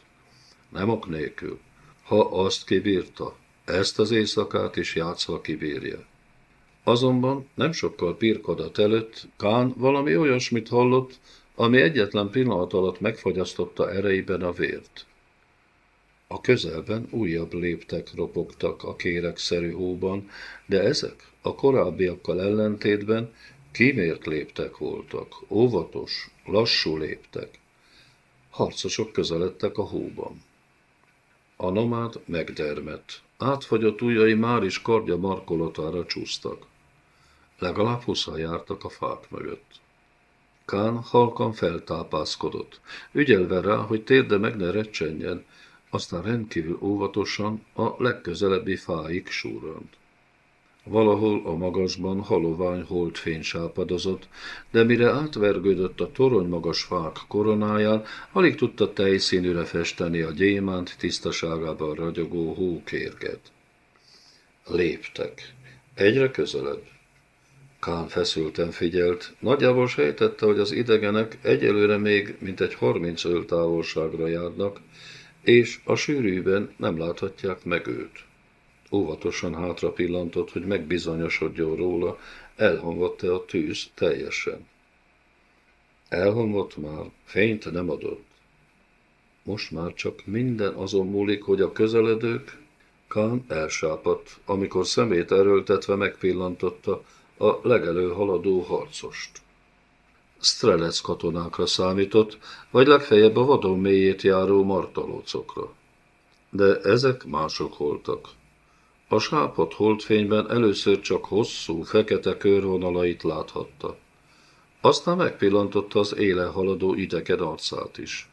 Nem ok nélkül. Ha azt kibírta, ezt az éjszakát is játszva kibírja. Azonban nem sokkal pirkadat előtt Kán valami olyasmit hallott, ami egyetlen pillanat alatt megfagyasztotta erejében a vért. A közelben újabb léptek ropogtak a kérekszerű hóban, de ezek a korábbiakkal ellentétben Kimért léptek voltak, óvatos, lassú léptek. Harcosok közeledtek a hóban. A nomád megdermett. Átfagyott ujjai már is kardja markolatára csúsztak. Legalább huszan jártak a fák mögött. Kán halkan feltápászkodott, ügyelve rá, hogy térde meg ne recsenjen, aztán rendkívül óvatosan a legközelebbi fáig súrant. Valahol a magasban halovány holdfény sápadozott, de mire átvergődött a torony magas fák koronáján, alig tudta tejszínűre festeni a gyémánt tisztaságában ragyogó hókérget. Léptek. Egyre közelebb. Kán feszülten figyelt, nagyjából sejtette, hogy az idegenek egyelőre még mintegy harminc távolságra járnak, és a sűrűben nem láthatják meg őt. Óvatosan hátra pillantott, hogy megbizonyosodjon róla, elhangott-e a tűz teljesen. Elhangott már, fényt nem adott. Most már csak minden azon múlik, hogy a közeledők, Kán elsápadt, amikor szemét erőltetve megpillantotta a legelő haladó harcost. Strelec katonákra számított, vagy legfeljebb a vadon mélyét járó martalócokra. De ezek mások voltak. A sápat holdfényben először csak hosszú, fekete körvonalait láthatta. Aztán megpillantotta az éle haladó idegen arcát is.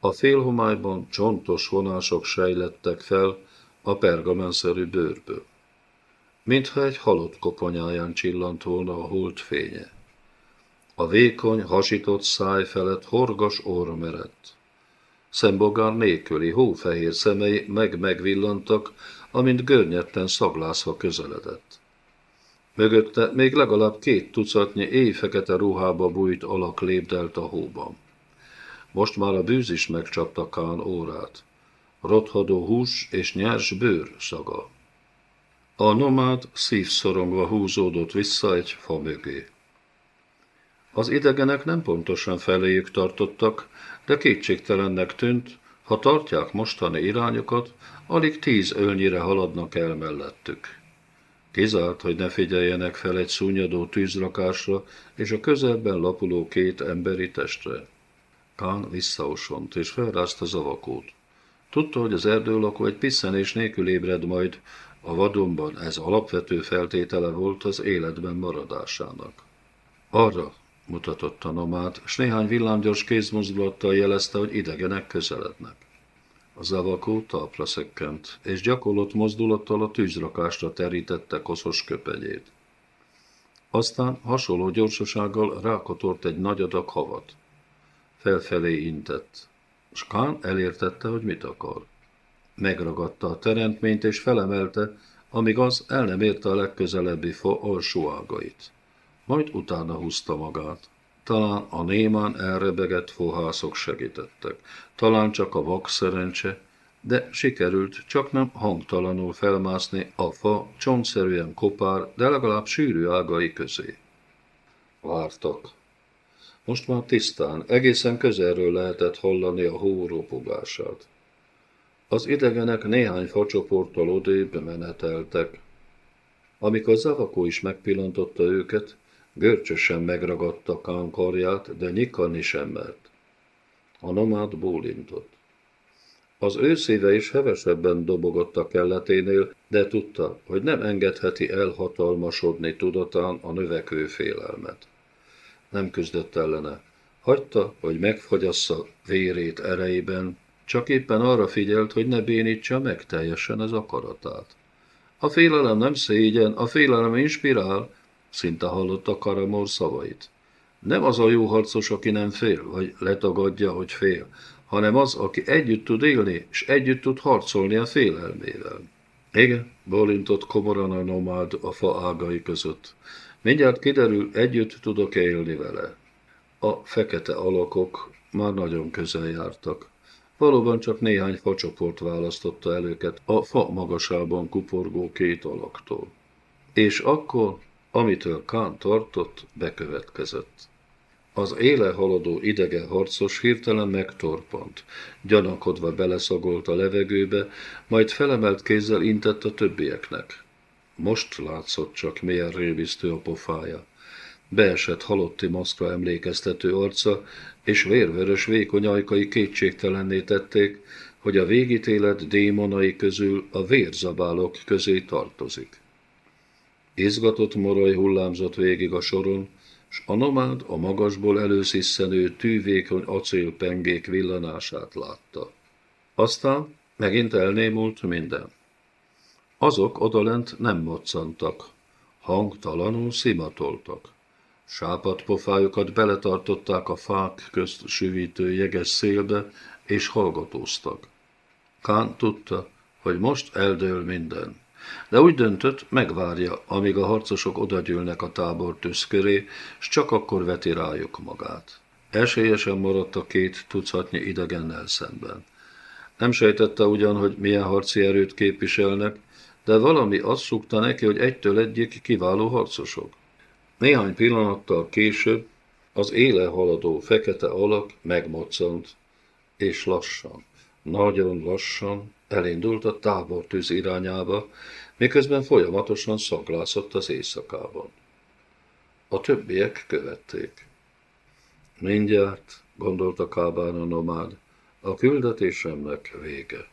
A félhomályban csontos vonások sejlettek fel a pergamenszerű bőrből. Mintha egy halott koponyáján csillant volna a holdfénye. A vékony, hasított száj felett horgas orr merett. Szembogár nélküli hófehér szemei meg-megvillantak, amint görnyetten szaglászva közeledett. Mögötte még legalább két tucatnyi éjfekete ruhába bújt alak lépdelt a hóban. Most már a bűz is megcsapta Kán órát. Rothadó hús és nyers bőr szaga. A nomád szívszorongva húzódott vissza egy fa mögé. Az idegenek nem pontosan feléjük tartottak, de kétségtelennek tűnt, ha tartják mostani irányokat, alig tíz ölnyire haladnak el mellettük. Kizárt, hogy ne figyeljenek fel egy szúnyadó tűzrakásra és a közelben lapuló két emberi testre. Kán visszaosont és felrázta zavakót. Tudta, hogy az erdőlakó egy piszenés nélkül ébred majd, a vadonban ez alapvető feltétele volt az életben maradásának. Arra mutatott a nomád, s néhány villámgyors kézmozdulattal jelezte, hogy idegenek közelednek. A zavakó talpra szökkent, és gyakorlott mozdulattal a tűzrakásra terítette koszos köpenyét. Aztán hasonló gyorsasággal rákotort egy nagy adag havat. Felfelé intett. Skán elértette, hogy mit akar. Megragadta a teremtményt, és felemelte, amíg az el nem érte a legközelebbi fa alsó ágait. Majd utána húzta magát. Talán a némán elrebegett fohászok segítettek, talán csak a vak szerencse, de sikerült csak nem hangtalanul felmászni a fa csontszerűen kopár, de legalább sűrű ágai közé. Vártak. Most már tisztán, egészen közelről lehetett hallani a hó ropogását. Az idegenek néhány facsoporttal odébb meneteltek. Amikor Zavakó is megpillantotta őket, görcsösen megragadta Kán karját, de nyikani sem mert. A nomád bólintott. Az ő szíve is hevesebben dobogott a kelleténél, de tudta, hogy nem engedheti elhatalmasodni tudatán a növekvő félelmet. Nem küzdött ellene. Hagyta, hogy megfogyassza vérét erejében, csak éppen arra figyelt, hogy ne bénítsa meg teljesen az akaratát. A félelem nem szégyen, a félelem inspirál, szinte hallotta Karamor szavait. Nem az a jó harcos, aki nem fél, vagy letagadja, hogy fél, hanem az, aki együtt tud élni, és együtt tud harcolni a félelmével. Igen, bólintott komoran a nomád a fa ágai között. Mindjárt kiderül, együtt tudok élni vele. A fekete alakok már nagyon közel jártak. Valóban csak néhány facsoport választotta el őket a fa magasában kuporgó két alaktól. És akkor, amitől Kán tartott, bekövetkezett. Az éle haladó idegen harcos hirtelen megtorpant, gyanakodva beleszagolt a levegőbe, majd felemelt kézzel intett a többieknek. Most látszott csak milyen rémisztő a pofája. Beesett halotti maszkra emlékeztető arca, és vérvörös vékony ajkai kétségtelenné tették, hogy a végítélet démonai közül a vérzabálok közé tartozik. Izgatott moraj hullámzott végig a soron, s a nomád a magasból elősziszenő tűvékony acélpengék villanását látta. Aztán megint elnémult minden. Azok odalent nem moccantak, hangtalanul szimatoltak. Sápat pofájukat beletartották a fák közt süvítő jeges szélbe, és hallgatóztak. Kán tudta, hogy most eldől minden. De úgy döntött, megvárja, amíg a harcosok odagyűlnek a tábor tűz köré, s csak akkor veti rájuk magát. Esélyesen maradt a két tucatnyi idegennel szemben. Nem sejtette ugyan, hogy milyen harci erőt képviselnek, de valami azt szukta neki, hogy egytől egyik kiváló harcosok. Néhány pillanattal később az éle haladó fekete alak megmoccant, és lassan, nagyon lassan elindult a tábortűz irányába, miközben folyamatosan szaglászott az éjszakában. A többiek követték. Mindjárt, gondolta Kábán a nomád, a küldetésemnek vége.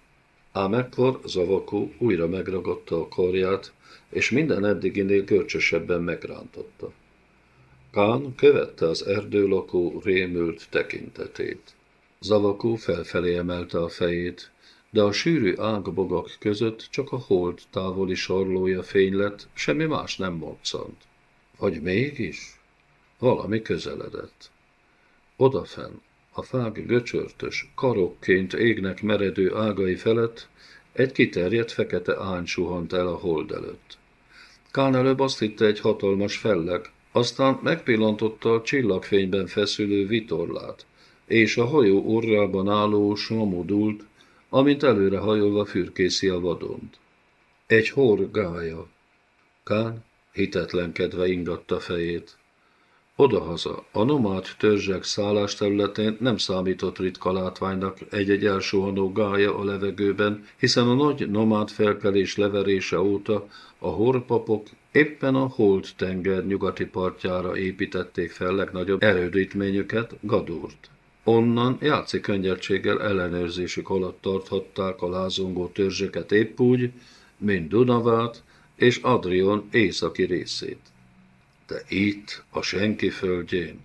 Ám ekkor Zavakó újra megragadta a karját, és minden eddiginél görcsösebben megrántotta. Kán követte az erdőlakó rémült tekintetét. Zavakó felfelé emelte a fejét, de a sűrű ágbogak között csak a hold távoli sarlója fény lett, semmi más nem moccant. Vagy mégis? Valami közeledett. Odafenn, a fák göcsörtös, karokként égnek meredő ágai felett, egy kiterjedt fekete ány suhant el a hold előtt. Kán előbb azt hitte egy hatalmas felleg, aztán megpillantotta a csillagfényben feszülő vitorlát, és a hajó orrában álló somodult, amint előre hajolva fürkészi a vadont. Egy horgája. Kán hitetlenkedve ingatta fejét. Odahaza, a nomád törzsek szállásterületén nem számított ritka látványnak egy-egy elsuhanó gája a levegőben, hiszen a nagy nomád felkelés leverése óta a horpapok éppen a Holt tenger nyugati partjára építették fel legnagyobb erődítményüket, Gadurt. Onnan játszik könnyedséggel ellenőrzésük alatt tarthatták a lázongó törzseket épp úgy, mint Dunavát és Adrion északi részét. De itt, a senki földjén,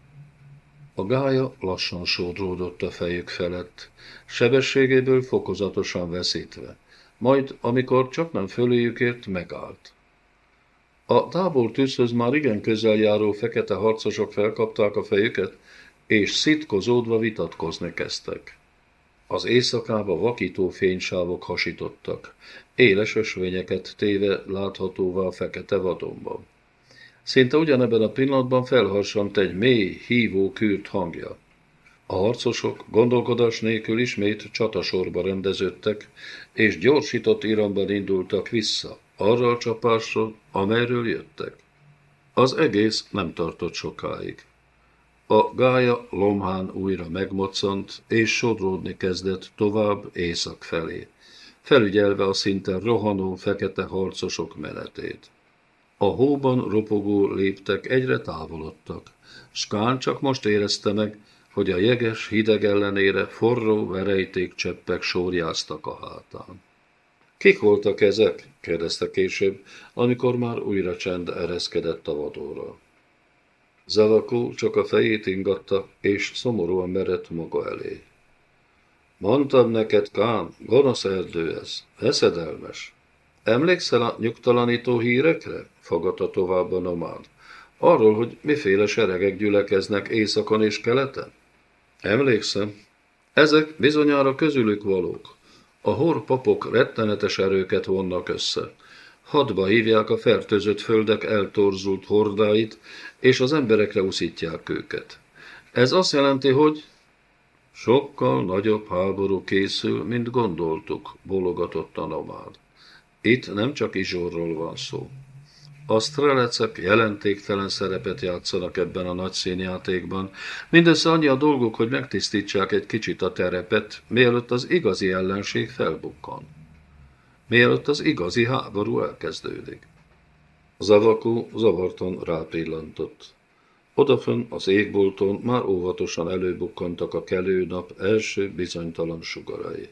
a gája lassan sodródott a fejük felett, sebességéből fokozatosan veszítve, majd, amikor csak nem föléjük ért, megállt. A tábor tűzhöz már igen közel járó fekete harcosok felkapták a fejüket, és szitkozódva vitatkozni kezdtek. Az éjszakába vakító fénysávok hasítottak, éles ösvényeket téve láthatóvá a fekete vadonban. Szinte ugyanebben a pillanatban felharsant egy mély, hívó kürt hangja. A harcosok gondolkodás nélkül ismét csatasorba rendeződtek, és gyorsított iramban indultak vissza, arra a csapásra, amelyről jöttek. Az egész nem tartott sokáig. A gája lomhán újra megmoccant, és sodródni kezdett tovább észak felé. felügyelve a szinte rohanó fekete harcosok menetét. A hóban ropogó léptek egyre távolodtak. Skán csak most érezte meg, hogy a jeges hideg ellenére forró verejték cseppek sórjáztak a hátán. Kik voltak ezek? kérdezte később, amikor már újra csend ereszkedett a vadóra. Zavakó csak a fejét ingatta, és szomorúan merett maga elé. Mondtam neked, Kán, gonosz erdő ez, veszedelmes. Emlékszel a nyugtalanító hírekre? Fogadta tovább a nomád. Arról, hogy miféle seregek gyülekeznek északon és keleten? Emlékszem. Ezek bizonyára közülük valók. A hor papok rettenetes erőket vonnak össze. Hadba hívják a fertőzött földek eltorzult hordáit, és az emberekre uszítják őket. Ez azt jelenti, hogy sokkal nagyobb háború készül, mint gondoltuk, bologatott a nomád. Itt nem csak Izsorról van szó. A strelecek jelentéktelen szerepet játszanak ebben a nagy színjátékban. Mindössze annyi a dolguk, hogy megtisztítsák egy kicsit a terepet, mielőtt az igazi ellenség felbukkan. Mielőtt az igazi háború elkezdődik. Zavakú zavartan rápillantott. Odafön az égbolton már óvatosan előbukkantak a kelő nap első bizonytalan sugarai.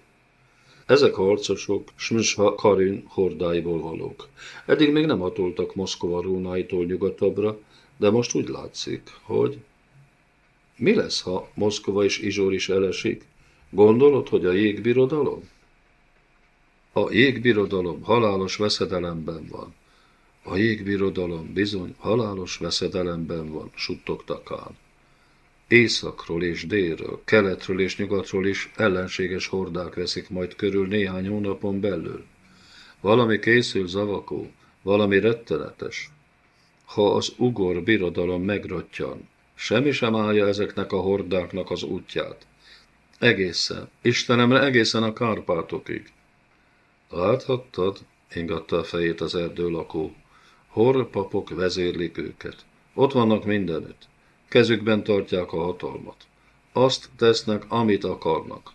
Ezek a harcosok Smsha Karin hordáiból valók. Eddig még nem hatoltak Moszkova rónáitól nyugatabbra, de most úgy látszik, hogy... Mi lesz, ha Moszkova és Izsor is elesik? Gondolod, hogy a jégbirodalom? A jégbirodalom halálos veszedelemben van. A jégbirodalom bizony halálos veszedelemben van, suttogta Kán. Északról és délről, keletről és nyugatról is ellenséges hordák veszik majd körül néhány hónapon belül. Valami készül zavakó, valami rettenetes. Ha az ugor birodalom megrottyan, semmi sem állja ezeknek a hordáknak az útját. Egészen, Istenemre egészen a Kárpátokig. Láthattad? ingatta a fejét az erdő lakó. Horpapok vezérlik őket. Ott vannak mindenütt. Kezükben tartják a hatalmat. Azt tesznek, amit akarnak.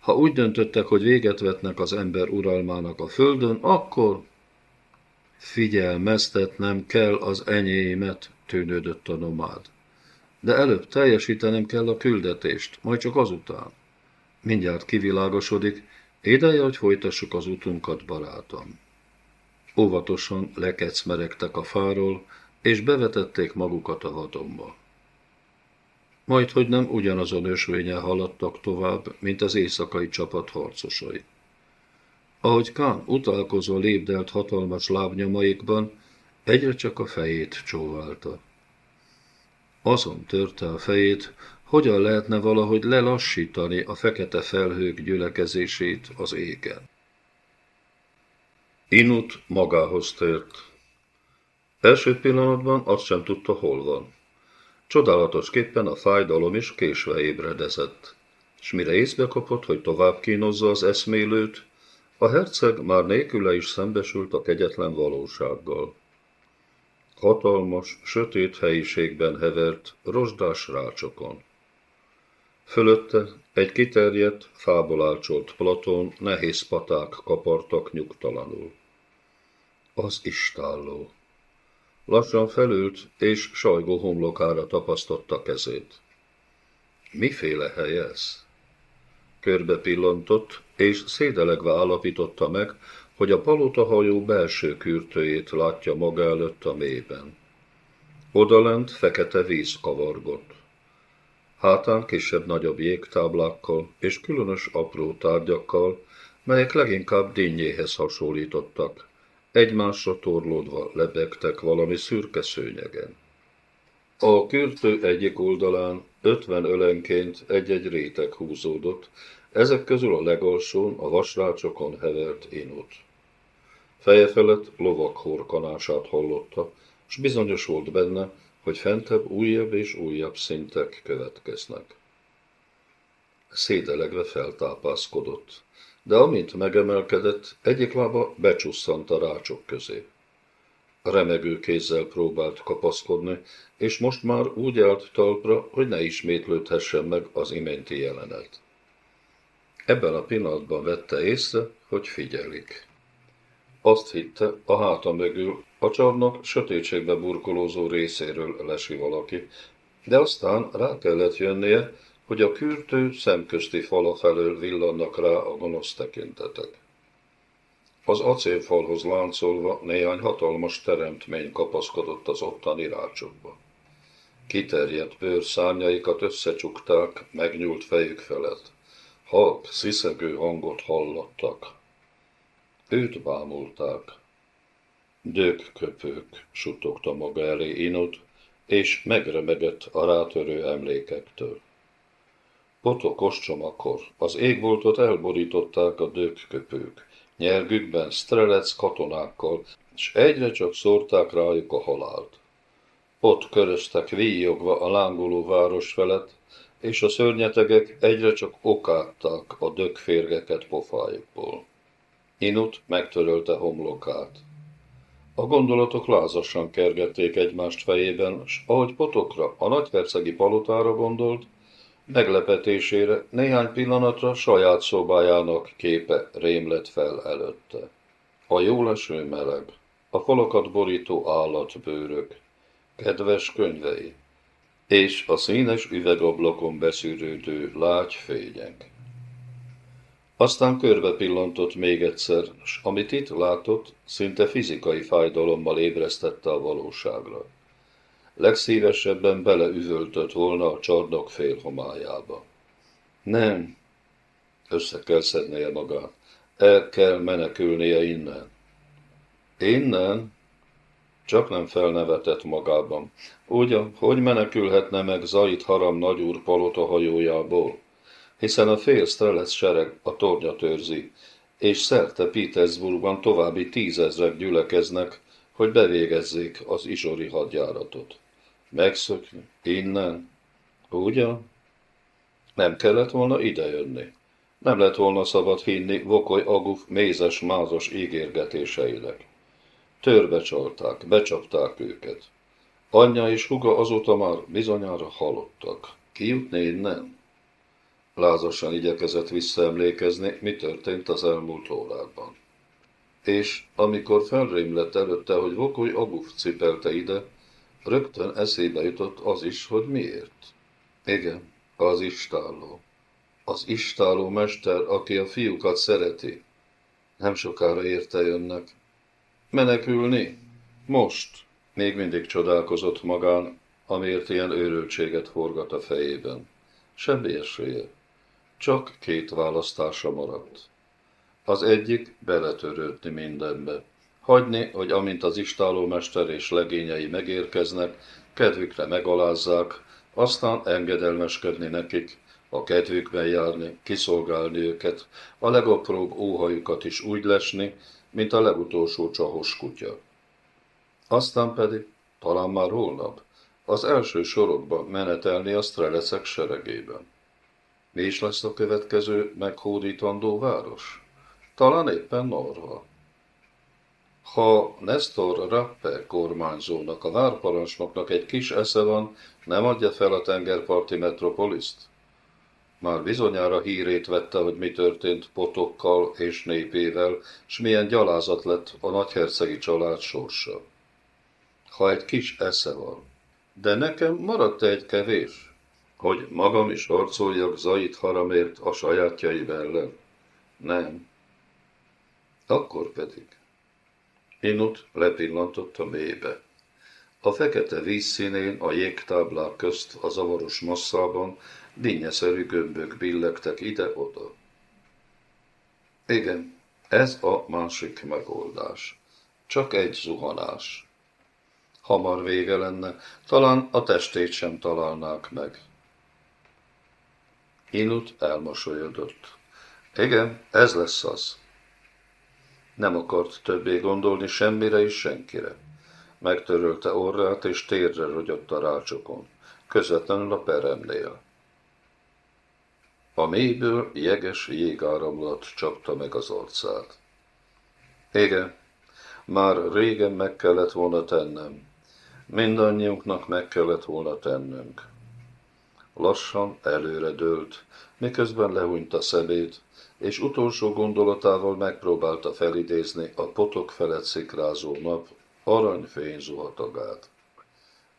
Ha úgy döntöttek, hogy véget vetnek az ember uralmának a földön, akkor figyelmeztetnem kell az enyémet, tűnődött a nomád. De előbb teljesítenem kell a küldetést, majd csak azután. Mindjárt kivilágosodik, ideje, hogy folytassuk az utunkat, barátom. Óvatosan lekecmeregtek a fáról, és bevetették magukat a vadonba majd hogy nem ugyanazon ösvénye haladtak tovább, mint az éjszakai csapat harcosai. Ahogy Kán utálkozva lépdelt hatalmas lábnyomaikban, egyre csak a fejét csóválta. Azon törte a fejét, hogyan lehetne valahogy lelassítani a fekete felhők gyülekezését az égen. Inut magához tért. Első pillanatban azt sem tudta, hol van. Csodálatosképpen a fájdalom is késve ébredezett, s mire észbe kapott, hogy tovább kínozza az eszmélőt, a herceg már nélküle is szembesült a kegyetlen valósággal. Hatalmas, sötét helyiségben hevert, rozsdás rácsokon. Fölötte egy kiterjedt, fából álcsolt platon nehéz paták kapartak nyugtalanul. Az istálló. Lassan felült, és sajgó homlokára tapasztotta kezét. Miféle hely ez? Körbe pillantott, és szédelegve állapította meg, hogy a palotahajó belső kürtőjét látja maga előtt a mélyben. Odalent fekete víz kavargott. Hátán kisebb-nagyobb jégtáblákkal és különös apró tárgyakkal, melyek leginkább dinnyéhez hasonlítottak, egymásra torlódva lebegtek valami szürke szőnyegen. A kürtő egyik oldalán ötven ölenként egy-egy réteg húzódott, ezek közül a legalsón a vasrácsokon hevert inut. Feje felett lovak horkanását hallotta, s bizonyos volt benne, hogy fentebb újabb és újabb szintek következnek. Szédelegve feltápászkodott de amint megemelkedett, egyik lába becsusszant a rácsok közé. A remegő kézzel próbált kapaszkodni, és most már úgy állt talpra, hogy ne ismétlődhessen meg az iménti jelenet. Ebben a pillanatban vette észre, hogy figyelik. Azt hitte, a háta mögül a csarnok sötétségbe burkolózó részéről lesi valaki, de aztán rá kellett jönnie, hogy a kürtő szemközti fala felől villannak rá a gonosz tekintetek. Az acélfalhoz láncolva néhány hatalmas teremtmény kapaszkodott az ottani rácsokba. Kiterjedt bőrszárnyaikat összecsukták, megnyúlt fejük felett. Halk, sziszegő hangot hallottak. Őt bámulták. Dögköpők, suttogta maga elé Inut, és megremegett a rátörő emlékektől. Potok ostomakor az égboltot elborították a dögköpők, nyelgükben strelec katonákkal, és egyre csak szórták rájuk a halált. Ott köröztek víjogva a lángoló város felett, és a szörnyetegek egyre csak okátták a dögférgeket pofájukból. Inut megtörölte homlokát. A gondolatok lázasan kergették egymást fejében, s ahogy potokra, a nagyhercegi palotára gondolt, meglepetésére néhány pillanatra saját szobájának képe rémlett fel előtte. A jóleső meleg, a falakat borító állatbőrök, kedves könyvei, és a színes üvegablakon beszűrődő lágy fények. Aztán körbe pillantott még egyszer, s amit itt látott, szinte fizikai fájdalommal ébresztette a valóságra. Legszívesebben beleüvöltött volna a csarnok félhomályába. Nem, össze kell szednie magát, el kell menekülnie innen. Innen? Csak nem felnevetett magában. Ugyan, hogy menekülhetne meg Zait Haram nagyúr palota hajójából? Hiszen a fél Strelec sereg a tornyot őrzi, és szerte Petersburgban további tízezrek gyülekeznek, hogy bevégezzék az izsori hadjáratot. Megszökni? Innen? Ugyan? Nem kellett volna idejönni. Nem lett volna szabad hinni Vokoly Aguf mézes-mázos ígérgetéseinek. Törbe csalták, becsapták őket. Anyja és huga azóta már bizonyára halottak. Kijutni innen? Lázasan igyekezett visszaemlékezni, mi történt az elmúlt órákban. És amikor felrémlett előtte, hogy Vokoly Aguf cipelte ide, rögtön eszébe jutott az is, hogy miért. Igen, az istáló. Az istáló mester, aki a fiúkat szereti. Nem sokára érte jönnek. Menekülni? Most. Még mindig csodálkozott magán, amiért ilyen őrültséget forgat a fejében. Semmi esélye. Csak két választása maradt. Az egyik beletörődni mindenbe. Hagyni, hogy amint az istálómester és legényei megérkeznek, kedvükre megalázzák, aztán engedelmeskedni nekik, a kedvükben járni, kiszolgálni őket, a legapróbb óhajukat is úgy lesni, mint a legutolsó csahos kutya. Aztán pedig, talán már holnap, az első sorokba menetelni a strelecek seregében. Mi is lesz a következő meghódítandó város? Talán éppen Norva. Ha Nestor Rappe kormányzónak, a várparancsnoknak egy kis esze van, nem adja fel a tengerparti metropoliszt? Már bizonyára hírét vette, hogy mi történt potokkal és népével, s milyen gyalázat lett a nagyhercegi család sorsa. Ha egy kis esze van, de nekem maradt egy kevés, hogy magam is harcoljak Zait Haramért a sajátjaim ellen? Nem. Akkor pedig. Inut lepillantott a mélybe. A fekete vízszínén a jégtáblák közt a zavaros masszában dinnyeszerű gömbök billegtek ide-oda. Igen, ez a másik megoldás. Csak egy zuhanás. Hamar vége lenne, talán a testét sem találnák meg. Inut elmosolyodott. Igen, ez lesz az. Nem akart többé gondolni semmire és senkire. Megtörölte orrát, és térre rogyott a rácsokon, közvetlenül a peremnél. A mélyből jeges jégáramlat csapta meg az arcát. Igen, már régen meg kellett volna tennem. Mindannyiunknak meg kellett volna tennünk. Lassan előre dőlt, miközben lehúnyt a szemét, és utolsó gondolatával megpróbálta felidézni a potok felett szikrázó nap aranyfény zuhatagát.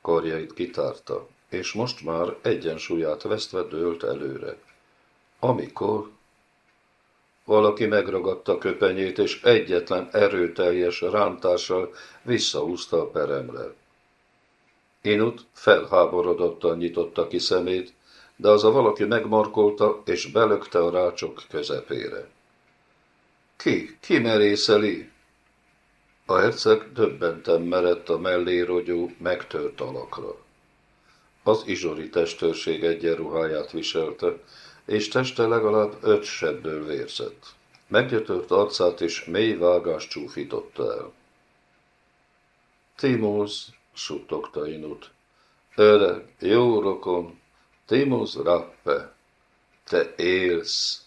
Karjait kitárta, és most már egyensúlyát vesztve dőlt előre. Amikor valaki megragadta köpenyét, és egyetlen erőteljes rántással visszahúzta a peremre. Inut felháborodottan nyitotta ki szemét, de az a valaki megmarkolta, és belökte a rácsok közepére. Ki? Ki merészeli? A herceg döbbenten merett a mellé rogyó, megtört alakra. Az izsori testőrség egyenruháját viselte, és teste legalább öt sebből vérzett. Meggyötört arcát is mély vágás csúfította el. Timóz, suttogta Inut. Öreg, jó rokon, Timóz Rappe, te élsz.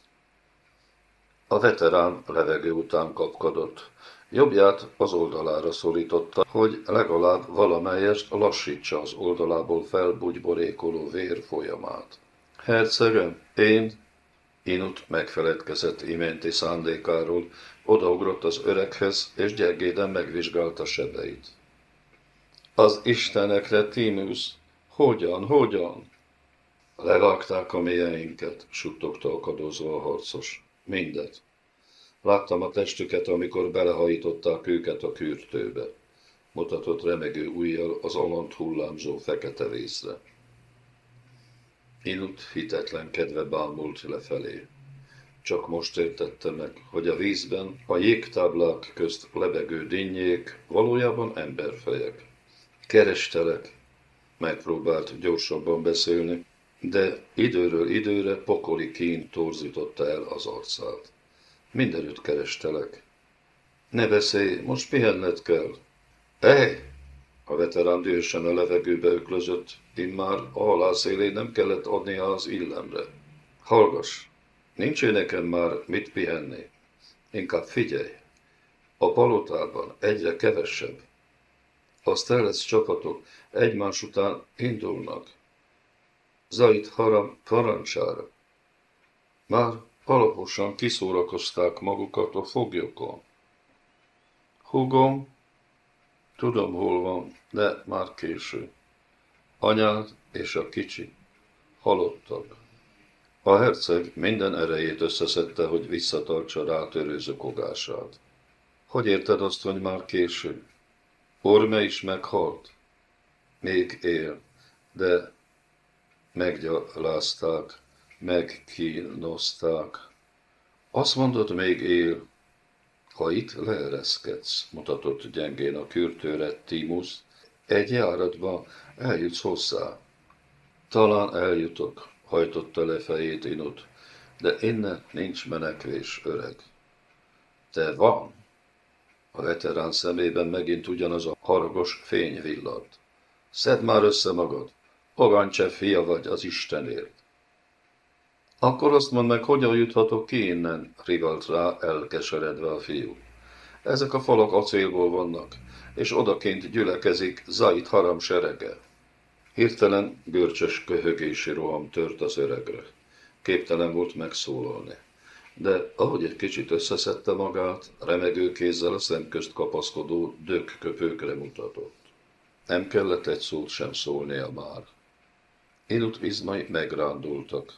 A veterán levegő után kapkodott. Jobbját az oldalára szorította, hogy legalább valamelyest lassítsa az oldalából felbugyborékoló vér folyamát. Hercegem, én, Inut megfeledkezett iménti szándékáról, odaugrott az öreghez, és gyengéden megvizsgálta sebeit. Az istenekre, Timus, hogyan, hogyan? Levágták a mélyeinket, suttogta akadozva a harcos. Mindet. Láttam a testüket, amikor belehajították őket a kürtőbe. Mutatott remegő ujjal az alant hullámzó fekete részre. Inut hitetlen kedve bámult lefelé. Csak most értette meg, hogy a vízben a jégtáblák közt lebegő dinnyék valójában emberfejek. Kerestelek, megpróbált gyorsabban beszélni, de időről időre pokoli kín torzította el az arcát. Mindenütt kerestelek. Ne beszélj, most pihenned kell. Ej! A veterán dühösen a levegőbe öklözött, immár a halászélén nem kellett adnia az illemre. Hallgass, nincs nekem már mit pihenni. Inkább figyelj. A palotában egyre kevesebb. A Stellec csapatok egymás után indulnak. Zait Haram parancsára. Már alaposan kiszórakozták magukat a foglyokon. Hugom, tudom hol van, de már késő. Anyád és a kicsi halottak. A herceg minden erejét összeszedte, hogy visszatartsa rátörő zokogását. Hogy érted azt, hogy már késő? Orme is meghalt? Még él, de meggyalázták, megkínozták. Azt mondod, még él. Ha itt leereszkedsz, mutatott gyengén a kürtőre Timus, egy járatba eljutsz hozzá. Talán eljutok, hajtotta le fejét Inut, de innen nincs menekvés, öreg. Te van? A veterán szemében megint ugyanaz a haragos fény villant. Szedd már össze magad, Pagancsev fia vagy az Istenért. Akkor azt mondd meg, hogyan juthatok ki innen, rivalt rá elkeseredve a fiú. Ezek a falak acélból vannak, és odaként gyülekezik Zait haram serege. Hirtelen görcsös köhögési roham tört az öregre. Képtelen volt megszólalni. De ahogy egy kicsit összeszedte magát, remegő kézzel a szemközt kapaszkodó dög köpőkre mutatott. Nem kellett egy szót sem szólnia már. Inut izmai megrándultak.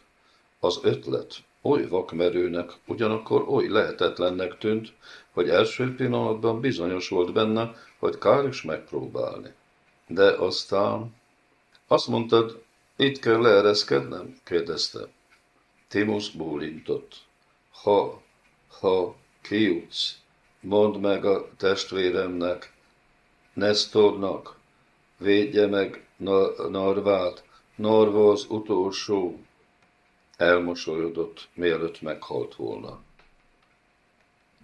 Az ötlet oly vakmerőnek, ugyanakkor oly lehetetlennek tűnt, hogy első pillanatban bizonyos volt benne, hogy kár is megpróbálni. De aztán... Azt mondtad, itt kell leereszkednem? kérdezte. Timus bólintott. Ha, ha kijutsz, mondd meg a testvéremnek, Nestornak, védje meg Narvát, Narva az utolsó. Elmosolyodott, mielőtt meghalt volna.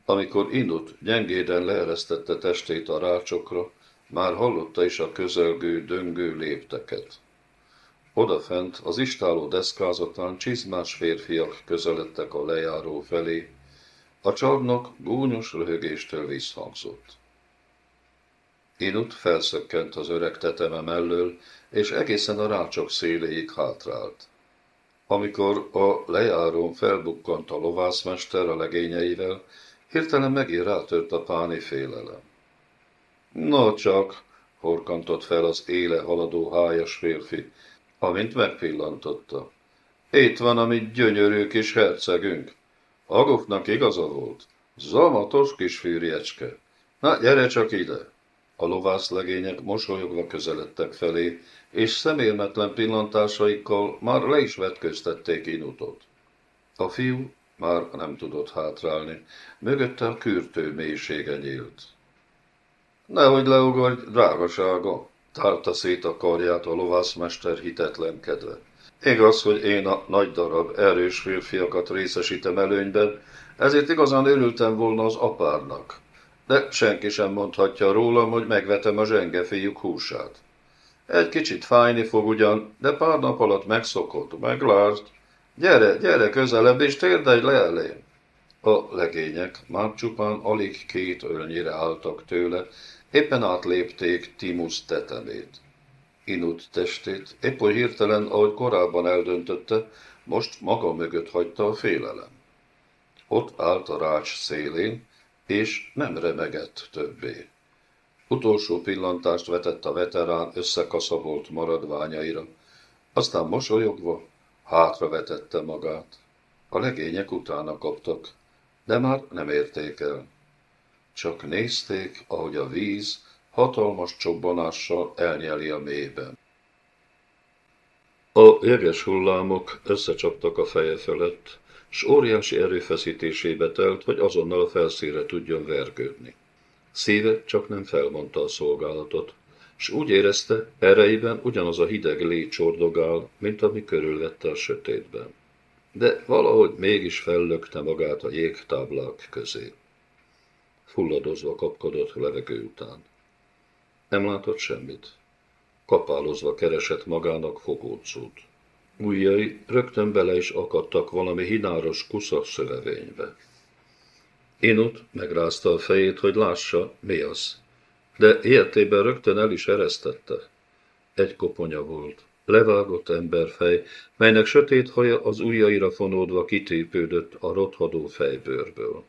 Amikor Inut gyengéden leeresztette testét a rácsokra, már hallotta is a közelgő, döngő lépteket. Odafent az istáló deszkázatán csizmás férfiak közeledtek a lejáró felé, a csarnok gúnyos röhögéstől visszhangzott. Inut felszökkent az öreg teteme mellől, és egészen a rácsok széléig hátrált. Amikor a lejárón felbukkant a lovászmester a legényeivel, hirtelen megint rátört a páni félelem. No csak, horkantott fel az éle haladó hájas férfi, amint megpillantotta. Itt van a mi gyönyörű kis hercegünk. Agofnak igaza volt. Zamatos kis fűrjecske. Na, gyere csak ide! A lovászlegények mosolyogva közeledtek felé, és szemérmetlen pillantásaikkal már le is vetköztették Inutot. A fiú már nem tudott hátrálni, mögötte a kürtő mélysége nyílt. Nehogy leugorj, drágasága, tárta szét a karját a lovászmester hitetlenkedve. Igaz, hogy én a nagy darab, erős férfiakat részesítem előnyben, ezért igazán örültem volna az apárnak. De senki sem mondhatja rólam, hogy megvetem a zsenge fiúk húsát. Egy kicsit fájni fog ugyan, de pár nap alatt megszokott, meglásd. Gyere, gyere közelebb, és térdelj le elém. A legények már csupán alig két ölnyire álltak tőle, éppen átlépték Timus tetemét. Inut testét, épp hogy hirtelen, ahogy korábban eldöntötte, most maga mögött hagyta a félelem. Ott állt a rács szélén, és nem remegett többé. Utolsó pillantást vetett a veterán összekaszabolt maradványaira, aztán mosolyogva hátra vetette magát. A legények utána kaptak, de már nem érték el. Csak nézték, ahogy a víz hatalmas csobbanással elnyeli a mélyben. A jeges hullámok összecsaptak a feje felett, s óriási erőfeszítésébe telt, hogy azonnal a felszíre tudjon vergődni. Szíve csak nem felmondta a szolgálatot, s úgy érezte, erejében ugyanaz a hideg légy csordogál, mint ami körülvette a sötétben. De valahogy mégis fellökte magát a jégtáblák közé. Fulladozva kapkodott levegő után. Nem látott semmit. Kapálozva keresett magának fogócút. Ujjai rögtön bele is akadtak valami hináros kusza szövevénybe. Inut megrázta a fejét, hogy lássa, mi az. De ilyetében rögtön el is eresztette. Egy koponya volt, levágott emberfej, melynek sötét haja az ujjaira fonódva kitépődött a rothadó fejbőrből.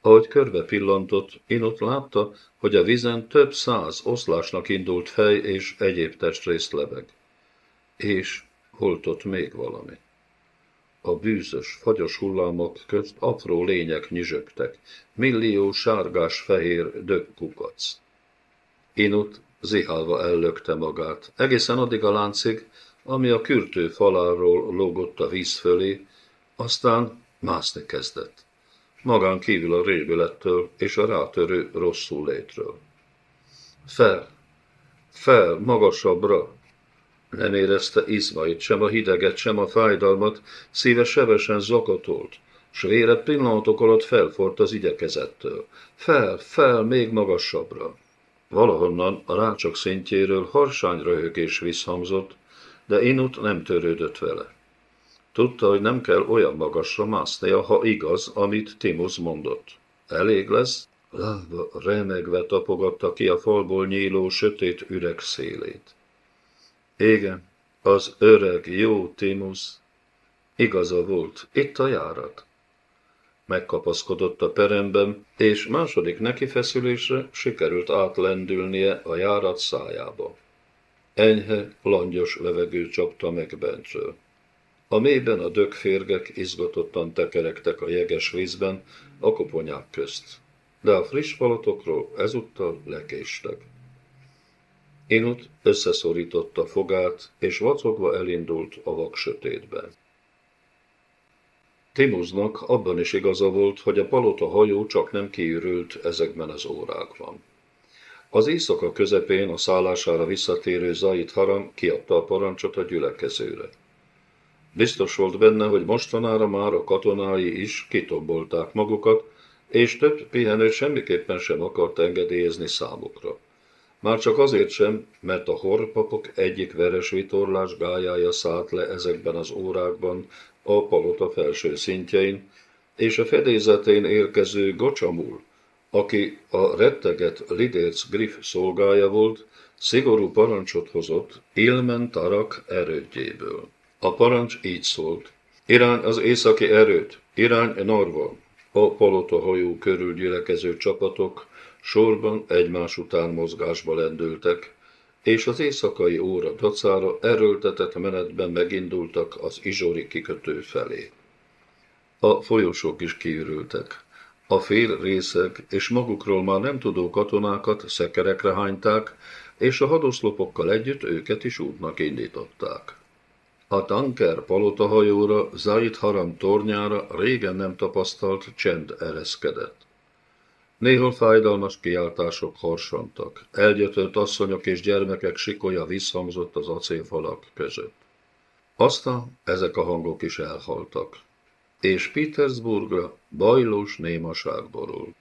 Ahogy körbe pillantott, Inut látta, hogy a vizen több száz oszlásnak indult fej és egyéb testrész lebeg. És volt ott még valami. A bűzös, fagyos hullámok közt apró lények nyüzsögtek, millió sárgás-fehér dögkukac. Inut zihálva ellökte magát, egészen addig a láncig, ami a kürtő faláról lógott a víz fölé, aztán mászni kezdett. Magán kívül a révülettől és a rátörő rosszul létről. Fel, fel, magasabbra, nem érezte izmait, sem a hideget, sem a fájdalmat, szíve sebesen zakatolt, s vére pillanatok alatt felfort az igyekezettől. Fel, fel, még magasabbra. Valahonnan a rácsok szintjéről harsány röhögés visszhangzott, de Inut nem törődött vele. Tudta, hogy nem kell olyan magasra másznia, ha igaz, amit Timus mondott. Elég lesz, lába remegve tapogatta ki a falból nyíló sötét üreg szélét. Igen, az öreg jó Timus. Igaza volt, itt a járat. Megkapaszkodott a peremben, és második nekifeszülésre sikerült átlendülnie a járat szájába. Enyhe, langyos levegő csapta meg bentről. A mélyben a dögférgek izgatottan tekerektek a jeges vízben a koponyák közt, de a friss falatokról ezúttal lekéstek. Inut összeszorította fogát, és vacogva elindult a vak sötétben. Timuznak abban is igaza volt, hogy a palota hajó csak nem kiürült ezekben az órákban. Az éjszaka közepén a szállására visszatérő Zait Haram kiadta a parancsot a gyülekezőre. Biztos volt benne, hogy mostanára már a katonái is kitobbolták magukat, és több pihenőt semmiképpen sem akart engedélyezni számukra. Már csak azért sem, mert a horpapok egyik veres vitorlás gályája szállt le ezekben az órákban a palota felső szintjein, és a fedézetén érkező Gocsamul, aki a retteget Lidérc Griff szolgája volt, szigorú parancsot hozott Ilmen Tarak erődjéből. A parancs így szólt. Irány az északi erőt, irány Norva. A palota hajó körül gyülekező csapatok sorban egymás után mozgásba lendültek, és az éjszakai óra dacára erőltetett menetben megindultak az Izsori kikötő felé. A folyosók is kiürültek. A fél részeg és magukról már nem tudó katonákat szekerekre hányták, és a hadoszlopokkal együtt őket is útnak indították. A tanker palotahajóra, Zaid Haram tornyára régen nem tapasztalt csend ereszkedett. Néhol fájdalmas kiáltások harsantak, elgyötört asszonyok és gyermekek sikolya visszhangzott az acélfalak között. Aztán ezek a hangok is elhaltak, és Petersburgra bajlós némaság borul.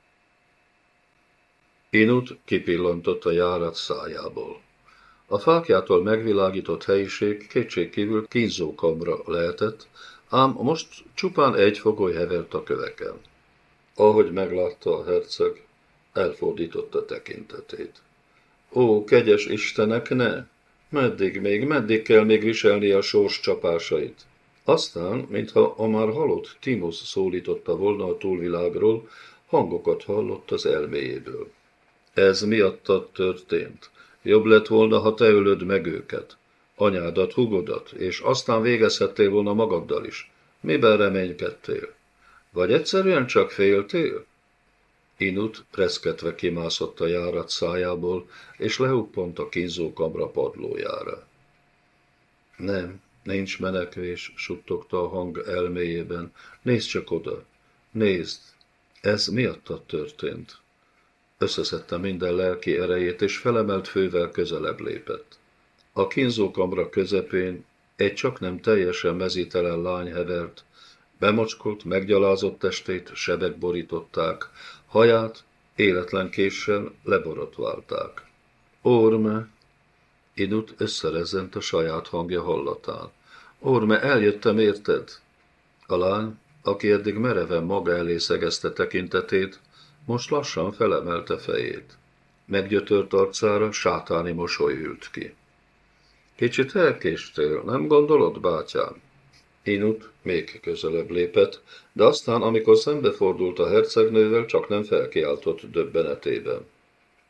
Inut kipillantott a járat szájából. A fákjától megvilágított helyiség kétségkívül kínzókamra lehetett, ám most csupán egy fogoly hevert a köveken. Ahogy meglátta a herceg, elfordította tekintetét. Ó, kegyes Istenek, ne! Meddig még, meddig kell még viselni a sors csapásait? Aztán, mintha a már halott Timus szólította volna a túlvilágról, hangokat hallott az elméjéből. Ez miattad történt. Jobb lett volna, ha te ölöd meg őket. Anyádat, hugodat, és aztán végezhettél volna magaddal is. Miben reménykedtél? Vagy egyszerűen csak féltél? Inut reszketve kimászott a járat szájából, és lehuppant a kínzókamra padlójára. Nem, nincs menekvés, suttogta a hang elméjében. Nézd csak oda, nézd, ez miattad történt. Összeszedte minden lelki erejét, és felemelt fővel közelebb lépett. A kínzókamra közepén egy csak nem teljesen mezítelen lány hevert, bemocskolt, meggyalázott testét sebek borították, haját életlen késsel leborotválták. Orme! Inut összerezzent a saját hangja hallatán. Orme, eljöttem, érted? A lány, aki eddig mereven maga elé szegezte tekintetét, most lassan felemelte fejét. Meggyötört arcára sátáni mosoly ült ki. Kicsit elkéstél, nem gondolod, bátyám? Inut még közelebb lépett, de aztán, amikor szembefordult a hercegnővel, csak nem felkiáltott döbbenetében.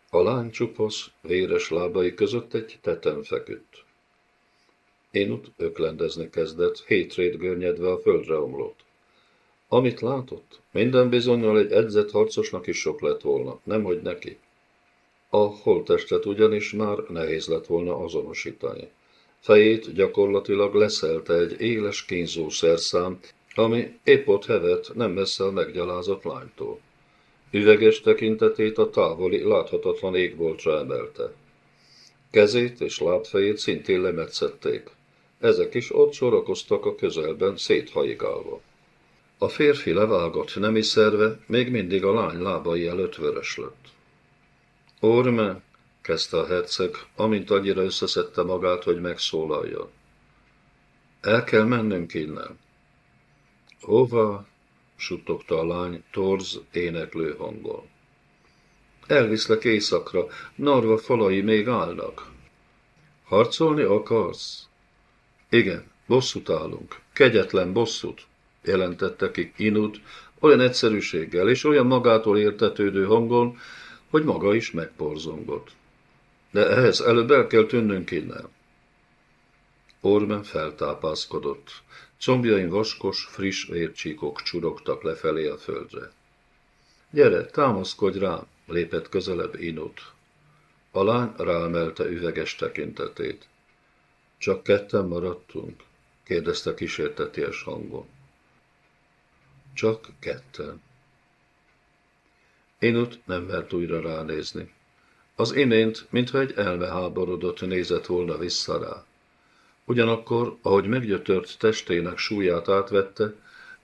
A lány csupasz, véres lábai között egy teten feküdt. Inut öklendezni kezdett, hétrét görnyedve a földre omlott. Amit látott, minden bizonyal egy edzett harcosnak is sok lett volna, nemhogy neki. A holttestet ugyanis már nehéz lett volna azonosítani. Fejét gyakorlatilag leszelte egy éles kínzó szerszám, ami épp ott hevet nem messze a meggyalázott lánytól. Üveges tekintetét a távoli, láthatatlan égboltra emelte. Kezét és lábfejét szintén lemetszették. Ezek is ott sorakoztak a közelben, széthajigálva. A férfi levágott nemi szerve még mindig a lány lábai előtt vörös lett. Orme, kezdte a herceg, amint annyira összeszedte magát, hogy megszólaljon. El kell mennünk innen. Hova? suttogta a lány torz éneklő hangon. Elviszlek éjszakra, Narva falai még állnak. Harcolni akarsz? Igen, bosszút állunk, kegyetlen bosszút jelentette ki Inut olyan egyszerűséggel és olyan magától értetődő hangon, hogy maga is megporzongott. De ehhez előbb el kell tűnnünk innen. Ormen feltápászkodott. Combjain vaskos, friss vércsíkok csurogtak lefelé a földre. Gyere, támaszkodj rám, lépett közelebb Inut. A lány ráemelte üveges tekintetét. Csak ketten maradtunk? kérdezte kísérteties hangon. Csak ketten. Inut nem mert újra ránézni. Az imént, mintha egy elmeháborodott nézett volna vissza rá. Ugyanakkor, ahogy meggyötört testének súlyát átvette,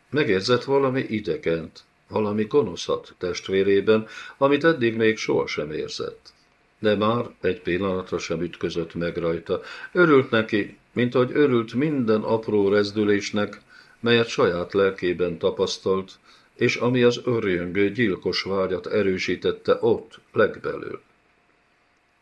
megérzett valami idegent, valami gonoszat testvérében, amit eddig még sohasem érzett. De már egy pillanatra sem ütközött meg rajta. Örült neki, mint ahogy örült minden apró rezdülésnek, melyet saját lelkében tapasztalt, és ami az örjöngő gyilkos vágyat erősítette ott, legbelül.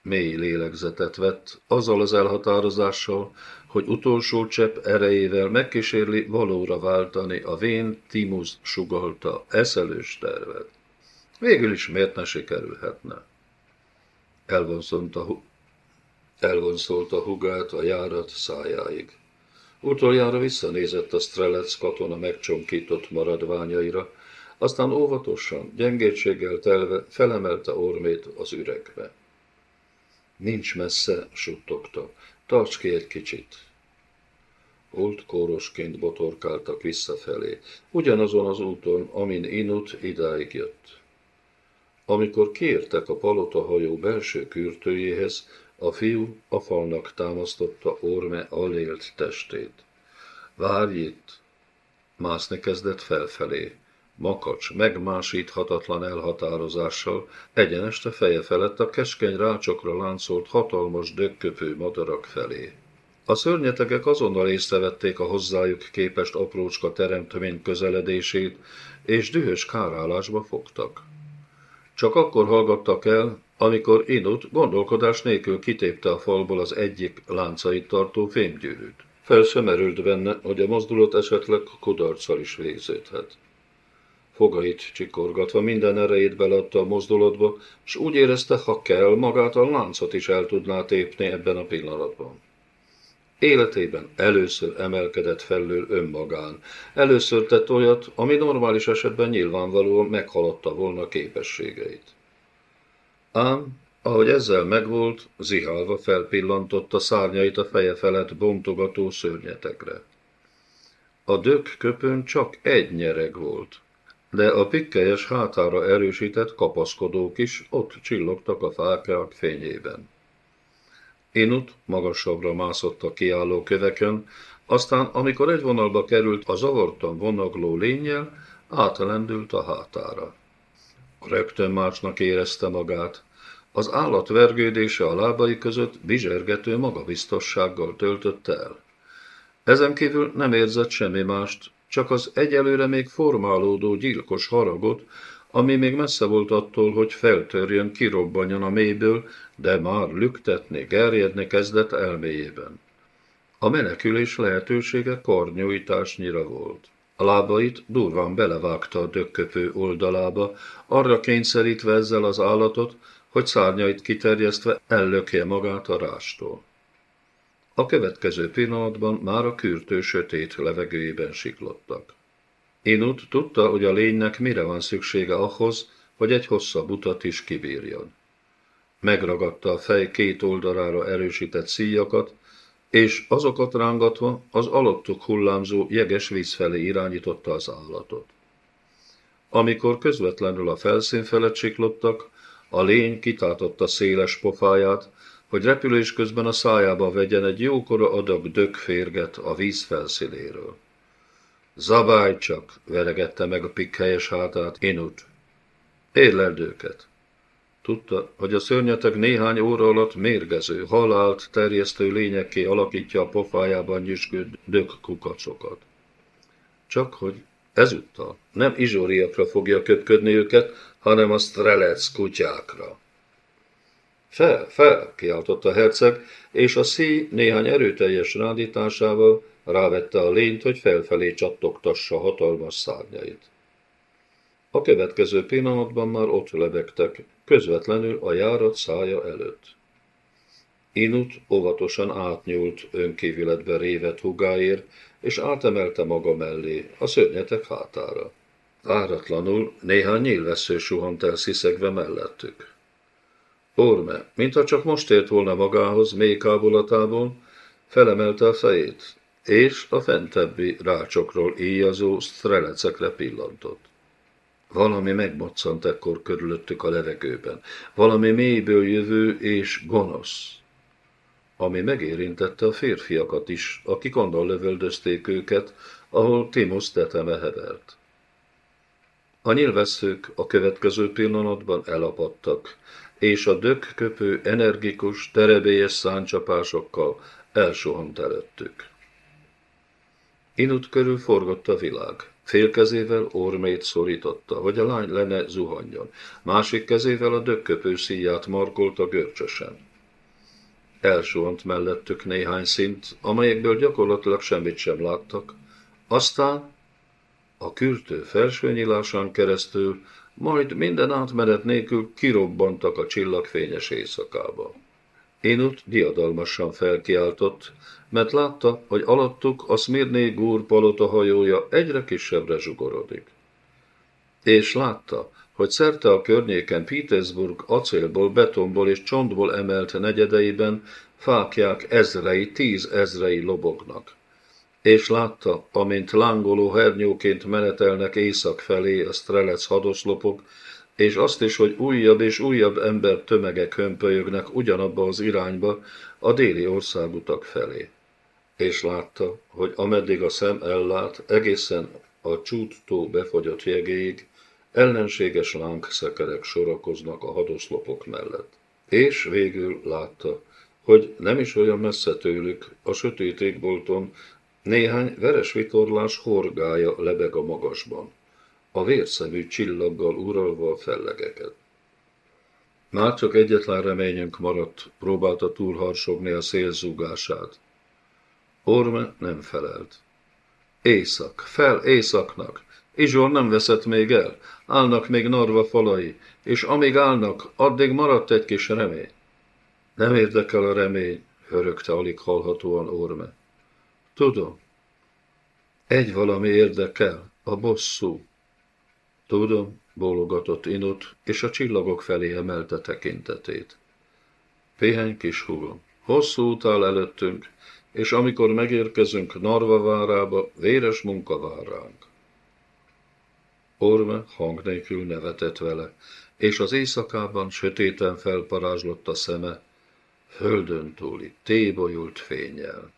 Mély lélegzetet vett, azzal az elhatározással, hogy utolsó csepp erejével megkísérli valóra váltani a vén Timus sugalta eszelős tervet. Végül is miért ne sikerülhetne? Elvonszolta, elvonszolta hugát a járat szájáig. Utoljára visszanézett a Strelec katona megcsonkított maradványaira, aztán óvatosan, gyengétséggel telve felemelte ormét az üregbe. Nincs messze, suttogta. Tarts ki egy kicsit. Old kórosként botorkáltak visszafelé, ugyanazon az úton, amin Inut idáig jött. Amikor kiértek a palotahajó belső kürtőjéhez, a fiú a falnak támasztotta orme alélt testét. Várj itt! Mászni kezdett felfelé. Makacs, megmásíthatatlan elhatározással egyeneste feje felett a keskeny rácsokra láncolt hatalmas dögköpő madarak felé. A szörnyetegek azonnal észrevették a hozzájuk képest aprócska teremtmény közeledését, és dühös kárálásba fogtak. Csak akkor hallgattak el, amikor Inut gondolkodás nélkül kitépte a falból az egyik láncait tartó fémgyűrűt. Felszömerült benne, hogy a mozdulat esetleg kudarccal is végződhet. Fogait csikorgatva minden erejét beleadta a mozdulatba, és úgy érezte, ha kell, magát a láncot is el tudná tépni ebben a pillanatban. Életében először emelkedett felül önmagán. Először tett olyat, ami normális esetben nyilvánvalóan meghaladta volna képességeit. Ám, ahogy ezzel megvolt, zihálva felpillantotta szárnyait a feje felett bontogató szörnyetekre. A dök köpön csak egy nyereg volt, de a pikkelyes hátára erősített kapaszkodók is ott csillogtak a fákják fényében. Inut magasabbra mászott a kiálló köveken, aztán, amikor egy vonalba került a zavartan vonagló lényel, átlendült a hátára. Rögtön másnak érezte magát. Az állat vergődése a lábai között bizsergető magabiztossággal töltötte el. Ezen kívül nem érzett semmi mást, csak az egyelőre még formálódó gyilkos haragot, ami még messze volt attól, hogy feltörjön, kirobbanjon a mélyből, de már lüktetni, gerjedni kezdett elméjében. A menekülés lehetősége karnyújtásnyira volt. A lábait durván belevágta a dökköpő oldalába, arra kényszerítve ezzel az állatot, hogy szárnyait kiterjesztve ellökje magát a rástól. A következő pillanatban már a kürtő sötét levegőjében siklottak. Inut tudta, hogy a lénynek mire van szüksége ahhoz, hogy egy hosszabb utat is kibírjon. Megragadta a fej két oldalára erősített szíjakat, és azokat rángatva az alottuk hullámzó jeges víz felé irányította az állatot. Amikor közvetlenül a felszín felett siklottak, a lény kitátotta széles pofáját, hogy repülés közben a szájába vegyen egy jókora adag dögférget a víz felszínéről. Zabálj csak, veregette meg a pikkelyes hátát Inut. Érleld őket. Tudta, hogy a szörnyeteg néhány óra alatt mérgező, halált terjesztő lényekké alakítja a pofájában nyüskő dög kukacokat. Csak hogy ezúttal nem izsóriakra fogja köpködni őket, hanem a strelec kutyákra. Fel, fel, kiáltotta a herceg, és a szí néhány erőteljes rádításával rávette a lényt, hogy felfelé csattogtassa hatalmas szárnyait. A következő pillanatban már ott lebegtek, közvetlenül a járat szája előtt. Inut óvatosan átnyúlt önkívületbe révet hugáért, és átemelte maga mellé, a szörnyetek hátára. Váratlanul néhány nyílvesző suhant el sziszegve mellettük. Orme, mintha csak most ért volna magához mély kábulatából, felemelte a fejét, és a fentebbi rácsokról íjazó strelecekre pillantott. Valami megmoccant ekkor körülöttük a levegőben, valami mélyből jövő és gonosz, ami megérintette a férfiakat is, akik onnan lövöldözték őket, ahol Timus teteme hevert. A nyilvesszők a következő pillanatban elapadtak, és a dökköpő energikus, terebélyes száncsapásokkal elsuhant előttük. Inut körül forgott a világ. Fél kezével ormét szorította, hogy a lány lenne zuhanjon. Másik kezével a dökköpő szíját markolta görcsösen. Elsuhant mellettük néhány szint, amelyekből gyakorlatilag semmit sem láttak, aztán a kürtő felső nyilásán keresztül, majd minden átmenet nélkül kirobbantak a csillagfényes éjszakába. Énut diadalmasan felkiáltott, mert látta, hogy alattuk a Smirné gúr palota hajója egyre kisebbre zsugorodik. És látta, hogy szerte a környéken Petersburg acélból, betonból és csontból emelt negyedeiben fákják ezrei, tízezrei lobognak. És látta, amint lángoló hernyóként menetelnek észak felé a strelec hadoszlopok, és azt is, hogy újabb és újabb ember tömegek hömpölyögnek ugyanabba az irányba a déli országutak felé. És látta, hogy ameddig a szem ellát, egészen a csúttó befagyott jegéig, ellenséges lángszekerek sorakoznak a hadoszlopok mellett. És végül látta, hogy nem is olyan messze tőlük, a sötét égbolton, néhány veres vitorlás horgája lebeg a magasban a vérszemű csillaggal uralva a fellegeket. Már csak egyetlen reményünk maradt, próbálta túlharsogni a szél zúgását. Orme nem felelt. Észak, fel északnak. Izsor nem veszett még el, állnak még Narva falai, és amíg állnak, addig maradt egy kis remény. Nem érdekel a remény, hörögte alig hallhatóan Orme. Tudom. Egy valami érdekel, a bosszú. Tudom, bólogatott Inut, és a csillagok felé emelte tekintetét. Péheny kis húgom, hosszú út áll előttünk, és amikor megérkezünk Narva várába, véres munka vár ránk. Orme hang nélkül nevetett vele, és az éjszakában sötéten felparázslott a szeme, földön túli tébolyult fényjel.